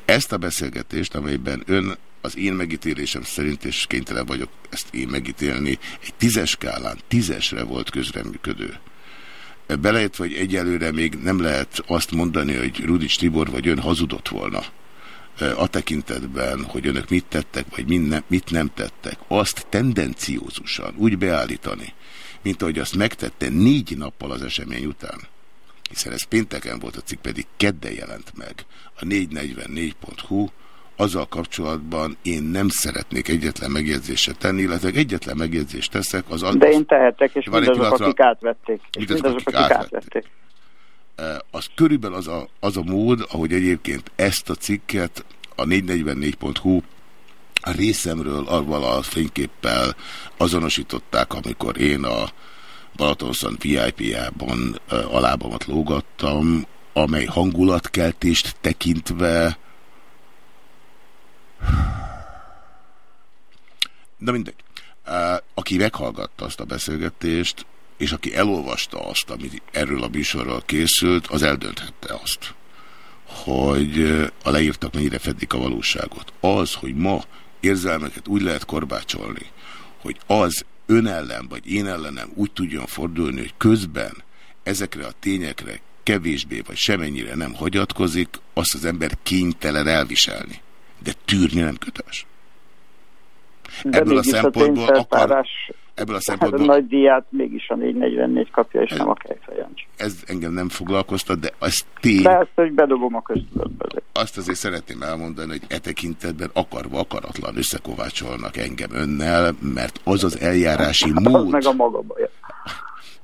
Ezt a beszélgetést, amelyben ön az én megítélésem szerint, és kénytelen vagyok ezt én megítélni, egy tízes skálán tízesre volt közreműködő. Beleértve, hogy egyelőre még nem lehet azt mondani, hogy Rudics Tibor vagy ön hazudott volna a tekintetben, hogy önök mit tettek, vagy mit nem tettek, azt tendenciózusan úgy beállítani, mint ahogy azt megtette négy nappal az esemény után, hiszen ez pénteken volt, a cikk pedig kedden jelent meg a 444.hu, azzal kapcsolatban én nem szeretnék egyetlen megjegyzéset tenni, illetve egyetlen megjegyzést teszek. Az az, De én tehetek, és mindazok, akik átvették. És mindazok, akik, akik átvették. átvették. Az körülbelül az a, az a mód, ahogy egyébként ezt a cikket a 444.hu a részemről avval a fényképpel azonosították, amikor én a Balatonszant VIP-jában alábamat lógattam, amely hangulatkeltést tekintve Na mindegy. Aki meghallgatta azt a beszélgetést, és aki elolvasta azt, amit erről a műsorral készült, az eldönthette azt, hogy a leírtak mennyire fedik a valóságot. Az, hogy ma érzelmeket úgy lehet korbácsolni, hogy az ön ellen vagy én ellenem úgy tudjon fordulni, hogy közben ezekre a tényekre kevésbé vagy semennyire nem hagyatkozik, azt az ember kénytelen elviselni. De tűrni nem köteles. De ebből a szempontból a akar... Ebből a szempontból... Hát a nagy díját mégis a 444 kapja, és ez, nem a Kejfejancs. Ez engem nem foglalkoztat, de az tény... De ezt, hogy bedobom a köztudatba. Azt azért szeretném elmondani, hogy e tekintetben akarva akaratlan összekovácsolnak engem önnel, mert az az eljárási mód... Az meg a maga baja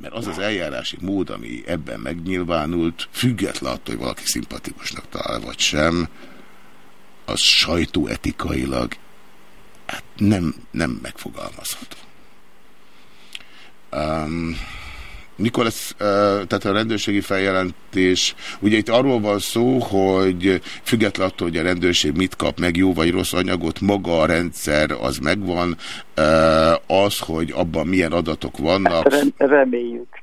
mert az az eljárási mód, ami ebben megnyilvánult, független attól, hogy valaki szimpatikusnak talál vagy sem, az sajtóetikailag hát nem, nem megfogalmazható. Um, mikor lesz, tehát a rendőrségi feljelentés, ugye itt arról van szó, hogy független attól, hogy a rendőrség mit kap meg, jó vagy rossz anyagot, maga a rendszer az megvan, az, hogy abban milyen adatok vannak. Reméljük.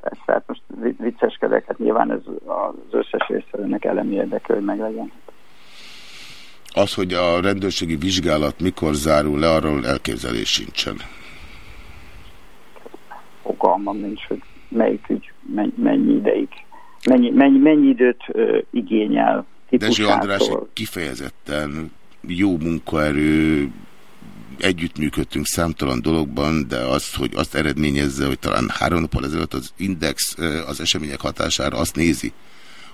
Persze, hát most vicceskedek, hát nyilván ez az összes részszerűnek elemi érdekel, hogy meglegyen. Az, hogy a rendőrségi vizsgálat mikor zárul le, arról elképzelés sincsen fogalmam nincs, hogy melyik ügy mennyi ideig, mennyi, mennyi, mennyi időt ö, igényel Dezső András kifejezetten jó munkaerő, együttműködtünk számtalan dologban, de az, hogy azt eredményezze, hogy talán három nappal ezelőtt az Index az események hatására azt nézi,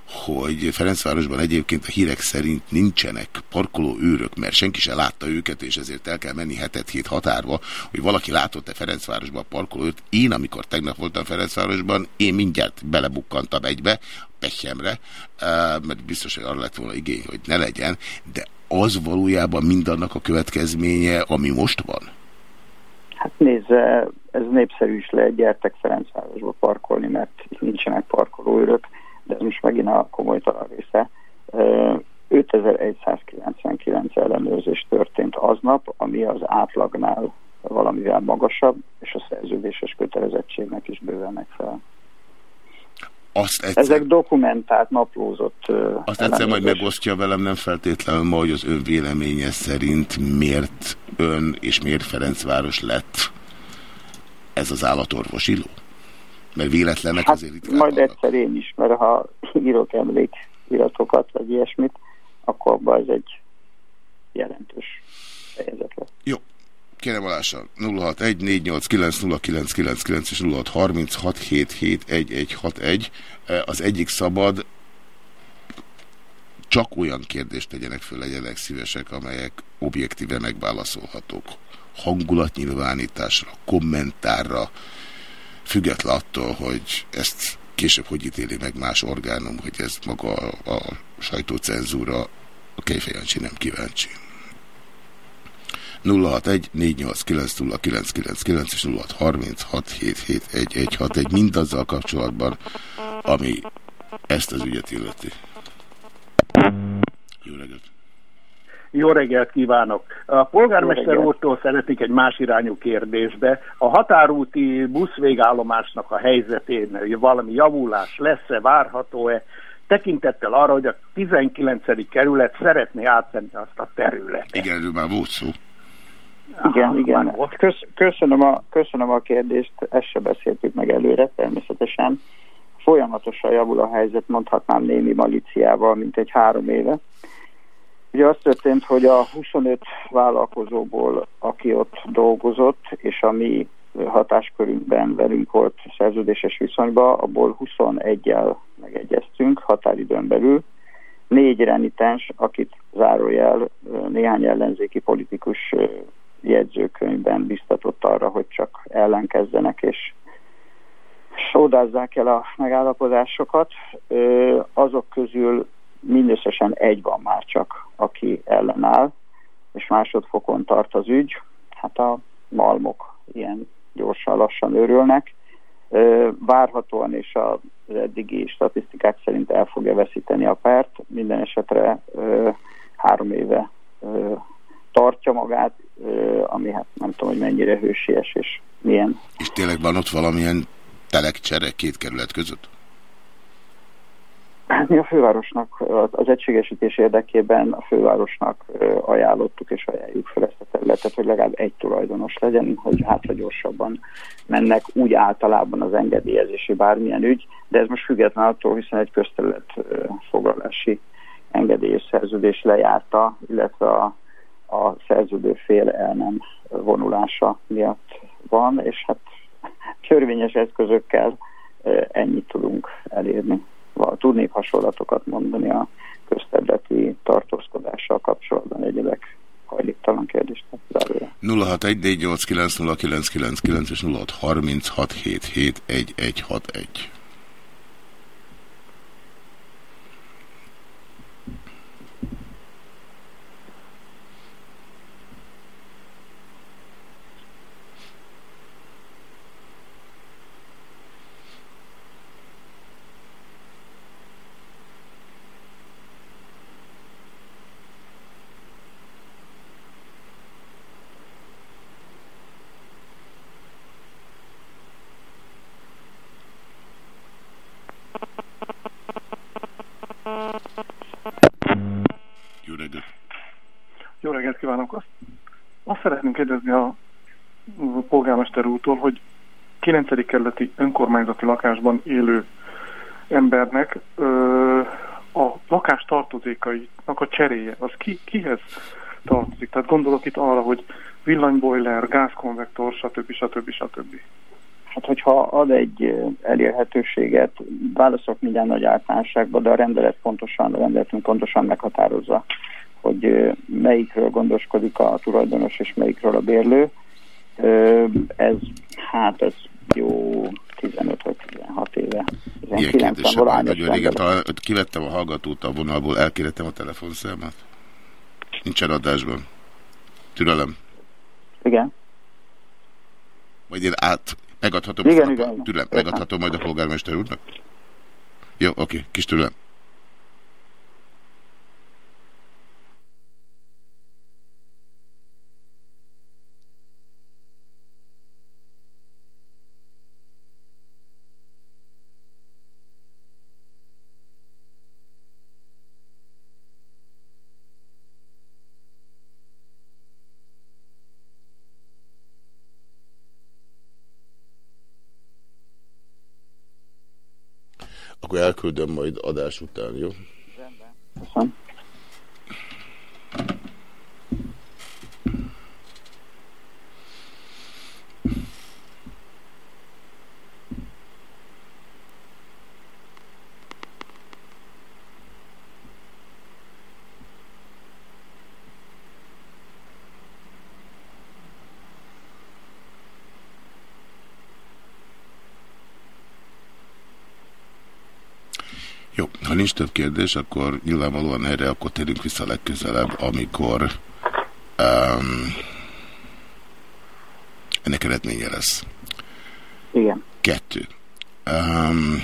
hogy Ferencvárosban egyébként a hírek szerint nincsenek parkoló őrök, mert senki se látta őket, és ezért el kell menni hetet hét határba, hogy valaki látott-e Ferencvárosban a parkolót. Én, amikor tegnap voltam Ferencvárosban, én mindjárt belebukkantam egybe, pehjemre, mert biztos, hogy arra lett volna igény, hogy ne legyen, de az valójában mindannak a következménye, ami most van? Hát nézze, ez népszerű is lehet, gyertek Ferencvárosba parkolni, mert nincsenek parkolóőrök de ez most megint a komolytalan része. 5199 ellenőrzés történt aznap, ami az átlagnál valamivel magasabb, és a szerződéses kötelezettségnek is bőven megfelel. Azt egyszer, Ezek dokumentált, naplózott Azt egyszer majd megosztja velem, nem feltétlenül ma, hogy az ön véleménye szerint miért ön és miért Ferencváros lett ez az állatorvosiló? Mert véletlenek hát azért itt Majd vannak. egyszer én is, mert ha írok emlékiratokat, vagy ilyesmit, akkor abban ez egy jelentős fejezet lesz. Jó. Kérem alása 0614890999 és 0636771161. Az egyik szabad, csak olyan kérdést tegyenek föl, legyenek szívesek, amelyek objektíve megválaszolhatók. Hangulatnyilvánításra, kommentárra, független attól, hogy ezt később hogy ítéli meg más orgánum, hogy ez maga a, a sajtócenzúra, a Kejfejancsi nem kíváncsi. 061 489 és 0636771161 mindazzal kapcsolatban, ami ezt az ügyet illeti. Jó reggelt! Jó reggelt kívánok! A polgármester úrtól szeretnék egy más irányú kérdésbe. A határúti buszvégállomásnak a helyzetén valami javulás lesz-e, várható-e? Tekintettel arra, hogy a 19. kerület szeretné átvenni azt a területet. Igen, erről már volt szó. Igen, igen. Kösz, köszönöm, a, köszönöm a kérdést, ezt se beszéltük meg előre természetesen. Folyamatosan javul a helyzet, mondhatnám némi maliciával, mint egy három éve. Ugye az történt, hogy a 25 vállalkozóból, aki ott dolgozott, és a mi hatáskörünkben velünk volt szerződéses viszonyban, abból 21-el megegyeztünk határidőn belül. Négy renitens, akit zárójel néhány ellenzéki politikus jegyzőkönyvben biztatott arra, hogy csak ellenkezzenek és sódázzák el a megállapodásokat. Azok közül mindösszesen egy van már csak, aki ellenáll, és másodfokon tart az ügy. Hát a malmok ilyen gyorsan, lassan őrülnek. Várhatóan és az eddigi statisztikák szerint el fogja veszíteni a pert. Minden esetre három éve tartja magát, ami hát nem tudom, hogy mennyire hősies és milyen. És tényleg van ott valamilyen telekcsere két kerület között? Mi a fővárosnak, az egységesítés érdekében a fővárosnak ajánlottuk és ajánljuk fel ezt a területet, hogy legalább egy tulajdonos legyen, hogy hátra gyorsabban mennek úgy általában az engedélyezési bármilyen ügy, de ez most független attól, hiszen egy közterület foglalási engedélyes szerződés lejárta, illetve a, a szerződő fél el nem vonulása miatt van, és hát törvényes eszközökkel ennyit tudunk elérni tudnék hasonlatokat mondani a közterületi tartózkodással kapcsolatban egyebek hajléktalan kérdést. 0614890999 és 0636771161. kívánok! Azt, azt szeretném kérdezni a polgármester úrtól, hogy 9. kerületi önkormányzati lakásban élő embernek ö, a lakás tartozékainak a cseréje, az ki, kihez tartozik? Tehát gondolok itt arra, hogy villanyboiler, gázkonvektor, stb. stb. stb. Hát, hogyha ad egy elérhetőséget, válaszok mindjárt nagy általánosságban, de a rendelet pontosan, a rendeletünk pontosan meghatározza hogy melyikről gondoskodik a tulajdonos és melyikről a bérlő. Ez, hát ez jó 15 vagy 16 éve. Ilyen kérdésem van, nagyon régen. Talán kivettem a hallgatót a vonalból, elkérettem a telefonszámát. Nincsen adásban. Türelem. Igen. Majd én át, megadhatom, igen, a, igen, türelem, megadhatom majd a polgármester úrnak? Jó, oké, kis türelem. Akkor elküldöm majd adás után, jó? Rendben. Köszönöm. Jó, ha nincs több kérdés, akkor nyilvánvalóan erre akkor térünk vissza legközelebb, amikor um, ennek eredménye lesz. Igen. Kettő. Um,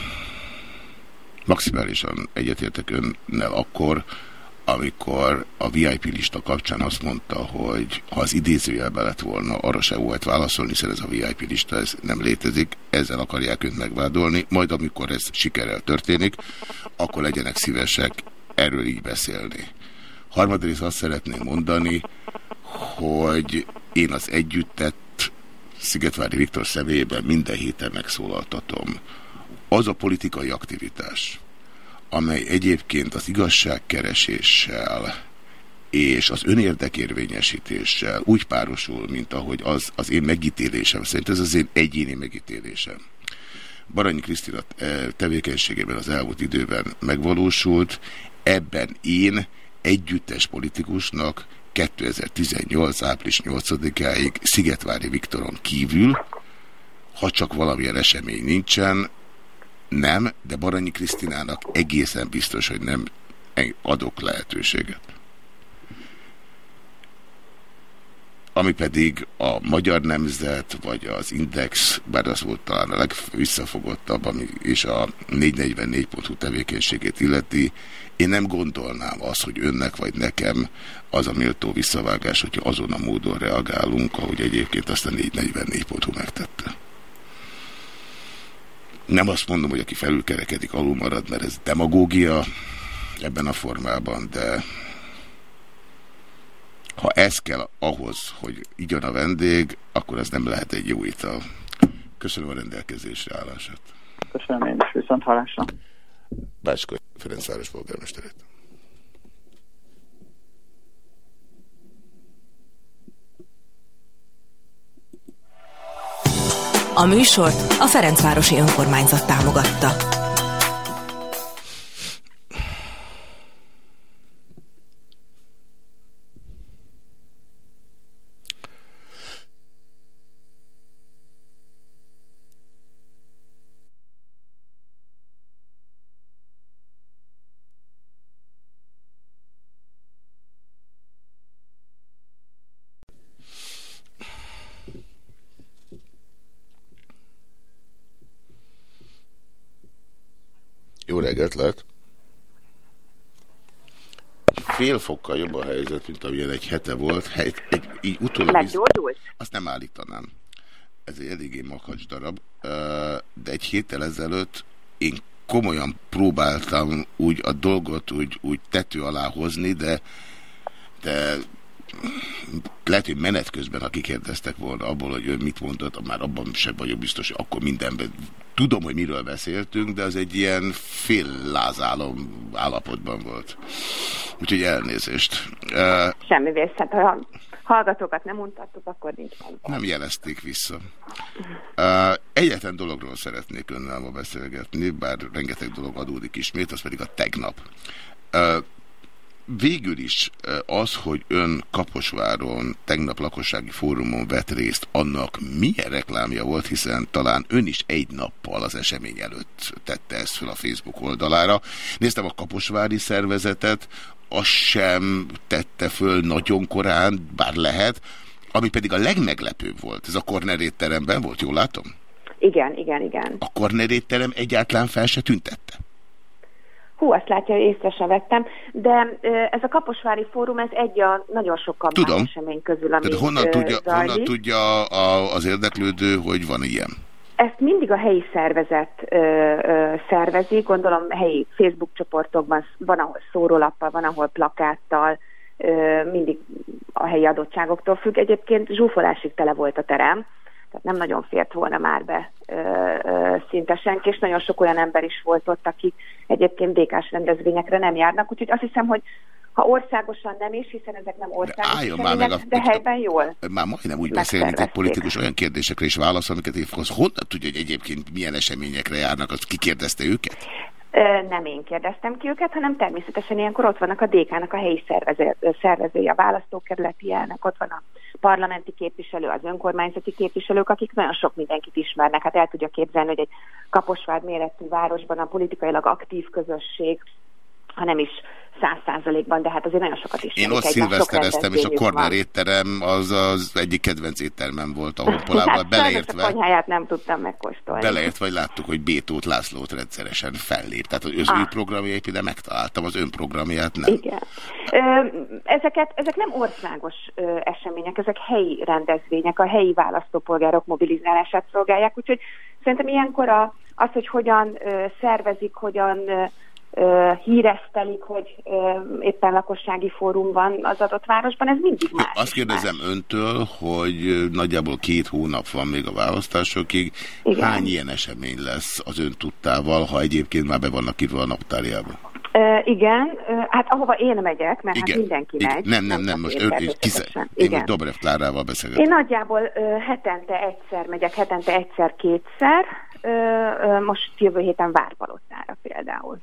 maximálisan egyetértek önnel akkor, amikor a VIP lista kapcsán azt mondta, hogy ha az idézőjelbe lett volna, arra se volt válaszolni, hiszen ez a VIP lista ez nem létezik, ezzel akarják önt megvádolni, majd amikor ez sikerrel történik, akkor legyenek szívesek erről így beszélni. Harmadrészt azt szeretném mondani, hogy én az együttet Szigetvári Viktor személyében minden héten megszólaltatom. Az a politikai aktivitás, amely egyébként az igazságkereséssel és az önérdekérvényesítéssel úgy párosul, mint ahogy az az én megítélésem szerint, ez az én egyéni megítélésem. Baranyi Krisztina eh, tevékenységében az elmúlt időben megvalósult, ebben én együttes politikusnak 2018. április 8-áig Szigetvári Viktoron kívül, ha csak valamilyen esemény nincsen, nem, de Baranyi Krisztinának egészen biztos, hogy nem adok lehetőséget. ami pedig a Magyar Nemzet, vagy az Index, bár az volt talán a legvisszafogottabb, ami, és a 444.hu tevékenységét illeti, én nem gondolnám azt, hogy önnek vagy nekem az a méltó visszavágás, hogyha azon a módon reagálunk, ahogy egyébként azt a 444.hu megtette. Nem azt mondom, hogy aki felülkerekedik, alul marad, mert ez demagógia ebben a formában, de ha ez kell ahhoz, hogy igyon a vendég, akkor ez nem lehet egy jó ital. Köszönöm a rendelkezésre állását. Köszönöm én is, viszont hallásra. Bácska Ferencváros polgármesterét. A műsort a Ferencvárosi Önkormányzat támogatta. Jó reggelt lehet. Fél fokkal jobb a helyzet, mint amilyen egy hete volt. Egy, egy, így utólag Meggyógyult? Azt nem állítanám. Ez egy eléggé makacs darab. De egy héttel ezelőtt én komolyan próbáltam úgy a dolgot úgy, úgy tető alá hozni, de, de lehet, hogy menet közben, akik kérdeztek volna abból, hogy ön mit mondott, már abban sem vagyok biztos, hogy akkor mindenben tudom, hogy miről beszéltünk, de az egy ilyen fél lázálom állapotban volt. Úgyhogy elnézést. Semmi vészet. Ha hallgatókat nem mutattuk, akkor nincs meg. Nem jelezték vissza. Egyetlen dologról szeretnék önnel ma beszélgetni, bár rengeteg dolog adódik ismét, az pedig a tegnap végül is az, hogy ön Kaposváron tegnap lakossági fórumon vett részt, annak milyen reklámja volt, hiszen talán ön is egy nappal az esemény előtt tette ezt fel a Facebook oldalára. Néztem a Kaposvári szervezetet, az sem tette föl nagyon korán, bár lehet, ami pedig a legmeglepőbb volt. Ez a Corner étteremben volt, jól látom? Igen, igen, igen. A Corner étterem egyáltalán fel se tüntette? Hú, azt látja, észre sem vettem, de ez a Kaposvári Fórum, ez egy a nagyon sok esemény közül, ami Tehát honnan tudja, zajlik. honnan tudja a, az érdeklődő, hogy van ilyen? Ezt mindig a helyi szervezet ö, ö, szervezi, gondolom helyi Facebook csoportokban van, ahol szórólappal, van, ahol plakáttal, ö, mindig a helyi adottságoktól függ. Egyébként zsúfolásig tele volt a terem, tehát nem nagyon fért volna már be ö, ö, szinte senki, és nagyon sok olyan ember is volt ott, akik egyébként békás rendezvényekre nem járnak, úgyhogy azt hiszem, hogy ha országosan nem is, hiszen ezek nem országos de, már meg a, de helyben jól. Már majdnem úgy beszél, mint egy politikus olyan kérdésekre is válaszol, amiket én honnan tudja, hogy egyébként milyen eseményekre járnak, azt kikérdezte őket? Nem én kérdeztem ki őket, hanem természetesen ilyenkor ott vannak a DK-nak a helyi szervező, a választókerületi elnök, ott van a parlamenti képviselő, az önkormányzati képviselők, akik nagyon sok mindenkit ismernek. Hát el tudja képzelni, hogy egy Kaposvár méretű városban a politikailag aktív közösség, ha nem is száz százalékban, de hát azért nagyon sokat is. Én ott szilvesztereztem, és a Corner étterem az az egyik kedvenc éttermem volt a honpolában, hát, beleértve. A konyháját nem tudtam megkóstolni. Beleértve, vagy láttuk, hogy Bétót Lászlót rendszeresen fellép. Tehát az ah. ő programjait ide megtaláltam, az ön programját nem. Igen. Ezeket, ezek nem országos események, ezek helyi rendezvények, a helyi választópolgárok mobilizálását szolgálják, úgyhogy szerintem ilyenkor a, az, hogy hogyan szervezik, hogyan híresztelik, hogy éppen lakossági fórum van az adott városban, ez mindig más. Azt kérdezem más. öntől, hogy nagyjából két hónap van még a választásokig. Igen. Hány ilyen esemény lesz az ön tudtával, ha egyébként már be vannak írva a naptárjába? Uh, igen, uh, hát ahova én megyek, mert hát igen. hát mindenki igen. megy. Nem, nem, nem, most ő, kize, én most Dobrev Klárával beszélgetem. Én nagyjából uh, hetente egyszer megyek, hetente egyszer-kétszer, uh, uh, most jövő héten Várpalottára például.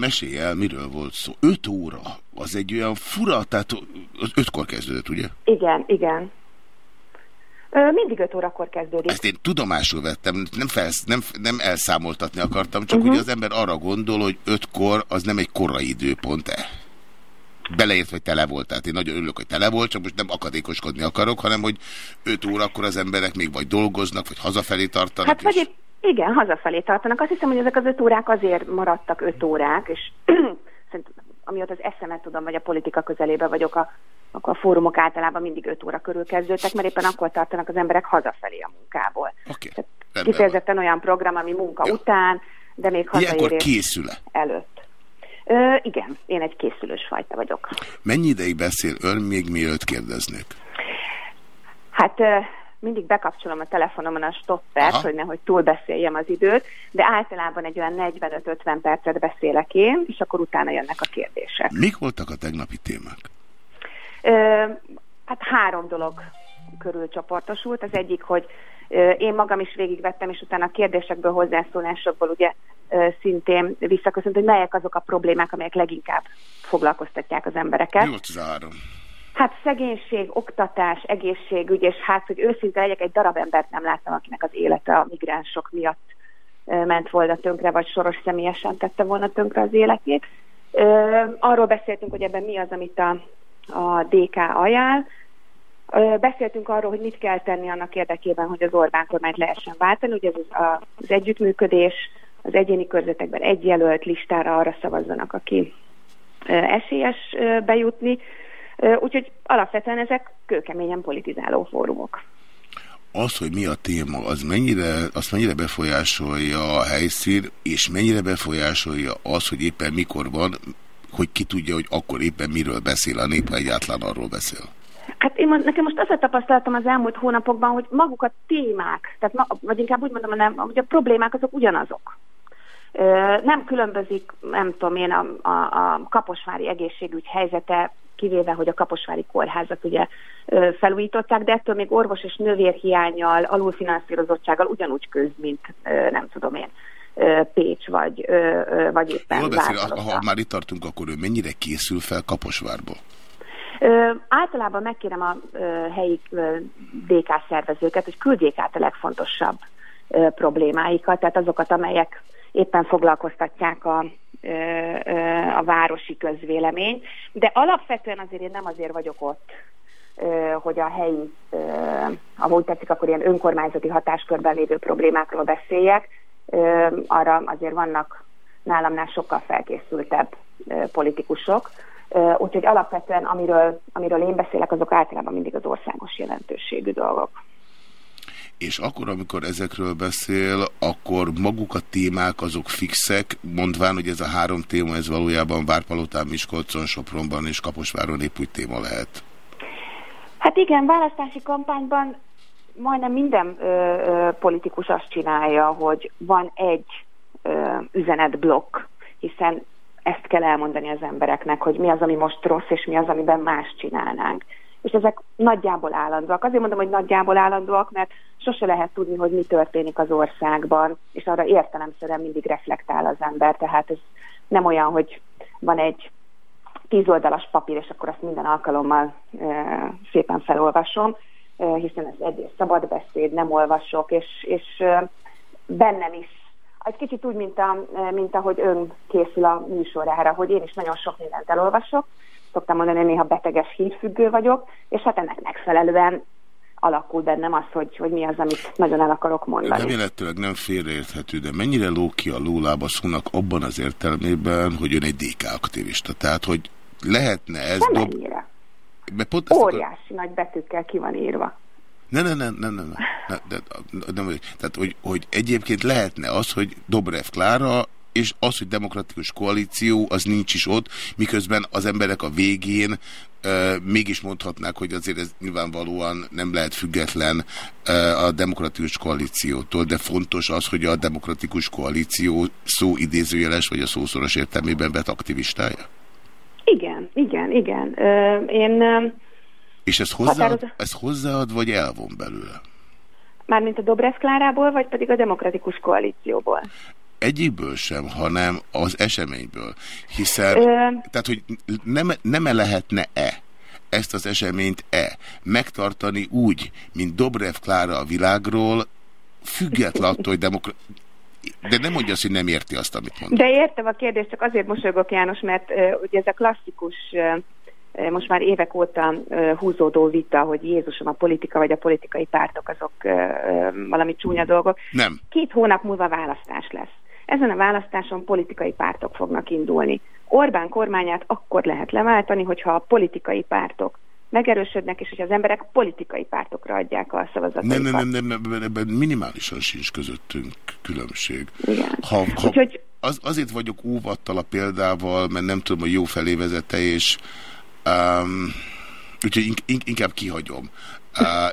Mesélj el, miről volt szó. Öt óra, az egy olyan fura, tehát az ötkor kezdődött, ugye? Igen, igen. Mindig öt órakor kezdődik. Ezt én tudomásul vettem, nem, felsz, nem, nem elszámoltatni akartam, csak uh -huh. hogy az ember arra gondol, hogy ötkor az nem egy korai időpont-e? beleért, hogy tele volt. Tehát én nagyon örülök, hogy tele volt, csak most nem akadékoskodni akarok, hanem hogy 5 órakor az emberek még vagy dolgoznak, vagy hazafelé tartanak. Hát vagy és... igen, hazafelé tartanak. Azt hiszem, hogy ezek az 5 órák azért maradtak 5 órák, és szerintem amióta az eszemet tudom, vagy a politika közelébe vagyok, a, akkor a fórumok általában mindig 5 óra körül kezdődtek, mert éppen akkor tartanak az emberek hazafelé a munkából. Okay. Kifejezetten olyan program, ami munka ja. után, de még hazaérés készül-e? előtt. Ö, igen, én egy készülős fajta vagyok. Mennyi ideig beszél ön még mielőtt kérdeznék? Hát mindig bekapcsolom a telefonomon a stoppert, Aha. hogy nehogy túl beszéljem az időt, de általában egy olyan 45-50 percet beszélek én, és akkor utána jönnek a kérdések. Mik voltak a tegnapi témák? Ö, hát három dolog körül csoportosult. Az egyik, hogy én magam is végigvettem, és utána a kérdésekből, hozzászólásokból ugye szintén visszaköszönt, hogy melyek azok a problémák, amelyek leginkább foglalkoztatják az embereket. Jó, zárom. Hát szegénység, oktatás, egészségügy, és hát, hogy őszinte legyek, egy darab embert nem láttam, akinek az élete a migránsok miatt ment volna tönkre, vagy soros személyesen tette volna tönkre az életét. Arról beszéltünk, hogy ebben mi az, amit a, a DK ajánl. Beszéltünk arról, hogy mit kell tenni annak érdekében, hogy az Orbán kormányt lehessen váltani. Ugye az, az együttműködés, az egyéni körzetekben egy jelölt listára arra szavazzanak, aki esélyes bejutni. Úgyhogy alapvetően ezek kőkeményen politizáló fórumok. Az, hogy mi a téma, az mennyire, azt mennyire befolyásolja a helyszín, és mennyire befolyásolja az, hogy éppen mikor van, hogy ki tudja, hogy akkor éppen miről beszél a nép, ha egyáltalán arról beszél? Hát én, nekem most azt a tapasztalatom az elmúlt hónapokban, hogy maguk a témák, tehát ma, vagy inkább úgy mondom, nem, hogy a problémák azok ugyanazok. Nem különbözik, nem tudom én, a, a, a kaposvári egészségügy helyzete kivéve, hogy a Kaposvári kórházat ugye felújították, de ettől még orvos és növérhiányjal, alulfinanszírozottsággal ugyanúgy köz, mint nem tudom én. Pécs, vagy, vagy éppen Jól beszél, ha már itt tartunk, akkor ő mennyire készül fel Kaposvárból? Ö, általában megkérem a ö, helyi ö, DK szervezőket, hogy küldjék át a legfontosabb ö, problémáikat, tehát azokat, amelyek éppen foglalkoztatják a, a városi közvélemény, de alapvetően azért én nem azért vagyok ott, hogy a helyi, ahogy tetszik, akkor ilyen önkormányzati hatáskörben lévő problémákról beszéljek. Arra azért vannak nálamnál sokkal felkészültebb politikusok. Úgyhogy alapvetően, amiről, amiről én beszélek, azok általában mindig az országos jelentőségű dolgok és akkor, amikor ezekről beszél, akkor maguk a témák azok fixek, mondván, hogy ez a három téma, ez valójában Várpalotán, Miskolcon, Sopronban és Kaposváron épp úgy téma lehet. Hát igen, választási kampányban majdnem minden ö, ö, politikus azt csinálja, hogy van egy ö, üzenetblokk, hiszen ezt kell elmondani az embereknek, hogy mi az, ami most rossz, és mi az, amiben más csinálnánk és ezek nagyjából állandóak. Azért mondom, hogy nagyjából állandóak, mert sose lehet tudni, hogy mi történik az országban, és arra értelemszerűen mindig reflektál az ember, tehát ez nem olyan, hogy van egy tízoldalas papír, és akkor azt minden alkalommal e, szépen felolvasom, e, hiszen ez egyrészt szabad beszéd, nem olvasok, és, és e, bennem is egy kicsit úgy, mint, a, mint ahogy ön készül a műsorára, hogy én is nagyon sok mindent elolvasok, szoktam mondani, hogy néha beteges hírfüggő vagyok, és hát ennek megfelelően alakul bennem az, hogy, hogy mi az, amit nagyon el akarok mondani. Remélhetőleg nem félreérthető, de mennyire ló ki a lólába szónak abban az értelmében, hogy ön egy DK aktivista, tehát hogy lehetne ez... Nem dob... ennyire. Pont Óriási akar... nagy betűkkel ki van írva. Ne, ne, ne, ne, ne, ne, ne, de, de, de, tehát, hogy, hogy egyébként lehetne az, hogy Dobrev Klára és az, hogy demokratikus koalíció, az nincs is ott, miközben az emberek a végén e, mégis mondhatnák, hogy azért ez nyilvánvalóan nem lehet független e, a demokratikus koalíciótól, de fontos az, hogy a demokratikus koalíció szó idézőjeles, vagy a szószoros értelmében vett aktivistája? Igen, igen, igen. Ö, én... És ez hozzáad, határoz... ez hozzáad, vagy elvon belőle? Mármint a Dobrev Klárából, vagy pedig a demokratikus koalícióból? Egyikből sem, hanem az eseményből. Hiszen, Ö... tehát, hogy nem, nem -e lehetne-e ezt az eseményt-e megtartani úgy, mint Dobrev Klára a világról, független attól, hogy demokra... De nem mondja azt, hogy nem érti azt, amit mond. De értem a kérdést, csak azért mosolygok János, mert uh, ugye ez a klasszikus uh, most már évek óta húzódó vita, hogy Jézusom a politika vagy a politikai pártok azok valami csúnya dolgok. Nem. Két hónap múlva választás lesz. Ezen a választáson politikai pártok fognak indulni. Orbán kormányát akkor lehet leváltani, hogyha a politikai pártok megerősödnek, és hogy az emberek politikai pártokra adják a szavazataikat. Nem, nem, nem, nem, nem ebben minimálisan sincs közöttünk különbség. Igen. Ha, ha Úgyhogy... az, azért vagyok óvattal a példával, mert nem tudom, hogy jó felé vezete, és um, úgyhogy inkább kihagyom.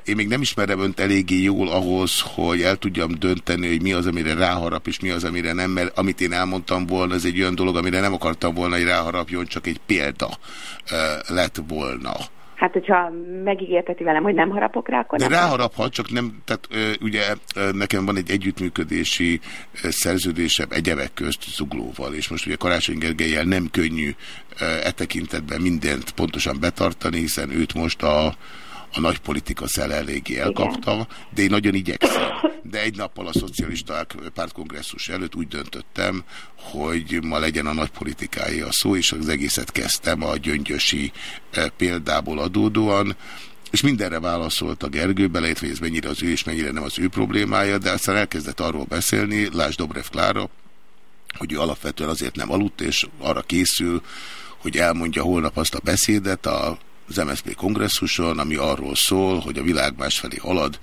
Én még nem ismerem önt eléggé jól ahhoz, hogy el tudjam dönteni, hogy mi az, amire ráharap, és mi az, amire nem, mert amit én elmondtam volna, ez egy olyan dolog, amire nem akartam volna, hogy ráharapjon, csak egy példa lett volna. Hát, hogyha megígérteti velem, hogy nem harapok rá, akkor De nem ráharaphat, csak nem, tehát ö, ugye ö, nekem van egy együttműködési ö, szerződésem egyebek közt Zuglóval, és most ugye Karácsony Gergelyel nem könnyű ö, e tekintetben mindent pontosan betartani, hiszen őt most a a nagy politika szel eléggé elkapta, de én nagyon igyekszem. De egy nappal a szocialisták pártkongresszus előtt úgy döntöttem, hogy ma legyen a nagy politikája a szó, és az egészet kezdtem a gyöngyösi eh, példából adódóan, és mindenre válaszolt a Gergő, belejött, hogy ez mennyire az ő és mennyire nem az ő problémája, de aztán elkezdett arról beszélni, Lásd Dobrev Klára, hogy ő alapvetően azért nem aludt, és arra készül, hogy elmondja holnap azt a beszédet a az MSZP kongresszuson, ami arról szól, hogy a világ másfelé halad,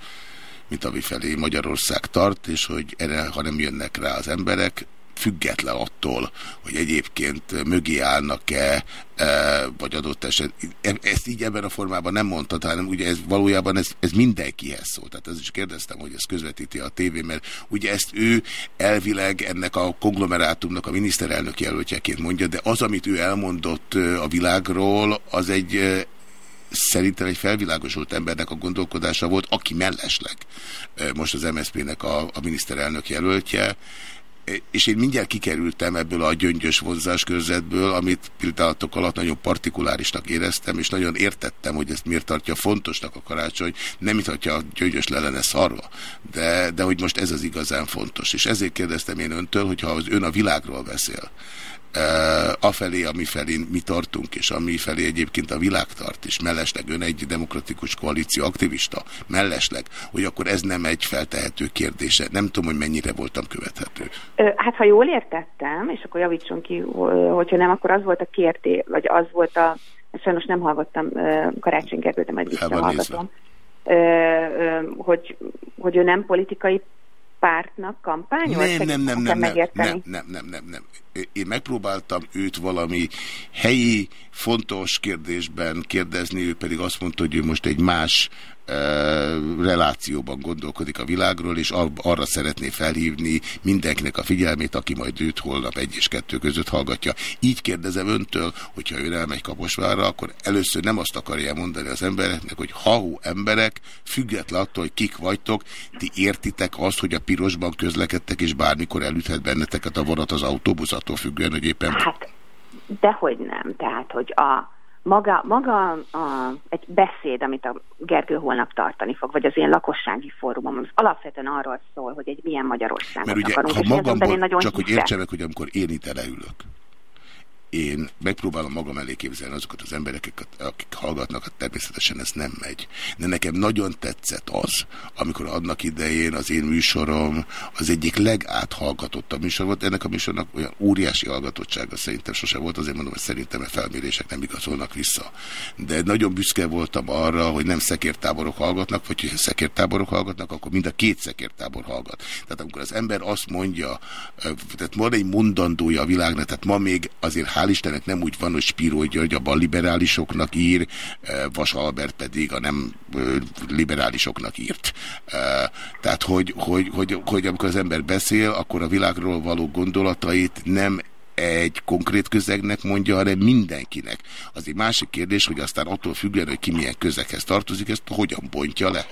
mint ami felé Magyarország tart, és hogy erre, ha nem jönnek rá az emberek, független attól, hogy egyébként mögé állnak-e, e, vagy adott eset. E, ezt így ebben a formában nem mondta, hanem ugye ez valójában ez, ez mindenkihez szól. Tehát ez is kérdeztem, hogy ez közvetíti a tévé, mert ugye ezt ő elvileg ennek a konglomerátumnak a miniszterelnök jelöltjeként mondja, de az, amit ő elmondott a világról, az egy szerintem egy felvilágosult embernek a gondolkodása volt, aki mellesleg most az MSZP-nek a, a miniszterelnök jelöltje, és én mindjárt kikerültem ebből a gyöngyös körzetből, amit pillanatok alatt nagyon partikulárisnak éreztem, és nagyon értettem, hogy ezt miért tartja fontosnak a karácsony, nem itt, hogyha a gyöngyös le lenne szarva, de, de hogy most ez az igazán fontos. És ezért kérdeztem én öntől, hogyha az ön a világról beszél, afelé, amifelé mi tartunk, és ami felé egyébként a világ tart, és mellesleg ön egy demokratikus koalíció aktivista, mellesleg, hogy akkor ez nem egy feltehető kérdése. Nem tudom, hogy mennyire voltam követhető. Hát, ha jól értettem, és akkor javítson ki, hogyha nem, akkor az volt a kérté, vagy az volt a, sajnos nem hallgattam Karácsony Gergőt, de majd visszahallgatom, hogy, hogy ő nem politikai pártnak kampányol? Nem, nem, nem, nem, nem, nem, nem, nem, nem, nem. Én megpróbáltam őt valami helyi, fontos kérdésben kérdezni, ő pedig azt mondta, hogy ő most egy más relációban gondolkodik a világról, és arra szeretné felhívni mindenkinek a figyelmét, aki majd őt holnap egy és kettő között hallgatja. Így kérdezem öntől, hogyha ő elmegy Kaposvárra, akkor először nem azt akarja mondani az embereknek, hogy ha emberek, független attól, hogy kik vagytok, ti értitek azt, hogy a pirosban közlekedtek, és bármikor elüthet benneteket a vonat az autóbusz, attól függően, hogy éppen... Hát, dehogy nem. Tehát, hogy a maga, maga a, egy beszéd, amit a Gergő holnap tartani fog, vagy az ilyen lakossági fórumom, az alapvetően arról szól, hogy egy milyen Magyarországot Mert ugye, akarunk. Ha magamból, én nagyon csak hiszek. hogy értsenek, hogy amikor én itt leülök, én megpróbálom magam elé képzelni azokat az embereket, akik hallgatnak, hát természetesen ez nem megy. De nekem nagyon tetszett az, amikor annak idején az én műsorom az egyik legáthallgatottabb műsor volt. Ennek a műsornak olyan óriási hallgatottsága szerintem sose volt, azért mondom, hogy szerintem a felmérések nem igazolnak vissza. De nagyon büszke voltam arra, hogy nem szekértáborok hallgatnak, vagy hogyha szekértáborok hallgatnak, akkor mind a két szekértábor hallgat. Tehát amikor az ember azt mondja, tehát van egy mondandója a világnak, tehát ma még azért hál' Istennek nem úgy van, hogy Spíró György a bal liberálisoknak ír, eh, Vas Albert pedig a nem liberálisoknak írt. Eh, tehát, hogy, hogy, hogy, hogy amikor az ember beszél, akkor a világról való gondolatait nem egy konkrét közegnek mondja, hanem mindenkinek. Az egy másik kérdés, hogy aztán attól függően, hogy ki milyen közeghez tartozik, ezt hogyan bontja le.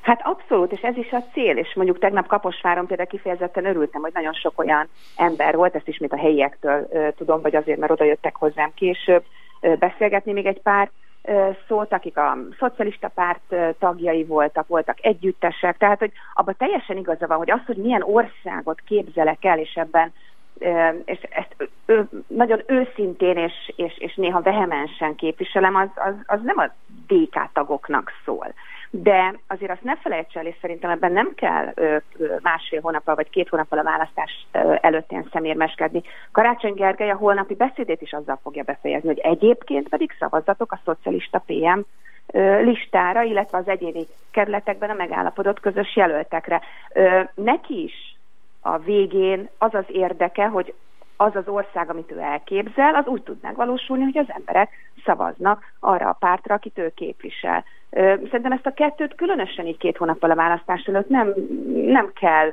Hát abszolút, és ez is a cél, és mondjuk tegnap Kaposváron például kifejezetten örültem, hogy nagyon sok olyan ember volt, ezt ismét a helyiektől uh, tudom, vagy azért, mert oda jöttek hozzám később uh, beszélgetni még egy pár uh, szót, akik a szocialista párt tagjai voltak, voltak együttesek, tehát hogy abban teljesen igaza van, hogy az, hogy milyen országot képzelek el, és ebben és ezt nagyon őszintén és, és, és néha vehemensen képviselem, az, az, az nem a DK tagoknak szól. De azért azt ne felejts el, és szerintem ebben nem kell másfél hónappal vagy két hónappal a választás előtt ilyen szemérmeskedni. Karácsony Gergely a holnapi beszédét is azzal fogja befejezni, hogy egyébként pedig szavazatok a szocialista PM listára, illetve az egyéni kerületekben a megállapodott közös jelöltekre. Neki is a végén az az érdeke, hogy az az ország, amit ő elképzel, az úgy tud megvalósulni, hogy az emberek szavaznak arra a pártra, akit ő képvisel. Szerintem ezt a kettőt különösen így két hónappal a választás előtt nem, nem kell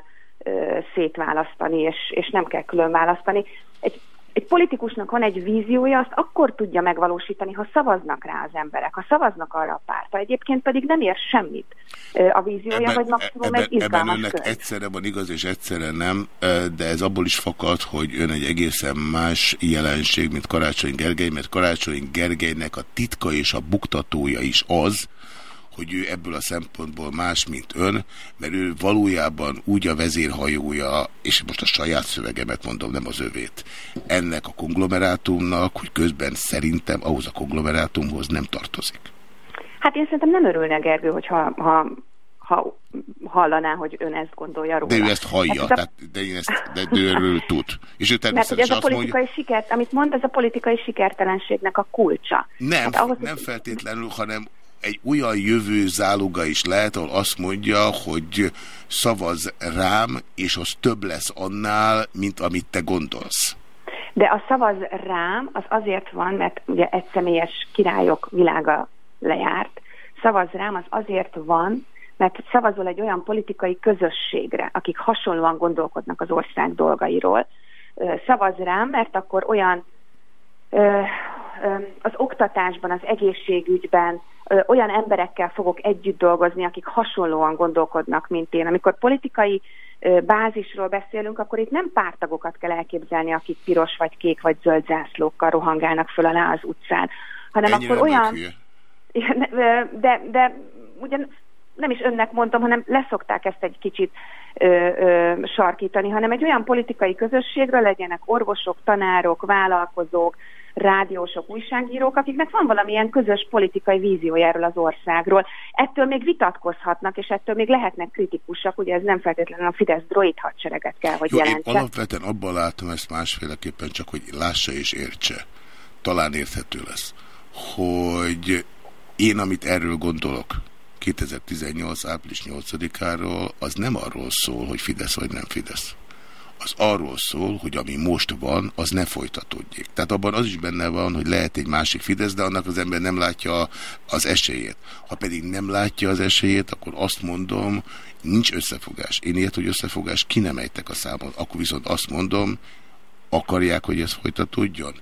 szétválasztani, és, és nem kell külön választani. Egy egy politikusnak van egy víziója, azt akkor tudja megvalósítani, ha szavaznak rá az emberek, ha szavaznak arra a pártra. Egyébként pedig nem ér semmit a víziója, ebben, vagy maximum ebben, egy izgalmas Ebben önnek egyszerre van igaz, és egyszerre nem, de ez abból is fakad, hogy ön egy egészen más jelenség, mint Karácsony Gergely, mert Karácsony Gergelynek a titka és a buktatója is az, hogy ő ebből a szempontból más, mint ön, mert ő valójában úgy a vezérhajója, és most a saját szövegemet mondom, nem az övét, ennek a konglomerátumnak, hogy közben szerintem ahhoz a konglomerátumhoz nem tartozik. Hát én szerintem nem örülne, Gergő, hogyha ha, ha hallaná, hogy ön ezt gondolja róla. De ő ezt hallja, hát tehát, de, én ezt, de, de őről tud. És ő Mert hogy ez a politikai mondja, sikert, amit mond, ez a politikai sikertelenségnek a kulcsa. Nem, hát ahhoz, nem feltétlenül, hanem egy olyan jövő záloga is lehet, ahol azt mondja, hogy szavaz rám, és az több lesz annál, mint amit te gondolsz. De a szavaz rám az azért van, mert ugye egy személyes királyok világa lejárt. Szavaz rám az azért van, mert szavazol egy olyan politikai közösségre, akik hasonlóan gondolkodnak az ország dolgairól. Szavaz rám, mert akkor olyan az oktatásban, az egészségügyben, olyan emberekkel fogok együtt dolgozni, akik hasonlóan gondolkodnak, mint én. Amikor politikai bázisról beszélünk, akkor itt nem pártagokat kell elképzelni, akik piros vagy kék vagy zöld zászlókkal rohangálnak föl alá az utcán, hanem Ennyire akkor olyan... De, de ugyan nem is önnek mondtam, hanem leszokták ezt egy kicsit ö, ö, sarkítani, hanem egy olyan politikai közösségről legyenek orvosok, tanárok, vállalkozók, rádiósok, újságírók, akiknek van valamilyen közös politikai víziója erről az országról. Ettől még vitatkozhatnak, és ettől még lehetnek kritikusak, ugye ez nem feltétlenül a Fidesz droid hadsereget kell, hogy Jó, jelentse. Én alapvetően abban látom ezt másféleképpen, csak hogy lássa és értse. Talán érthető lesz, hogy én, amit erről gondolok, 2018. április 8-áról, az nem arról szól, hogy Fidesz vagy nem Fidesz az arról szól, hogy ami most van, az ne folytatódjék. Tehát abban az is benne van, hogy lehet egy másik Fidesz, de annak az ember nem látja az esélyét. Ha pedig nem látja az esélyét, akkor azt mondom, nincs összefogás. Én ilyet, hogy összefogás ki nem a számon. Akkor viszont azt mondom, akarják, hogy ez folytatódjon?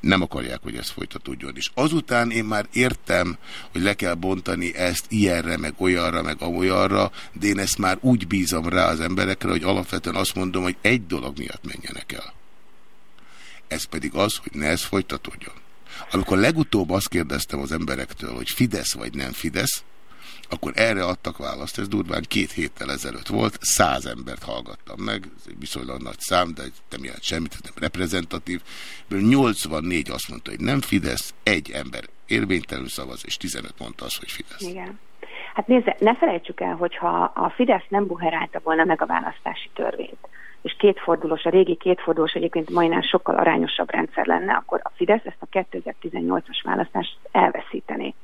Nem akarják, hogy ez folytatódjon. És azután én már értem, hogy le kell bontani ezt ilyenre, meg olyanra, meg amolyanra, de én ezt már úgy bízom rá az emberekre, hogy alapvetően azt mondom, hogy egy dolog miatt menjenek el. Ez pedig az, hogy ne ez folytatódjon. Amikor legutóbb azt kérdeztem az emberektől, hogy Fidesz vagy nem Fidesz, akkor erre adtak választ. Ez durván két héttel ezelőtt volt, száz embert hallgattam meg, ez egy viszonylag nagy szám, de nem jelent semmit, nem reprezentatív. 84 azt mondta, hogy nem Fidesz, egy ember érvénytelenül szavaz, és 15 mondta azt, hogy Fidesz. Igen. Hát nézze, ne felejtsük el, hogyha a Fidesz nem buherálta volna meg a választási törvényt, és kétfordulós, a régi kétfordulós egyébként majdnem sokkal arányosabb rendszer lenne, akkor a Fidesz ezt a 2018-as választást elveszítené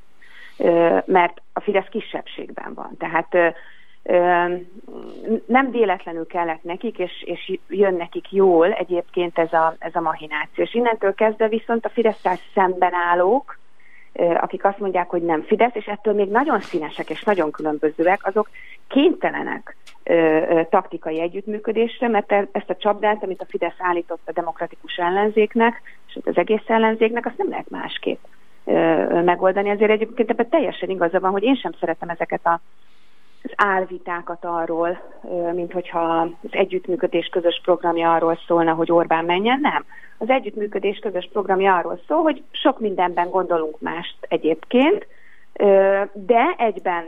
mert a Fidesz kisebbségben van. Tehát nem véletlenül kellett nekik, és, és jön nekik jól egyébként ez a, ez a mahináció. És innentől kezdve viszont a fidesz szemben állók, akik azt mondják, hogy nem Fidesz, és ettől még nagyon színesek és nagyon különbözőek, azok kénytelenek taktikai együttműködésre, mert e, ezt a csapdát, amit a Fidesz állított a demokratikus ellenzéknek, és az egész ellenzéknek, azt nem lehet másképp megoldani. Ezért egyébként ebben teljesen igaza van, hogy én sem szeretem ezeket a az álvitákat arról, mint hogyha az együttműködés közös programja arról szólna, hogy Orbán menjen, nem. Az együttműködés közös programja arról szól, hogy sok mindenben gondolunk mást egyébként, de egyben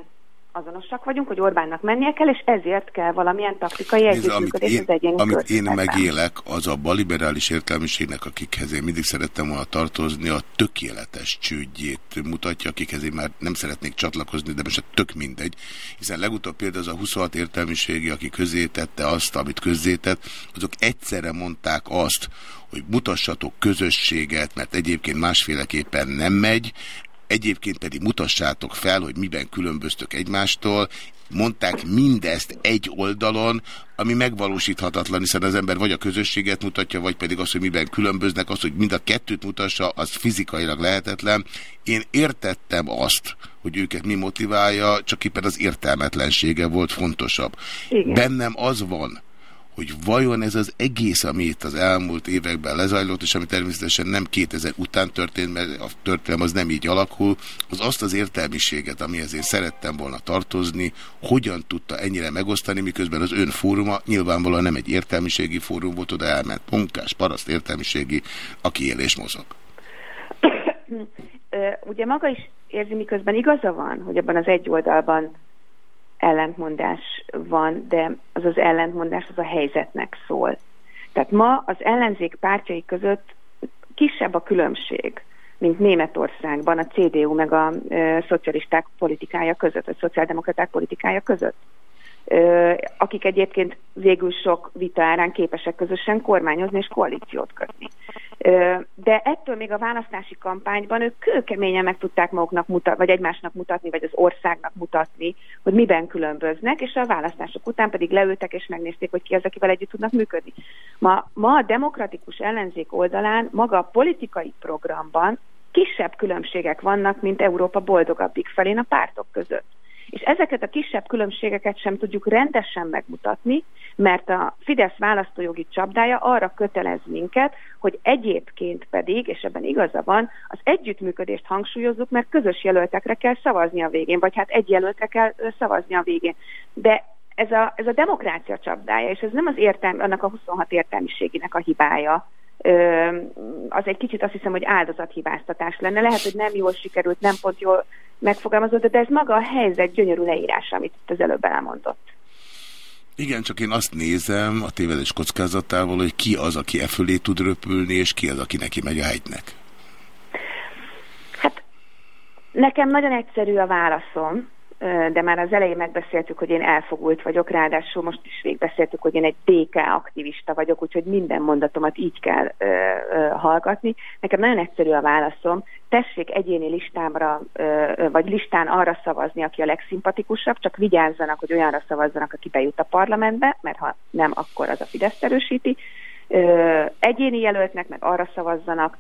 azonosak vagyunk, hogy Orbánnak mennie kell, és ezért kell valamilyen taktikai együttműködés az egyéni Amit én megélek, az a baliberális értelmiségnek, akikhez én mindig szerettem volna tartozni, a tökéletes csődjét mutatja, akikhez én már nem szeretnék csatlakozni, de most tök mindegy. Hiszen legutóbb például az a 26 értelmiségi, aki közzétette azt, amit közzétett, azok egyszerre mondták azt, hogy mutassatok közösséget, mert egyébként másféleképpen nem megy, egyébként pedig mutassátok fel, hogy miben különböztök egymástól, mondták mindezt egy oldalon, ami megvalósíthatatlan, hiszen az ember vagy a közösséget mutatja, vagy pedig az, hogy miben különböznek, az, hogy mind a kettőt mutassa, az fizikailag lehetetlen. Én értettem azt, hogy őket mi motiválja, csak éppen az értelmetlensége volt fontosabb. Igen. Bennem az van, hogy vajon ez az egész, ami itt az elmúlt években lezajlott, és ami természetesen nem 2000 után történt, mert a történelem az nem így alakul, az azt az értelmiséget, amihez én szerettem volna tartozni, hogyan tudta ennyire megosztani, miközben az ön fóruma nyilvánvalóan nem egy értelmiségi fórum volt, oda elment munkás, paraszt értelmiségi, aki él és mozog. Ugye maga is érzi, miközben igaza van, hogy abban az egy oldalban ellentmondás van, de az az ellentmondás az a helyzetnek szól. Tehát ma az ellenzék pártjai között kisebb a különbség, mint Németországban a CDU meg a ö, szocialisták politikája között, vagy szociáldemokraták politikája között akik egyébként végül sok vita árán képesek közösen kormányozni és koalíciót kötni. De ettől még a választási kampányban ők kőkeményen meg tudták maguknak mutatni, vagy egymásnak mutatni, vagy az országnak mutatni, hogy miben különböznek, és a választások után pedig leültek és megnézték, hogy ki az, akivel együtt tudnak működni. Ma, ma a demokratikus ellenzék oldalán maga a politikai programban kisebb különbségek vannak, mint Európa boldogabbik felén a pártok között és ezeket a kisebb különbségeket sem tudjuk rendesen megmutatni, mert a Fidesz választójogi csapdája arra kötelez minket, hogy egyébként pedig, és ebben igaza van, az együttműködést hangsúlyozzuk, mert közös jelöltekre kell szavazni a végén, vagy hát egy jelöltre kell szavazni a végén. De ez a, ez a demokrácia csapdája, és ez nem az értelmi, annak a 26 értelmiségének a hibája, az egy kicsit azt hiszem, hogy áldozathibáztatás lenne. Lehet, hogy nem jól sikerült, nem pont jól megfogalmazott, de ez maga a helyzet gyönyörű leírása, amit itt az előbb elmondott. Igen, csak én azt nézem a tévedés kockázatával, hogy ki az, aki e fölé tud röpülni, és ki az, aki neki megy a hegynek. Hát nekem nagyon egyszerű a válaszom, de már az elején megbeszéltük, hogy én elfogult vagyok, ráadásul most is végigbeszéltük, hogy én egy DK aktivista vagyok, úgyhogy minden mondatomat így kell ö, ö, hallgatni. Nekem nagyon egyszerű a válaszom, tessék egyéni listámra, ö, vagy listán arra szavazni, aki a legszimpatikusabb, csak vigyázzanak, hogy olyanra szavazzanak, aki bejut a parlamentbe, mert ha nem, akkor az a Fidesz erősíti. Ö, egyéni jelöltnek meg arra szavazzanak,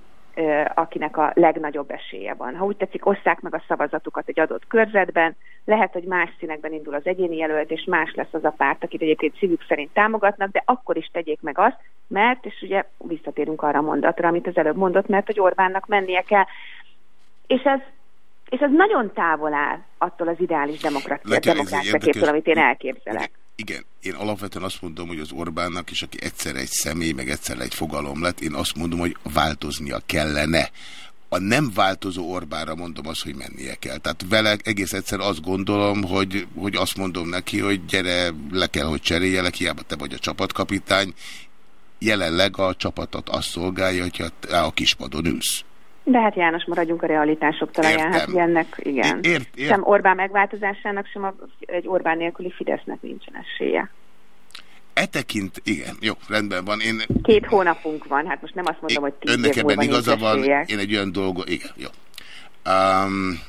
akinek a legnagyobb esélye van. Ha úgy tetszik, osszák meg a szavazatukat egy adott körzetben, lehet, hogy más színekben indul az egyéni jelölt, és más lesz az a párt, akit egyébként szívük szerint támogatnak, de akkor is tegyék meg azt, mert, és ugye visszatérünk arra a mondatra, amit az előbb mondott, mert hogy Orbánnak mennie kell. És ez, és ez nagyon távol áll attól az ideális demokrácia amit én elképzelek. Igen, én alapvetően azt mondom, hogy az Orbánnak is, aki egyszer egy személy, meg egyszer egy fogalom lett, én azt mondom, hogy változnia kellene. A nem változó Orbánra mondom azt, hogy mennie kell. Tehát vele egész egyszer azt gondolom, hogy, hogy azt mondom neki, hogy gyere, le kell, hogy cseréljelek, hiába te vagy a csapatkapitány. Jelenleg a csapatot azt szolgálja, hogyha a kispadon ülsz. De hát János, maradjunk a realitások talaján. Hát ennek, igen. Ért, ért. Sem Orbán megváltozásának, sem a, egy Orbán nélküli Fidesznek nincsen esélye. E tekint, igen, jó, rendben van. Én, Két hónapunk van, hát most nem azt mondom, hogy tíz Önnek ebben igaza van, én egy olyan dolgo, igen, jó. Um,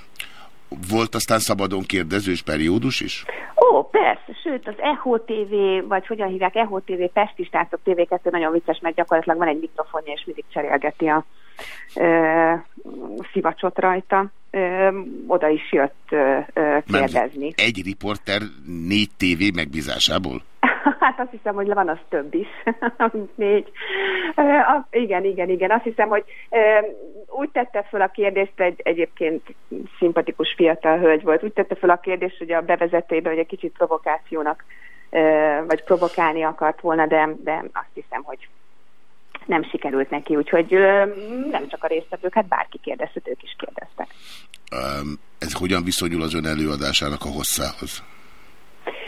volt aztán szabadon kérdezős periódus is? Ó, persze, sőt az EHO TV, vagy hogyan hívják, EHO TV, Pestistátok TV2 nagyon vicces, mert gyakorlatilag van egy mikrofonja, és mindig cserélgeti a szivacsot rajta. Oda is jött kérdezni. Mert egy riporter négy tévé megbízásából? Hát azt hiszem, hogy van az több is, mint négy. Igen, igen, igen. Azt hiszem, hogy úgy tette fel a kérdést, egy egyébként szimpatikus fiatal hölgy volt, úgy tette fel a kérdést, hogy a bevezetében hogy egy kicsit provokációnak, vagy provokálni akart volna, de, de azt hiszem, hogy nem sikerült neki, úgyhogy nem csak a résztvevők, hát bárki kérdezte, ők is kérdeztek. Ez hogyan viszonyul az ön előadásának a hosszához?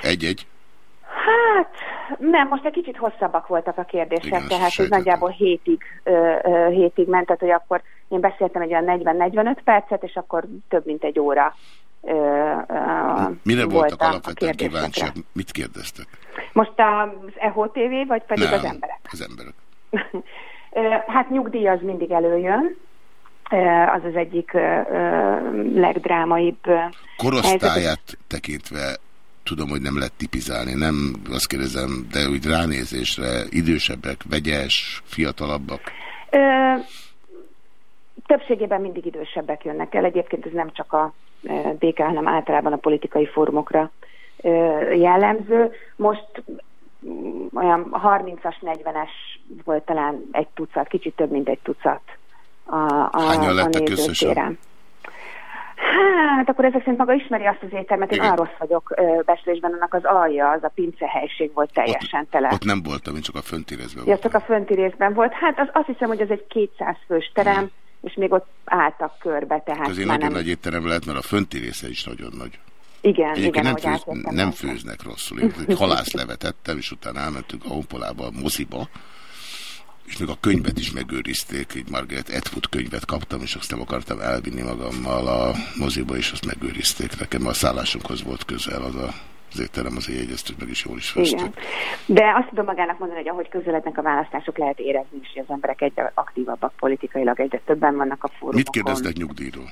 Egy-egy? Hát, nem, most egy kicsit hosszabbak voltak a kérdések, Igen, tehát ez nagyjából hétig, ö, ö, hétig ment, tehát hogy akkor én beszéltem egy olyan 40-45 percet, és akkor több mint egy óra ö, ö, Mire voltak alapvetően kíváncsiak? Mit kérdeztek? Most az EHO TV, vagy pedig nem, az emberek? az emberek. Hát nyugdíj az mindig előjön, az az egyik legdrámaibb Korosztályát helyzet. tekintve tudom, hogy nem lehet tipizálni, nem azt kérdezem, de úgy ránézésre idősebbek, vegyes, fiatalabbak? Ö, többségében mindig idősebbek jönnek el. Egyébként ez nem csak a DK, hanem általában a politikai fórumokra jellemző. Most olyan 30-as, 40-es volt talán egy tucat, kicsit több, mint egy tucat a, a, Hányan lettek összesen? Hát, akkor ezek szerint maga ismeri azt az éttermet, én olyan rossz vagyok beszélésben, annak az alja, az a pince helység volt teljesen ott, tele. Ott nem voltam, én csak a fönti részben ja, csak a fönti részben volt. Hát az, azt hiszem, hogy ez egy 200 fős terem, hmm. és még ott álltak körbe, tehát Azért nagyon nem... nagy étterem lehet, mert a fönti része is nagyon nagy. Igen, Egyébként igen, nem, főz, nem főznek rosszul. Én egy halászlevet ettem, és utána elmentünk a honpolába, a moziba, és még a könyvet is megőrizték, egy Margaret Atwood könyvet kaptam, és azt nem akartam elvinni magammal a moziba, és azt megőrizték. Nekem a szállásunkhoz volt közel az a az étterem, az jegyeztük meg is jól is főztük. De azt tudom magának mondani, hogy ahogy közelednek a választások, lehet érezni is, hogy az emberek egyre aktívabbak politikailag, egyre többen vannak a fórumokon. Mit kérdeztek nyugdíjról?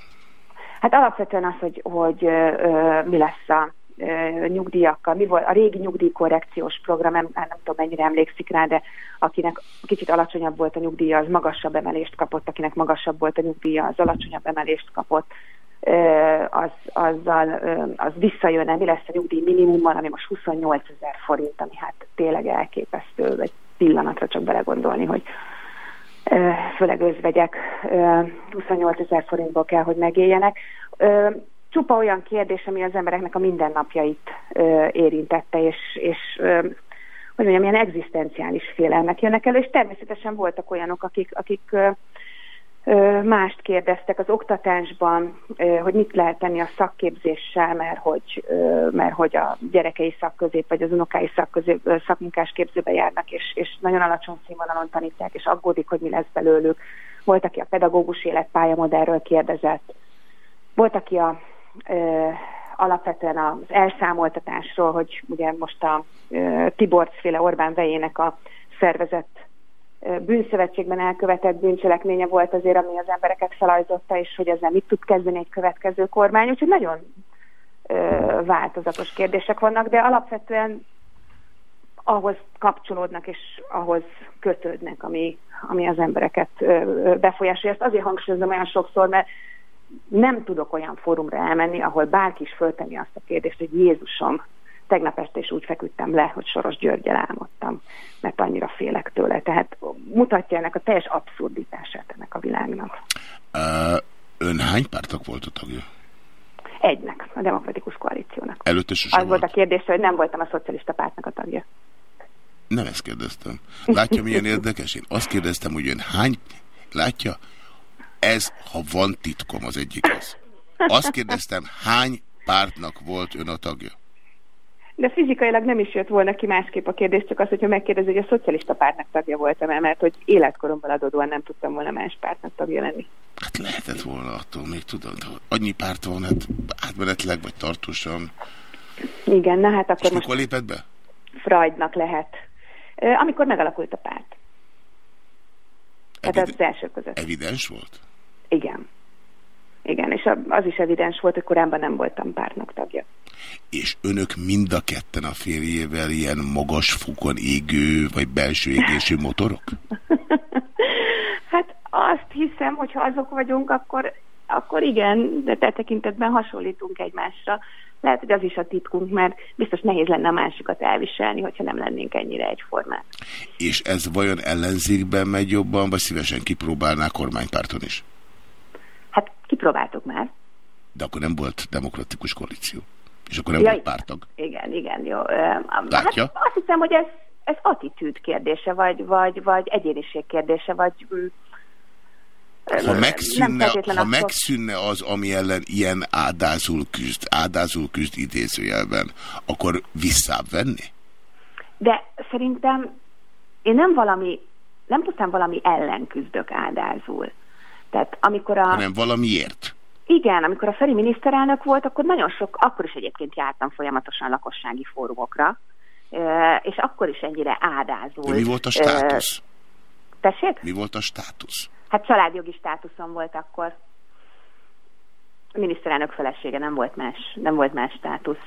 Hát alapvetően az, hogy, hogy ö, mi lesz a nyugdíjakkal, mi volt a régi nyugdíjkorrekciós program, nem, nem tudom mennyire emlékszik rá, de akinek kicsit alacsonyabb volt a nyugdíja, az magasabb emelést kapott, akinek magasabb volt a nyugdíja, az alacsonyabb emelést kapott, az, azzal, az visszajönne, mi lesz a nyugdíj minimummal, ami most 28 ezer forint, ami hát tényleg elképesztő, egy pillanatra csak belegondolni, hogy főleg özvegyek. 28 ezer forintból kell, hogy megéljenek. Csupa olyan kérdés, ami az embereknek a mindennapjait érintette, és, és hogy mondjam, ilyen egzisztenciális félelmek jönnek elő, és természetesen voltak olyanok, akik, akik mást kérdeztek az oktatásban, ö, hogy mit lehet tenni a szakképzéssel, mert hogy, ö, mert hogy a gyerekei szakközép, vagy az unokái szakközép, szakmunkás képzőbe járnak, és, és nagyon alacsony színvonalon tanítják, és aggódik, hogy mi lesz belőlük. Volt, aki a pedagógus életpályamodellről kérdezett, volt, aki a alapvetően az elszámoltatásról, hogy ugye most a Tiborcféle Orbán vejének a szervezett bűnszövetségben elkövetett bűncselekménye volt azért, ami az embereket felajzotta, és hogy ezzel mit tud kezdeni egy következő kormány. Úgyhogy nagyon változatos kérdések vannak, de alapvetően ahhoz kapcsolódnak és ahhoz kötődnek, ami, ami az embereket befolyásolja. Ezt azért hangsúlyozom olyan sokszor, mert nem tudok olyan fórumra elmenni, ahol bárki is föltenni azt a kérdést, hogy Jézusom, tegnap este is úgy feküdtem le, hogy Soros Györgyel álmodtam, mert annyira félek tőle. Tehát mutatja ennek a teljes abszurditását ennek a világnak. Uh, ön hány pártak volt a tagja? Egynek, a Demokratikus Koalíciónak. Előtte Az volt a kérdés, hogy nem voltam a Szocialista Pártnak a tagja. Nem ezt kérdeztem. Látja, milyen érdekes? Én azt kérdeztem, hogy ön hány... Látja, ez, ha van titkom, az egyik ez. Azt kérdeztem, hány pártnak volt ön a tagja? De fizikailag nem is jött volna ki másképp a kérdés, csak az, hogyha megkérdezi, hogy a szocialista pártnak tagja voltam el, mert hogy életkoromban adódóan nem tudtam volna más pártnak tagja lenni. Hát lehetett volna attól, még tudod, annyi párt van, hát átmenetleg vagy tartósan. Igen, na hát akkor És most... mikor lépett be? Freudnak lehet. Amikor megalakult a párt. Tehát az első között. Evidens volt? Igen. Igen, és az is evidens volt, hogy korábban nem voltam pártnak tagja. És önök mind a ketten a férjével ilyen magas fokon égő, vagy belső égésű motorok? hát azt hiszem, hogy ha azok vagyunk, akkor, akkor igen, de te tekintetben hasonlítunk egymásra. Lehet, hogy az is a titkunk, mert biztos nehéz lenne a másikat elviselni, hogyha nem lennénk ennyire egyformák. És ez vajon ellenzékben megy jobban, vagy szívesen kipróbálná kormánypárton is? Hát kipróbáltuk már. De akkor nem volt demokratikus koalíció. És akkor nem ja, volt pártag. Igen, igen, jó. Látja? Hát azt hiszem, hogy ez, ez attitűd kérdése, vagy, vagy, vagy egyéniség kérdése, vagy mm, ha megszűnne, ha akkor... megszűnne az, ami ellen ilyen ádázul küzd, ádázul küzd idézőjelben, akkor visszább venni? De szerintem én nem valami, nem pusztán valami ellen küzdök ádázul. Tehát amikor a... Hanem valamiért? Igen, amikor a Feri miniszterelnök volt, akkor nagyon sok, akkor is egyébként jártam folyamatosan lakossági fórumokra, és akkor is ennyire. De mi volt a státusz? Tessék? Mi volt a státusz? Hát családjogi státuszom volt akkor. A miniszterelnök felesége nem volt más, nem volt más státusz.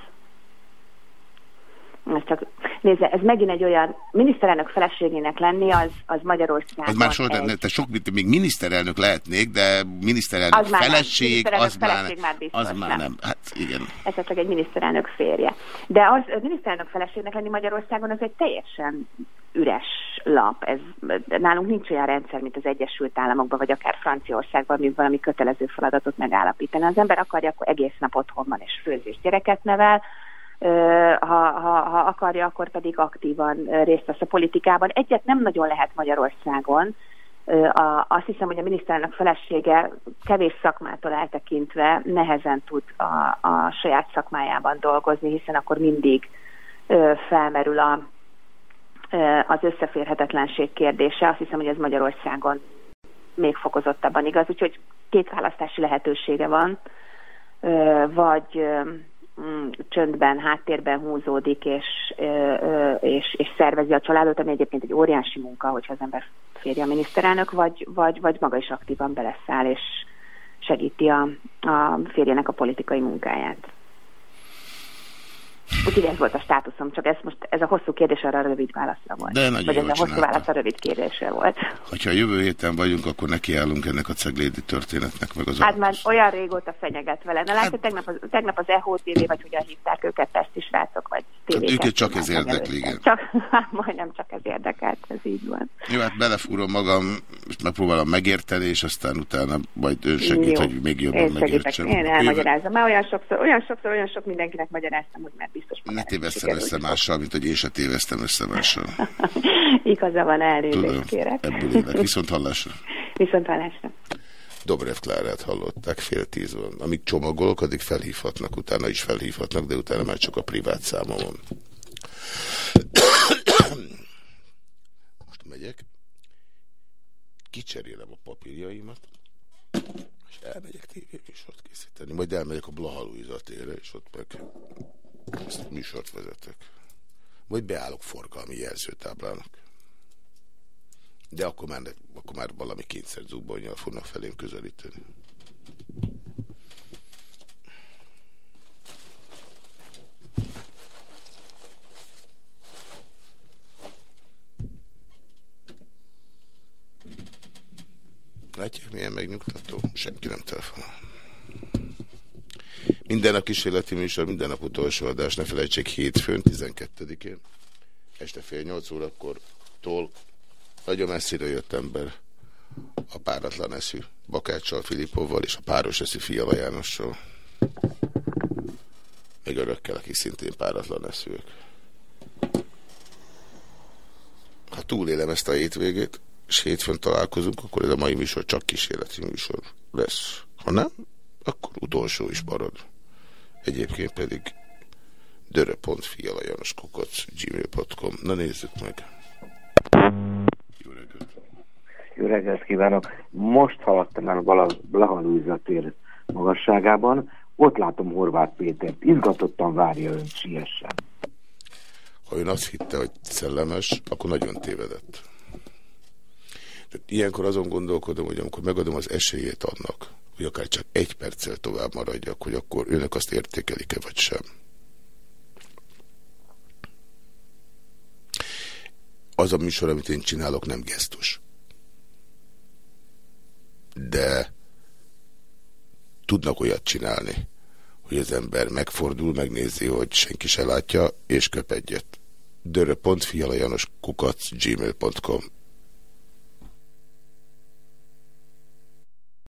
Ez csak, nézze, ez megint egy olyan miniszterelnök feleségének lenni, az, az Magyarországon Az már soha, egy... te sok, még miniszterelnök lehetnék, de miniszterelnök az feleség, miniszterelnök az, feleség már, már biztos, az már nem. nem. Hát igen. Ez csak egy miniszterelnök férje. De az, az miniszterelnök feleségnek lenni Magyarországon, az egy teljesen üres lap. Ez, nálunk nincs olyan rendszer, mint az Egyesült Államokban, vagy akár Franciaországban, mint valami kötelező feladatot megállapítani. Az ember akarja, akkor egész nap otthon van és főzés gyereket nevel, ha, ha, ha akarja, akkor pedig aktívan részt vesz a politikában. Egyet nem nagyon lehet Magyarországon, a, azt hiszem, hogy a miniszterelnök felesége kevés szakmától eltekintve nehezen tud a, a saját szakmájában dolgozni, hiszen akkor mindig felmerül a, az összeférhetetlenség kérdése. Azt hiszem, hogy ez Magyarországon még fokozottabban igaz, úgyhogy két választási lehetősége van, vagy csöndben, háttérben húzódik, és, és, és szervezi a családot, ami egyébként egy óriási munka, hogyha az ember férje a miniszterelnök, vagy, vagy, vagy maga is aktívan beleszáll, és segíti a, a férjének a politikai munkáját. Úgyhogy ez volt a státuszom, csak ez most ez a hosszú kérdés arra a rövid válaszra volt. De nagyon Vagy ez a hosszú válasz a rövid kérdésre volt. Ha jövő héten vagyunk, akkor nekiállunk ennek a ceglédi történetnek, meg az Hát már olyan régóta fenyeget vele. Na látod, hát... tegnap az, tegnap az EHO TV, vagy hogyan hívták őket, is rácok, vagy tévéket. Hát őket csak ez érdekli, igen. Csak, hát majdnem csak ez érdekelt, ez így van. Jó, hát belefúrom magam, és megpróbálom megérteni, és aztán utána majd ön segít, Jó. hogy még jobban én megértsem. Én elmagyarázom. Már olyan sokszor, olyan sokszor, olyan sok mindenkinek magyaráztam, hogy már biztos. Ne tévesztem össze mással, mint hogy én se téveztem össze mással. Igaza van, elnézést kérek. Ebből élek. Viszont hallásra. Viszont hallásra. Dobrev Klárát hallották, fél tíz van. Amíg csomagolok, addig felhívhatnak, utána is felhívhatnak, de utána már csak a privát számomon. Most megyek, kicserélem a papírjaimat, és elmegyek tévéműsort készíteni. Majd elmegyek a Blaha Luisa térre, és ott meg ezt műsort vezetek. Vagy beállok forgalmi jelzőtáblának. De akkor már, akkor már valami kényszer zubbonyjal fognak felém közelíteni. Látják, milyen megnyugtató? Senki nem telefonál. Minden a kísérleti műsor, minden nap utolsó adás, ne felejtsék hétfőn, 12-én, este fél nyolc órakor tól nagyon messzire jött ember a páratlan eszű Bakáccsal, Filipovval és a páros eszű Fiala Jánossal. Még örökkel, akik szintén páratlan eszűek. Ha túlélem ezt a hétvégét, és hétfőn találkozunk, akkor ez a mai műsor csak kísérleti műsor lesz. Ha nem, akkor utolsó is marad. Egyébként pedig dörö.fialajanoskukac gmail.com Na nézzük meg. Jó reggelt! Jó reggelt kívánok! Most haladtam el a Blaha tér magasságában. Ott látom Horváth Pétert. Izgatottan várja ön, siessen. Ha ön azt hitte, hogy szellemes, akkor nagyon tévedett. Ilyenkor azon gondolkodom, hogy amikor megadom az esélyét annak, hogy akár csak egy perccel tovább maradjak, hogy akkor önök azt értékelik-e vagy sem. Az a műsor, amit én csinálok, nem gesztus. De tudnak olyat csinálni, hogy az ember megfordul, megnézi, hogy senki se látja, és köp egyet. dörö.fialajanos kukac gmail.com